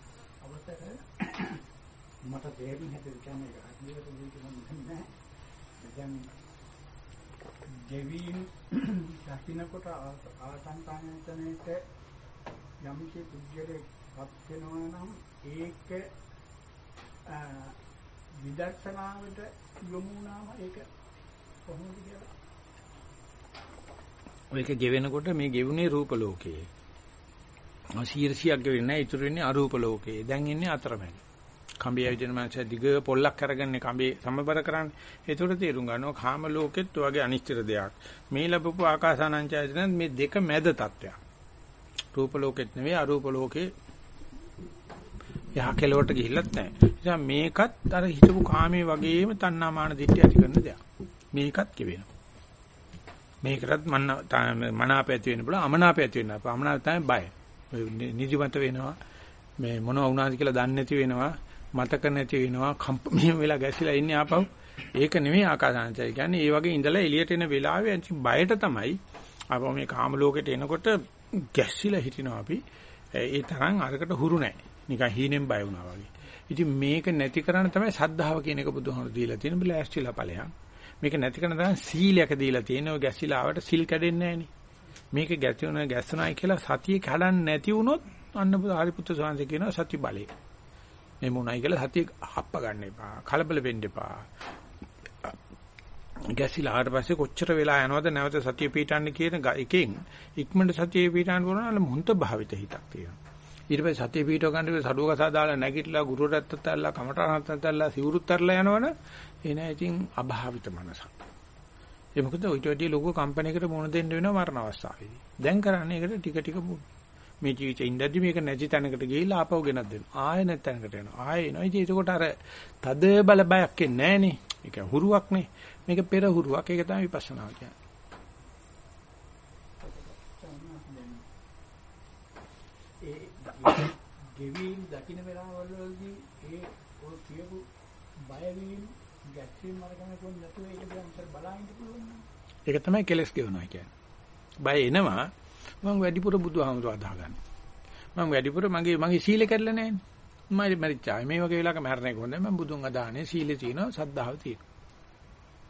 මට තේරෙන්නේ හැටි කියන්නේ අදියට මේක දැන් ගෙවීම් දකින්නකොට ආසංකායතනෙට යම්කි පුද්ගලෙක් පත් වෙනවා නම් ඒක විදර්ශනාවට යොමු වුණාම ඒක කොහොමද කියලා ඔයක ගෙවෙනකොට මේ ගෙවුනේ රූප ලෝකයේ. 100ක් ගෙවෙන්නේ නැහැ. ඉතුරු වෙන්නේ අරූප ලෝකයේ. දැන් ඉන්නේ අතරමැද. කඹේ ඇවිදින මනුස්සය දිග පොල්ලක් අරගන්නේ කඹේ සමබර කරන්නේ. ඒතකොට තේරුම් ගන්නවා කාම ලෝකෙත් ඔයගේ අනිශ්චිත දෙයක්. මේ ලැබපු ආකාසානංචයන මේ දෙක මැද තත්ත්වයක්. රූප ලෝකෙත් නෙවෙයි අරූප ලෝකේ යහ කෙලවට ගිහිල්ලත් නැහැ. නිසා මේකත් අර හිතපු කාමයේ වගේම තණ්හාමාන දිට්ඨිය ඇති කරන දෙයක්. මේකත් කියවෙනවා. මේකටත් මන මනාප ඇති වෙන්න පුළුවන් අමනාප ඇති වෙන්න. අමනාප තමයි බය. නිදිමත වෙනවා. මේ මොනවා වුණාද කියලා දන්නේ නැති වෙනවා. මතක නැති වෙනවා. කම්ප මෙහෙම වෙලා ගැසිලා ඉන්නේ ආපහු. ඒක නෙමෙයි ආකාසානචය කියන්නේ. ඒ වගේ ඉඳලා එළියට එන වෙලාවේ බයට තමයි ආපහු මේ කාම ලෝකෙට එනකොට ගැසිලා හිටිනවා අපි. ඒ තරම් අරකට හුරු නැහැ. නිකන් හීනෙන් බය වුණා වගේ. ඉතින් මේක නැති කරන්න තමයි සද්ධාව කියන එක බුදුහාමුදුරු දීලා තියෙන බල ඇස්ටිලා ඵලයන්. මේක නැති කරන තමයි සීලයක දීලා තියෙන ඔය ගැසිලා ආවට සිල් කැඩෙන්නේ මේක ගැතුන ගැස්සුනායි කියලා සතිය කඩන්නේ නැති වුණොත් අන්න හරිපුත්‍ර සාංශ කියනවා සති බලය. මේ මොනයි කියලා සතිය හප්ප ගන්න එපා. කලබල වෙන්න එපා. ගැසිලා ආවට පස්සේ කොච්චර වෙලා යනවද නැවත සතිය පීටන්න කියන එකෙන් ඉක්මනට සතිය පීටන්න කරනවා මොන්ත භාවිත හිතක් තියෙනවා. ඊට පස්සේ සතිය පීටව ගන්න ඉතින් සඩුව කසා දාලා නැගිටලා ගුරුවරයත් අතල්ලා කමටහනත් අතල්ලා සිවුරුත් අරලා යනවනේ එන ඉතින් අභාවිත මනසක්. ඒ මොකද ඔයිට වැඩි ලොකු කම්පැනියකට මුණ දෙන්න වෙනවා මරණ අවස්ථාවේදී. දැන් කරන්නේ ඒකට ටික ටික මේ ජීවිතේ ඉඳද්දි මේක නැති තැනකට ගිහිල්ලා ආපහු ගෙනත් දෙනවා. ආයෙ නැති තැනකට යනවා. ආයෙ එනවා. ඉතින් ඒකට අර තද බල බයක් එන්නේ නැහනේ. ඒක හුරුවක් නේ. මේක පෙර හුරුවක්. ඒක තමයි විපස්සනා කියන්නේ. ගෙවීම් දකින්න වෙලාවල් වලදී ඒ ඔය කියපු බය වීම ගැටීම් අරගෙන කොහොමද නැතුව ඒක දිහා අන්තර බලන්න පුළුවන් නේද? ඒක තමයි කෙලස් ගෙවනවා කියන්නේ. බය එනවා මම වැඩිපුර බුදුහාමුදුරුවෝ අදහගන්න. මම වැඩිපුර මගේ මගේ සීල කැඩලා නැහැ. මම මරිච්චායි මේ වගේ වෙලාවක මරණේ කොහොමද මම බුදුන් අදහන්නේ සීලේ තියෙනවා සද්ධාව තියෙනවා.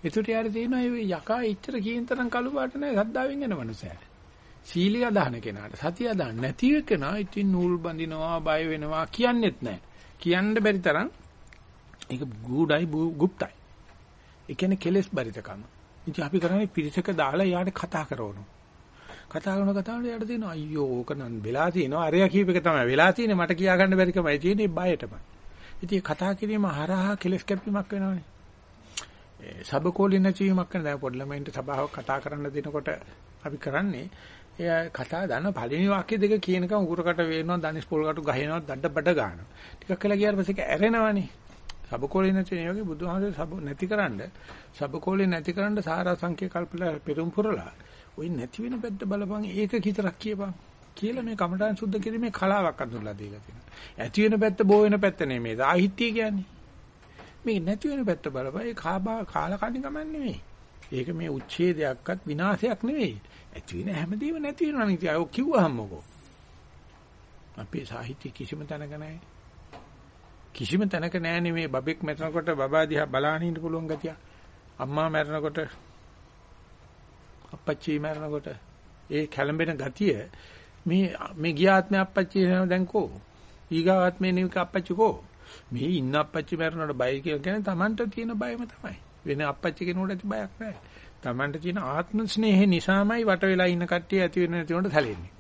ඒකට යාර තියෙනවා මේ යකා ඉච්චර කියන තරම් කළු පාට නැහැ සද්ධාවෙන් යන මනුස්සයා. සීලිය අදහන කෙනාට සතිය අදහන්න නැති කෙනා ඉතින් නූල් බඳිනවා බය වෙනවා කියන්නෙත් නැහැ. කියන්න බැරි තරම් ඒක ගුඩයි গুপ্তයි. ඒ කියන්නේ කෙලස් බරිතකම. ඉතින් අපි කරන්නේ පිරිසක දාලා යාට කතා කරවනවා. කතා කරන කතාවල යාට දෙනවා අයියෝ ඕක නම් වෙලා තියෙනවා. අරයා කීප එක තමයි වෙලා තියෙන්නේ මට කියා ගන්න බැරි කමයි තියෙන්නේ බයටම. ඉතින් කතා කිරීම හරහා කෙලස් කැපීමක් වෙනවනේ. සබකෝලින් නැතිවීමක් කරන දැන් පොඩි ළමයින්ට සභාවක් කතා කරන්න දෙනකොට අපි කරන්නේ එයා කතා දන්න පළවෙනි වාක්‍ය දෙක කියනකම් උගුරකට වේනවා ධනිස් පොල්කට ගහනවා දඩබඩ ගන්නවා ටිකක් වෙලා ගියාට පස්සේ ඒක ඇරෙනවනේ සබකෝලේ නැති නේ වගේ බුදුහාමරේ සබ නැතිකරන්න සබකෝලේ නැතිකරන්න සාරා සංඛ්‍ය කල්පලා පෙරම් පුරලා ওই නැති වෙන පැත්ත බලපන් ඒක කිතරක් කියපන් කියලා මේ කමඨාන් සුද්ධ කිරීමේ කලාවක් අඳුරලා දීලා තියෙනවා. ඇති වෙන පැත්ත බෝ වෙන පැත්ත නෙමෙයි. සාහිත්‍ය කියන්නේ. මේ නැති වෙන පැත්ත බලපන් ඒ කාබා කාලකණ්ණි ගමන් නෙමෙයි. ඒක මේ උච්ඡේදයක්වත් විනාශයක් නෙවෙයි. ඇති වෙන හැමදේම නැති වෙනවා නේ. ඒක කිව්වහම මොකෝ. අපේ සාහිත්‍ය කිසිම තැනක නැහැ. කිසිම තැනක නැහැ මේ බබෙක් මැරෙනකොට බබා දිහා බලාගෙන ඉන්න පුළුවන් ගතිය. අම්මා මැරෙනකොට අප්පච්චි මැරෙනකොට ඒ කැළඹෙන ගතිය මේ මේ ගියාත්මේ අප්පච්චි දැන් කෝ? ඊගාත්මේ නිවික අප්පච්චි කෝ? මේ ඉන්න අප්පච්චි මැරෙනකොට බය කියලා කියන්නේ Tamanට තියෙන බයම තමයි. වෙන අප්පච්චි කෙනෙකුට ඇති බයක් නැහැ Tamanට තියෙන ආත්ම ස්නේහය නිසාමයි වට වෙලා ඉන්න කට්ටිය ඇති වෙන නැති උනට සැලෙන්නේ.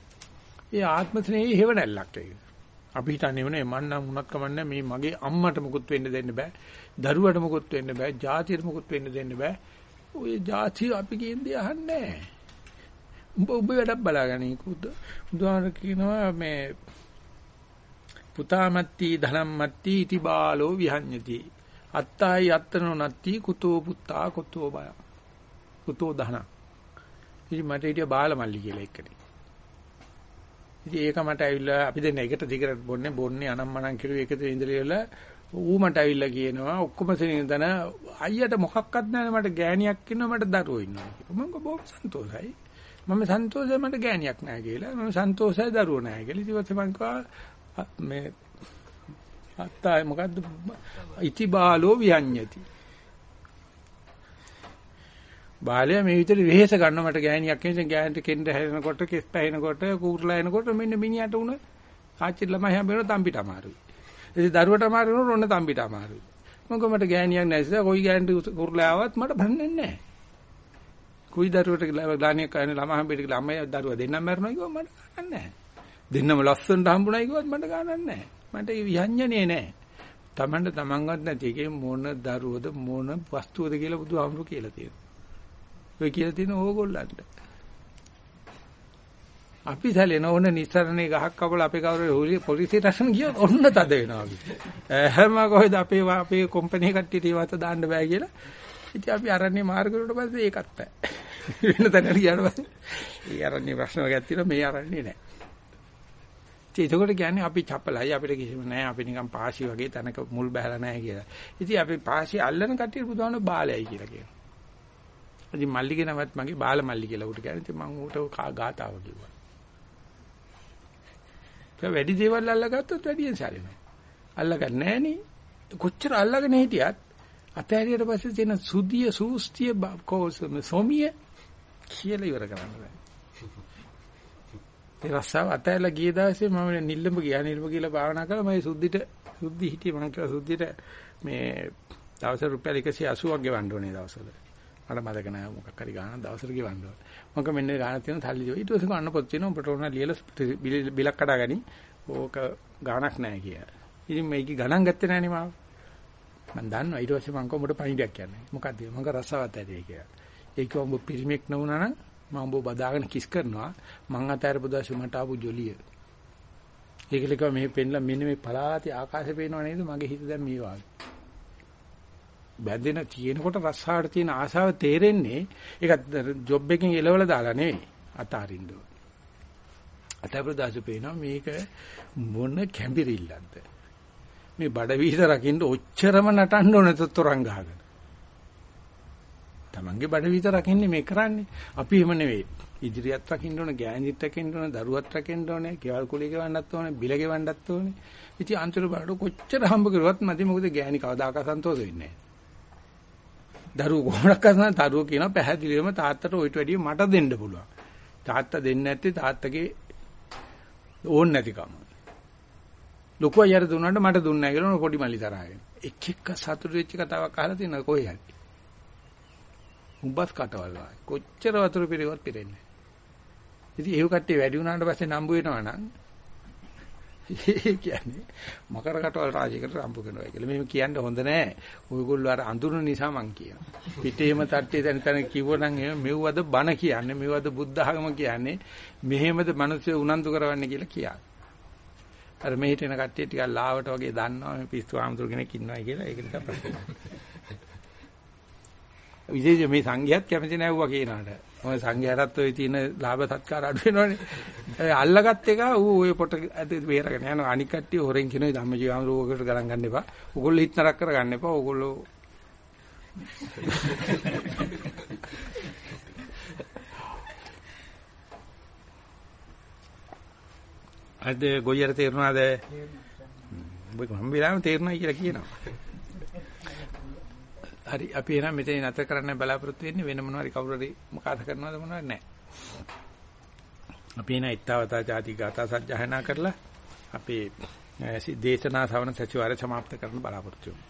ඒ ආත්ම ස්නේහය හේව නැල්ලක් ඒක අපි හිතන්නේ නේ මන් නම් උනත් කමන්නේ මේ මගේ අම්මට මුකුත් වෙන්න දෙන්න බෑ දරුවට මුකුත් වෙන්න බෑ ජාතියට මුකුත් වෙන්න දෙන්න බෑ ඔය જાති අපි කියන්නේ අහන්නේ නැහැ. උඹ උඹ වැඩක් බලාගනි කුද. බුදුහාමර කියනවා මේ පුතාමත්ති ධනම්මත්ති ඉති බාලෝ විහඤ්ඤති. අත්තයි අත්තනෝ නත්ති කුතෝ පුත්තා කුතෝ බය. කුතෝ ධන. ඉතින් මට හිටිය බාලමල්ලි කියලා එක්කනේ. ඉතින් ඒක මට ඇවිල්ලා අපි දෙන්න එකට දිගට බොන්නේ බොන්නේ අනම්මනම් කිරුවේ එකද ඉඳලා ඌ මට ඇවිල්ලා කියනවා ඔක්කොම සෙනින්දන අයියට මොකක්වත් නැහැ මට ගෑණියක් ඉන්නවා මට දරුවෝ ඉන්නවා කියලා. මම බොහොම සන්තෝෂයි. මම සන්තෝෂයි මට ගෑණියක් නැහැ කියලා. මම සන්තෝෂයි දරුවෝ නැහැ කියලා. ඊට පස්සේ මං කිව්වා මේ අත්තා මොකද්ද ඉති බාලෝ විඤ්ඤති. බාලයා මේ විතර වෙහෙස ගන්න මට ගෑණියක් ඉන්නේ ගෑණිට කෙන්ද හැරෙනකොට කෙස් පැහෙනකොට කූරලා එනකොට මෙන්න මිනිහට උන ආච්චි ළමයි හැම වෙලාවෙම තම්පිට අමාරුයි. ඉතින් දරුවට අමාරු වුණොත් ඔන්න තම්බිට අමාරුයි. මොකද මට ගෑණියක් නැතිද කොයි ගෑණිට කුරුලා ආවත් මට බන්නේ නැහැ. කොයි දරුවට ගාණියක් කන ළමා හම්බෙට කියලා අම්මයි දරුවා දෙන්නම මරනවා කිව්වම මට ගන්නෑ නැහැ. දෙන්නම ලස්සනට හම්බුණා කිව්වත් මට ගන්නෑ නැහැ. මට ඒ විඤ්ඤාණේ නැහැ. Tamanට Tamanවත් නැති එකේ මොන දරුවද මොන වස්තුවද කියලා බුදුහාමුදුරු කියලා තියෙනවා. ඔය කියලා තියෙන ඕගොල්ලන්ට. අපි සැලෙන ඕන නිස්සරණේ ගහක් කපලා අපේ කවුරු පොලිසියට අසන ගියොත් ඔන්න තද වෙනවා අපි. හැම කොහෙද අපේ අපේ කම්පැනි කට්ටියට ඒවත් දාන්න බෑ කියලා. ඉතින් අපි අරන්නේ මාර්ගවලට පස්සේ ඒකත් බෑ. වෙන තැනට ගියාට පස්සේ ඒ අරන්නේ ප්‍රශ්න වර්ගයක් තියෙනවා මේ අරන්නේ නෑ. ඒකෝට කියන්නේ අපි චපලයි අපිට කිසිම නෑ අපි නිකන් පාසි වගේ තැනක මුල් බහැලා නෑ කියලා. ඉතින් අපි පාසි අල්ලන කට්ටිය බුදුහාමුදුරුවෝ බාලයයි කියලා කියනවා. ඉතින් මල්ලිගේ නමත් මගේ බාල මල්ලි කියලා උට කියන්නේ. ඉතින් මම ඌට ගාතාව කිව්වා. ඒක වැඩි දේවල් අල්ලගත්තොත් වැඩියෙන් සැලෙනවා. අල්ලගන්නේ නැහනේ. කොච්චර අල්ලගෙන හිටියත් අතහැරියට පස්සේ තියෙන සුදිය සූස්තිය කෝසම සොමිය කියලා ඉවර කරන්න බෑ. ඒ රස්සාව අතහැරලා ගිය දවසේ මම නිල්ලඹ ගියා නිල්ලඹ කියලා භාවනා කළා මම සුද්ධිට සුද්ධි හිටියේ මම කියලා සුද්ධිට මේ දවස් රුපියල් 180ක් ගෙවන්න ඕනේ දවසවල. මට මතක නැහැ මොකක් හරි ගානක් දවසට ගෙවන්න ඕනේ. මම මෙන්න ගානක් තියෙන සල්ලි දෙව. ඊට පස්සේ කන්න පොත් තියෙනවා උඹට ඕන ලියලා බිලක් කඩාගනි. ඕක ගානක් නැහැ කියලා. ඉතින් මේක ගණන් ගත්තේ නැහනේ මාව. මම දන්නවා ඊට පස්සේ මම කොහොමද පණිඩයක් කියන්නේ. මොකද්ද? මම රසවත් ඇරේ කියලා. ඒක උඹ පිරිමෙක් නුනා නම් මම උඹ බදාගෙන කිස් කරනවා. මං අතහැරපු දාසු මට ආපු ජොලිය. ඒකලක මේ පෙන්ලා මෙන්න මේ පලාති ආකාශය පේනව නේද? මගේ හිත දැන් මේ වාගේ. බැඳෙන තියෙනකොට රස්සාවට තියෙන ආසාව තේරෙන්නේ ඒක ජොබ් එකකින් එලවලා දාලා නෙවෙයි අතාරින්න අතප්‍රදාස පේනවා මේක මොන කැඹිරිල්ලක්ද. මේ බඩ වීස රකින්න ඔච්චරම නටන්න ඕන තොරන් ගහගෙන. Tamange බඩ වීස රකින්නේ මේ කරන්නේ. අපි එහෙම නෙවෙයි. ඉදිරියත් රකින්න ඕන, ගෑණිත් රකින්න ඕන, දරුවත් රකින්න ඕනේ, කෙවල් කුලිය ගෙවන්නත් ඕනේ, බිල ගෙවන්නත් ඕනේ. ඉතින් අන්තිම බලට කොච්චර හම්බ කරුවත් නැති මොකද ගෑණි කවදාකවත් සන්තෝෂ වෙන්නේ නැහැ. දරුවෝ කොහොමද කරන්නේ? දරුවෝ කියනවා පැහැදිලිවම තාත්තට ඔයිට වැඩිය මට දෙන්න පුළුවන්. තාත්තා දෙන්නේ නැත්තේ තාත්තගේ ඕන් නැතිකම. ලොකු අයර දුන්නාට මට දුන්නේ නැහැ කියලා පොඩි මල්ලි තරහගෙන. එක් එක්ක සතුටු වෙච්ච කතාවක් අහලා තියෙනවා කොහේ හරි. උඹත් කටවල් වායි. කොච්චර වතුර පිරෙවත් පිරෙන්නේ ඉතින් ඒව කට්ටිය වැඩි වුණාට පස්සේ නම්බු වෙනවා නම් ඒ කියන්නේ මකර කටවල් රාජ්‍යයකට රම්බු කරනවා කියලා. මේක කියන්න හොඳ නෑ. ඔයගොල්ලෝ අර අඳුරන නිසා මං කියනවා. පිටේම තට්ටේ තැන තැන කිව්වනම් එහෙම මෙව්වද බන කියන්නේ මෙව්වද බුද්ධ ආගම කියන්නේ මෙහෙමද මිනිස්සු උනන්දු කරවන්නේ කියලා කියන්නේ. අර මෙහෙට එන කට්ටිය ටිකක් ලාවට වගේ දන්නවා මේ පිස්සු ආමතුරු කෙනෙක් ඉන්නවයි කියලා ඒක නිසා ප්‍රශ්නයක්. විශේෂ මේ සංඝයාත් කැමති නැවුවා කියනකට. මොකද සංඝයාටත් ওই තියෙන ලාභ සත්කාර අඩු වෙනවනේ. ඒ අල්ලගත් එක ඌ ඔය පොට බේරගෙන යනවා. අනික් කට්ටිය හොරෙන් කියනවා ධම්මජීවම රෝගකට ගණන් ගන්න එපා. ඕගොල්ලෝ හිත නරක කරගන්න එපා. ඕගොල්ලෝ අද ගොයියර තේරුණාද? ඔබ මම වෙලාවෙම තේරුණා කියලා කියනවා. හරි අපි එහෙනම් මෙතන නතර කරන්න බලාපොරොත්තු වෙන්නේ වෙන මොනවා හරි කවුරු හරි මොකාද කරනවද මොනවද? නැහැ අපි එහෙනම් ඊත්තවතා ಜಾති ගාථා සජ්ජහනා කරලා අපේ දේශනා ශ්‍රවණ සචිවාරය સમાપ્ત කරන්න බලාපොරොත්තු වෙමු.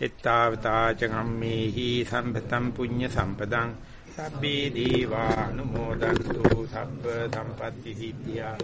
ඊත්තවතා චගම්මේහි සම්පතම් පුඤ්ඤ සම්පදං සබ්බේ දීවානුමෝදන්තු සබ්බ සම්පත්‍ති සිද්ධා